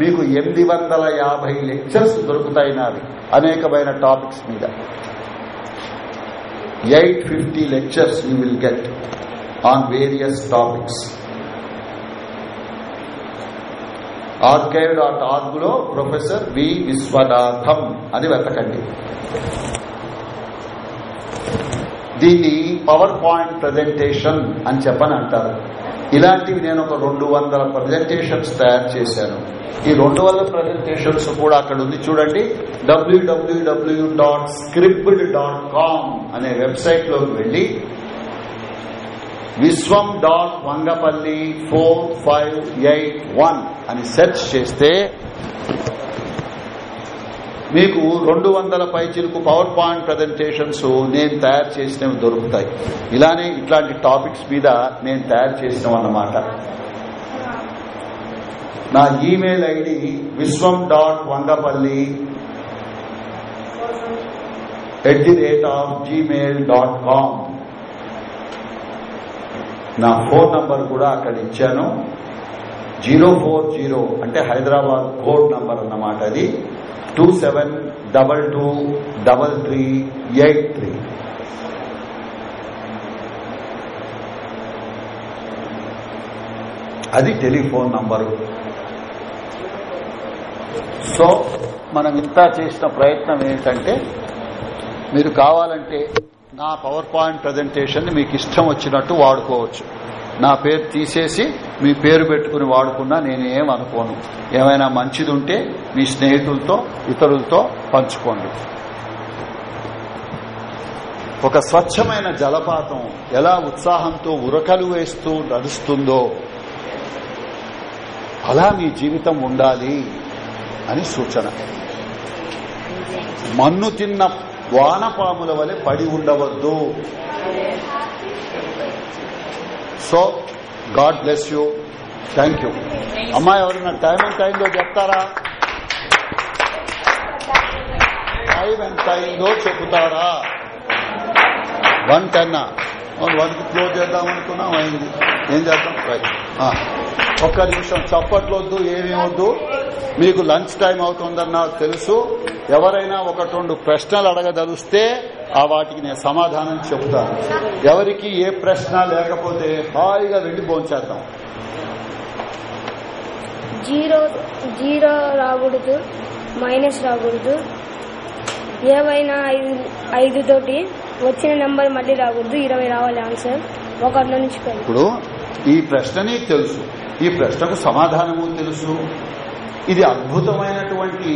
Speaker 2: మీకు ఎనిమిది వందల యాభై లెక్చర్స్ దొరుకుతాయి నాది అనేకమైన టాపిక్స్ మీద eight fifty lectures you will get on various topics. Archive dot ఆర్గ్లో ప్రొఫెసర్ వి విశ్వనాథం అని వెతకండి దీన్ని పవర్ పాయింట్ ప్రజెంటేషన్ అని చెప్పని అంటారు ఇలాంటివి నేను ఒక రెండు వందల ప్రజెంటేషన్స్ తయారు చేశాను ఈ రెండు వందల ప్రజెంటేషన్స్ కూడా అక్కడ ఉంది చూడండి WWW dot Scribd dot com అనే వెబ్సైట్ లోకి వెళ్లి Viswam dot Vangapalli four five eight one అని సెర్చ్ చేస్తే మీకు రెండు వందల పైచిలకు పవర్ పాయింట్ ప్రజెంటేషన్స్ నేను తయారు చేసినవి దొరుకుతాయి ఇలానే ఇట్లాంటి టాపిక్స్ మీద నేను తయారు చేసిన అన్నమాట నా email ID Viswam dot Vangapalli at the rate of Gmail dot com నా ఫోన్ నంబర్ కూడా అక్కడ ఇచ్చాను జీరో ఫోర్ జీరో అంటే హైదరాబాద్ కోడ్ నంబర్ అన్నమాట అది two seven double two double three eight three అది టెలిఫోన్ నంబరు సో మనం ఇంత చేసిన ప్రయత్నం ఏంటంటే మీరు కావాలంటే నా పవర్ పాయింట్ ప్రజెంటేషన్ మీకు ఇష్టం వచ్చినట్టు వాడుకోవచ్చు నా పేరు తీసేసి మీ పేరు పెట్టుకుని వాడుకున్నా నేను ఏం అనుకోను ఏమైనా మంచిది ఉంటే మీ స్నేహితులతో ఇతరులతో పంచుకోండి ఒక స్వచ్ఛమైన జలపాతం ఎలా ఉత్సాహంతో ఉరకలు వేస్తూ నడుస్తుందో అలా మీ జీవితం ఉండాలి అని సూచన మన్ను తిన్న వానపాముల వలె పడి ఉండవద్దు so God bless you thank you అమ్మా ఎవరైనా టైం అండ్ టైంలో చెప్తారా టైం టైం లో చెబుతారా వన్ టెన్నా వర్క్ క్లోజ్ చేద్దాం అనుకున్నాం అయింది ఏం చేద్దాం రైట్ ఒక్క నిమిషం వద్దు ఏమీ వద్దు మీకు లంచ్ టైం అవుతుందని నాకు తెలుసు ఎవరైనా ఒకటి రెండు ప్రశ్నలు అడగదలిస్తే ఆ వాటికి నేను సమాధానం చెబుతాను ఎవరికి ఏ ప్రశ్న లేకపోతే హాయిగా వెళ్లి భోంచేద్దాం
Speaker 1: జీరో జీరో రాకూడదు మైనస్ రాకూడదు ఏవైనా ఐదు ఐదుతోటి వచ్చిన నెంబర్ మళ్ళీ రాకూడదు ఇరవై రావాలి ఆన్సర్ ఒకటి నుంచి ఇప్పుడు
Speaker 2: ఈ ప్రశ్నని తెలుసు ఈ ప్రశ్నకు సమాధానము తెలుసు ఇది అద్భుతమైనటువంటి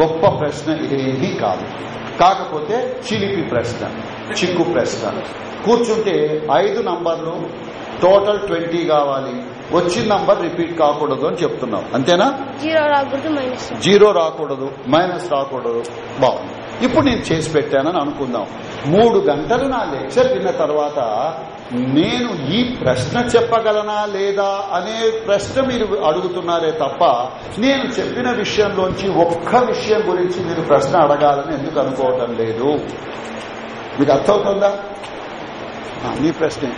Speaker 2: గొప్ప ప్రశ్న ఏమీ కాదు కాకపోతే చిలిపి ప్రశ్న చిక్కు ప్రశ్న కూర్చుంటే ఐదు నంబర్లు టోటల్ ట్వంటీ కావాలి వచ్చిన నంబర్ రిపీట్ కాకూడదు అని చెప్తున్నాం అంతేనా జీరో రాకూడదు మైనస్ రాకూడదు బాగుంది ఇప్పుడు నేను చేసి పెట్టానని అనుకుందాం మూడు గంటలు నా లెక్చర్ విన్న తర్వాత నేను ఈ ప్రశ్న చెప్పగలనా లేదా అనే ప్రశ్న మీరు అడుగుతున్నారే తప్ప నేను చెప్పిన విషయంలోంచి ఒక్క విషయం గురించి మీరు ప్రశ్న అడగాలని ఎందుకు అనుకోవటం లేదు మీకు అర్థమవుతుందా నీ ప్రశ్నే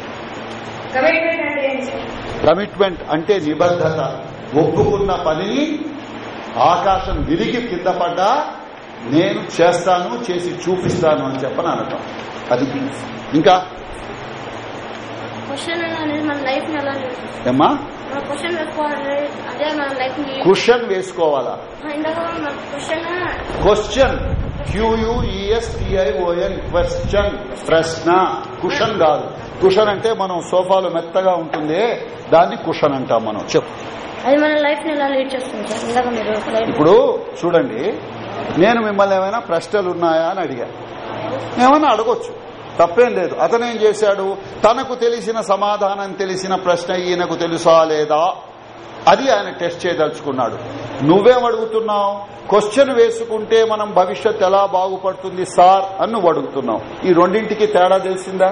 Speaker 2: కమిట్మెంట్ అంటే నిబద్ధత ఒప్పుకున్న పనిని ఆకాశం విరిగి కింద పడ్డా నేను చేస్తాను చేసి చూపిస్తాను అని చెప్పని అనటం అది ఇంకా క్వశ్చన్ వేసుకోవాలా క్వశ్చన్ క్యూయుఈఎస్టిఐఓఎన్ క్వశ్చన్ e ప్రశ్న కుషన్ కాదు కుషన్ అంటే మనం సోఫాలో మెత్తగా ఉంటుంది దాన్ని కుషన్ అంటాం మనం చెప్పు ఇప్పుడు చూడండి నేను మిమ్మల్ని ఏమైనా ప్రశ్నలు ఉన్నాయా అని అడిగా
Speaker 1: ఏమైనా అడగొచ్చు
Speaker 2: తప్పేం లేదు అతనేం చేశాడు తనకు తెలిసిన సమాధానం తెలిసిన ప్రశ్న ఈయనకు తెలుసా లేదా అది ఆయన టెస్ట్ చేయదలుచుకున్నాడు నువ్వేం అడుగుతున్నావు క్వశ్చన్ వేసుకుంటే మనం భవిష్యత్ ఎలా బాగుపడుతుంది సార్ అని నువ్వు అడుగుతున్నావు ఈ రెండింటికి తేడా తెలిసిందా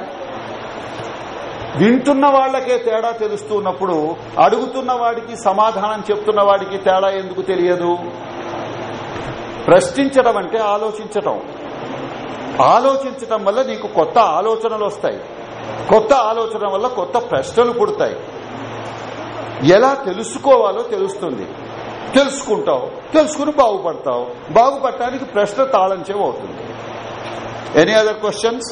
Speaker 2: వింటున్న వాళ్లకే తేడా తెలుస్తున్నప్పుడు అడుగుతున్న వాడికి సమాధానం చెప్తున్న వాడికి తేడా ఎందుకు తెలియదు ప్రశ్నించడం అంటే ఆలోచించటం ఆలోచించటం వల్ల నీకు కొత్త ఆలోచనలు వస్తాయి కొత్త ఆలోచన వల్ల కొత్త ప్రశ్నలు పుడతాయి ఎలా తెలుసుకోవాలో తెలుస్తుంది తెలుసుకుంటావు తెలుసుకుని బాగుపడతావు బాగుపడటానికి ప్రశ్న తాళంచే అవుతుంది any other questions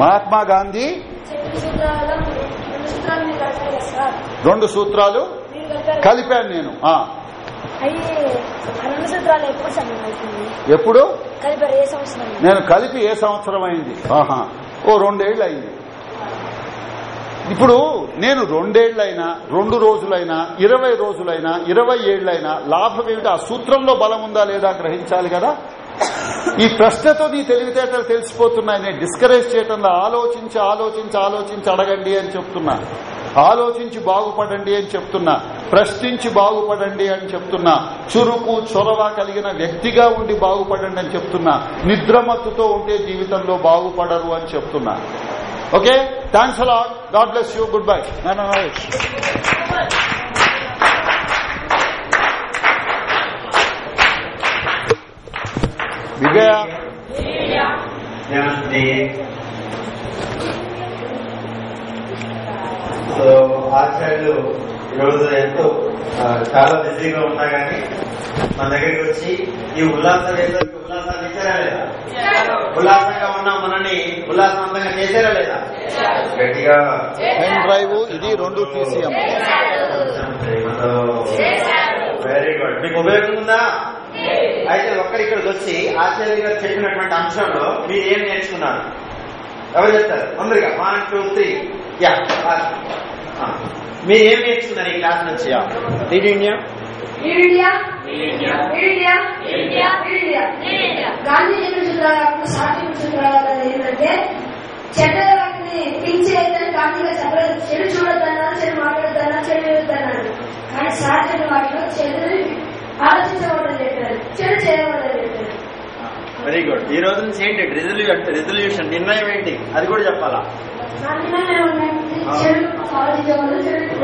Speaker 2: Mahatma Gandhi రెండు సూత్రాలు కలిపాను నేను ఎప్పుడు నేను కలిపి ఏ సంవత్సరం అయింది ఓ రెండేళ్లు అయింది ఇప్పుడు నేను రెండేళ్లైనా రెండు రోజులైనా ఇరవై రోజులైనా ఇరవై ఏళ్లైనా లాభం ఏమిటి ఆ సూత్రంలో బలం ఉందా లేదా గ్రహించాలి కదా ఈ ప్రశ్నతో నీ తెలివితేటలు తెలిసిపోతున్నాయి నేను డిస్కరేజ్ చేయటంలో ఆలోచించి ఆలోచించి ఆలోచించి అడగండి అని చెప్తున్నా ఆలోచించి బాగుపడండి అని చెప్తున్నా ప్రశ్నించి బాగుపడండి అని చెప్తున్నా చురుకు చొరవ కలిగిన వ్యక్తిగా ఉండి బాగుపడండి అని చెప్తున్నా నిద్రమత్తుతో ఉంటే జీవితంలో బాగుపడరు అని చెప్తున్నా ఓకే థ్యాంక్స్ అలా God bless you good bye Vijaya
Speaker 1: సో ఆచార్యులు ఈరోజు ఎంతో చాలా బిజీగా ఉన్నా కానీ మన దగ్గరికి వచ్చి ఈ ఉల్లాస ఉల్లాసంగా ఉన్నా మనని ఉల్లాసవంతంగా చేశారా లేదా గట్టిగా పెన్ డ్రైవ్
Speaker 2: ఇది రెండు వెరీ గుడ్ మీకు ఉపయోగం ఉందా అయితే ఒక్కడిక్కడికి వచ్చి
Speaker 1: ఆచార్య గారు చెప్పినటువంటి అంశంలో మీరు ఏం నేర్చుకున్నారు ఎవరు చెప్తారు ముందుగా వన్ టూ త్రీ యా మీరు ఏం నేర్చుకున్నారు ఈ క్లాస్ నుంచి ఇండియా వెరీ
Speaker 2: గుడ్ ఈ రోజు నుంచి ఏంటి రిజల్యూషన్ రిజల్యూషన్ నిర్ణయం ఏంటి అది కూడా చెప్పాలా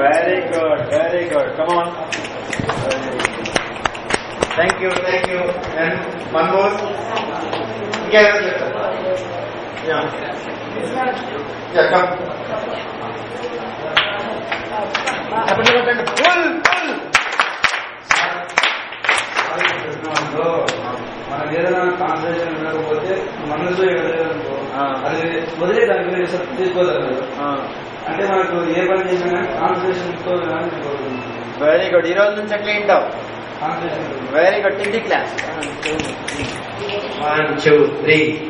Speaker 1: very good very good come on thank you thank you and one more మనకి ఏదైనా కాన్సన్ట్రేషన్
Speaker 2: ఉండకపోతే మనసు అది వదిలే దాని మీద తీసుకోలేదు అంటే మనకు ఏ పని చేసినా కాన్సన్ట్రేషన్ తో వెరీ గుడ్ ఈ రోజు నుంచి
Speaker 1: అట్లా Very good. Take the class. One, two, three.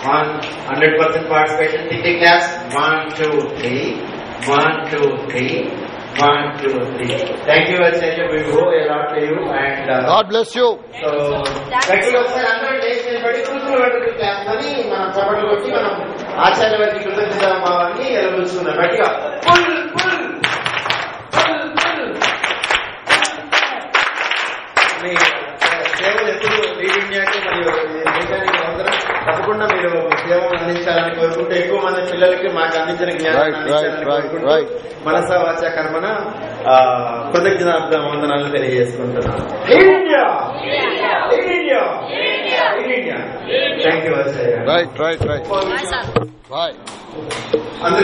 Speaker 1: One, hundred percent participation. Take the class. One, two, three. One, two, three. One, two, three. Thank you, Acharya. We
Speaker 2: owe a lot to you and uh, God bless you. So, thank you, sir. అందరూ లేచి పడి
Speaker 1: కూర్చున్నటువంటి class అని మనం చప్పట్లు కొట్టి మనం ఆచార్య వారికి కృతజ్ఞత భావాన్ని ఎదురుచుకున్నాం గట్టిగా ఫుల్ ఫుల్ మీ సేవలు ఎప్పుడు లీడ్ ఇండియాకి మరియు దేశానికి
Speaker 2: అందరం తప్పకుండా మీరు సేవలు అందించాలని కోరుకుంటే ఎక్కువ మంది పిల్లలకి మాకు అందించిన జ్ఞానం మనస వాచ కర్మన కృతజ్ఞత వందనాలు తెలియజేసుకుంటున్నాను థ్యాంక్ యూ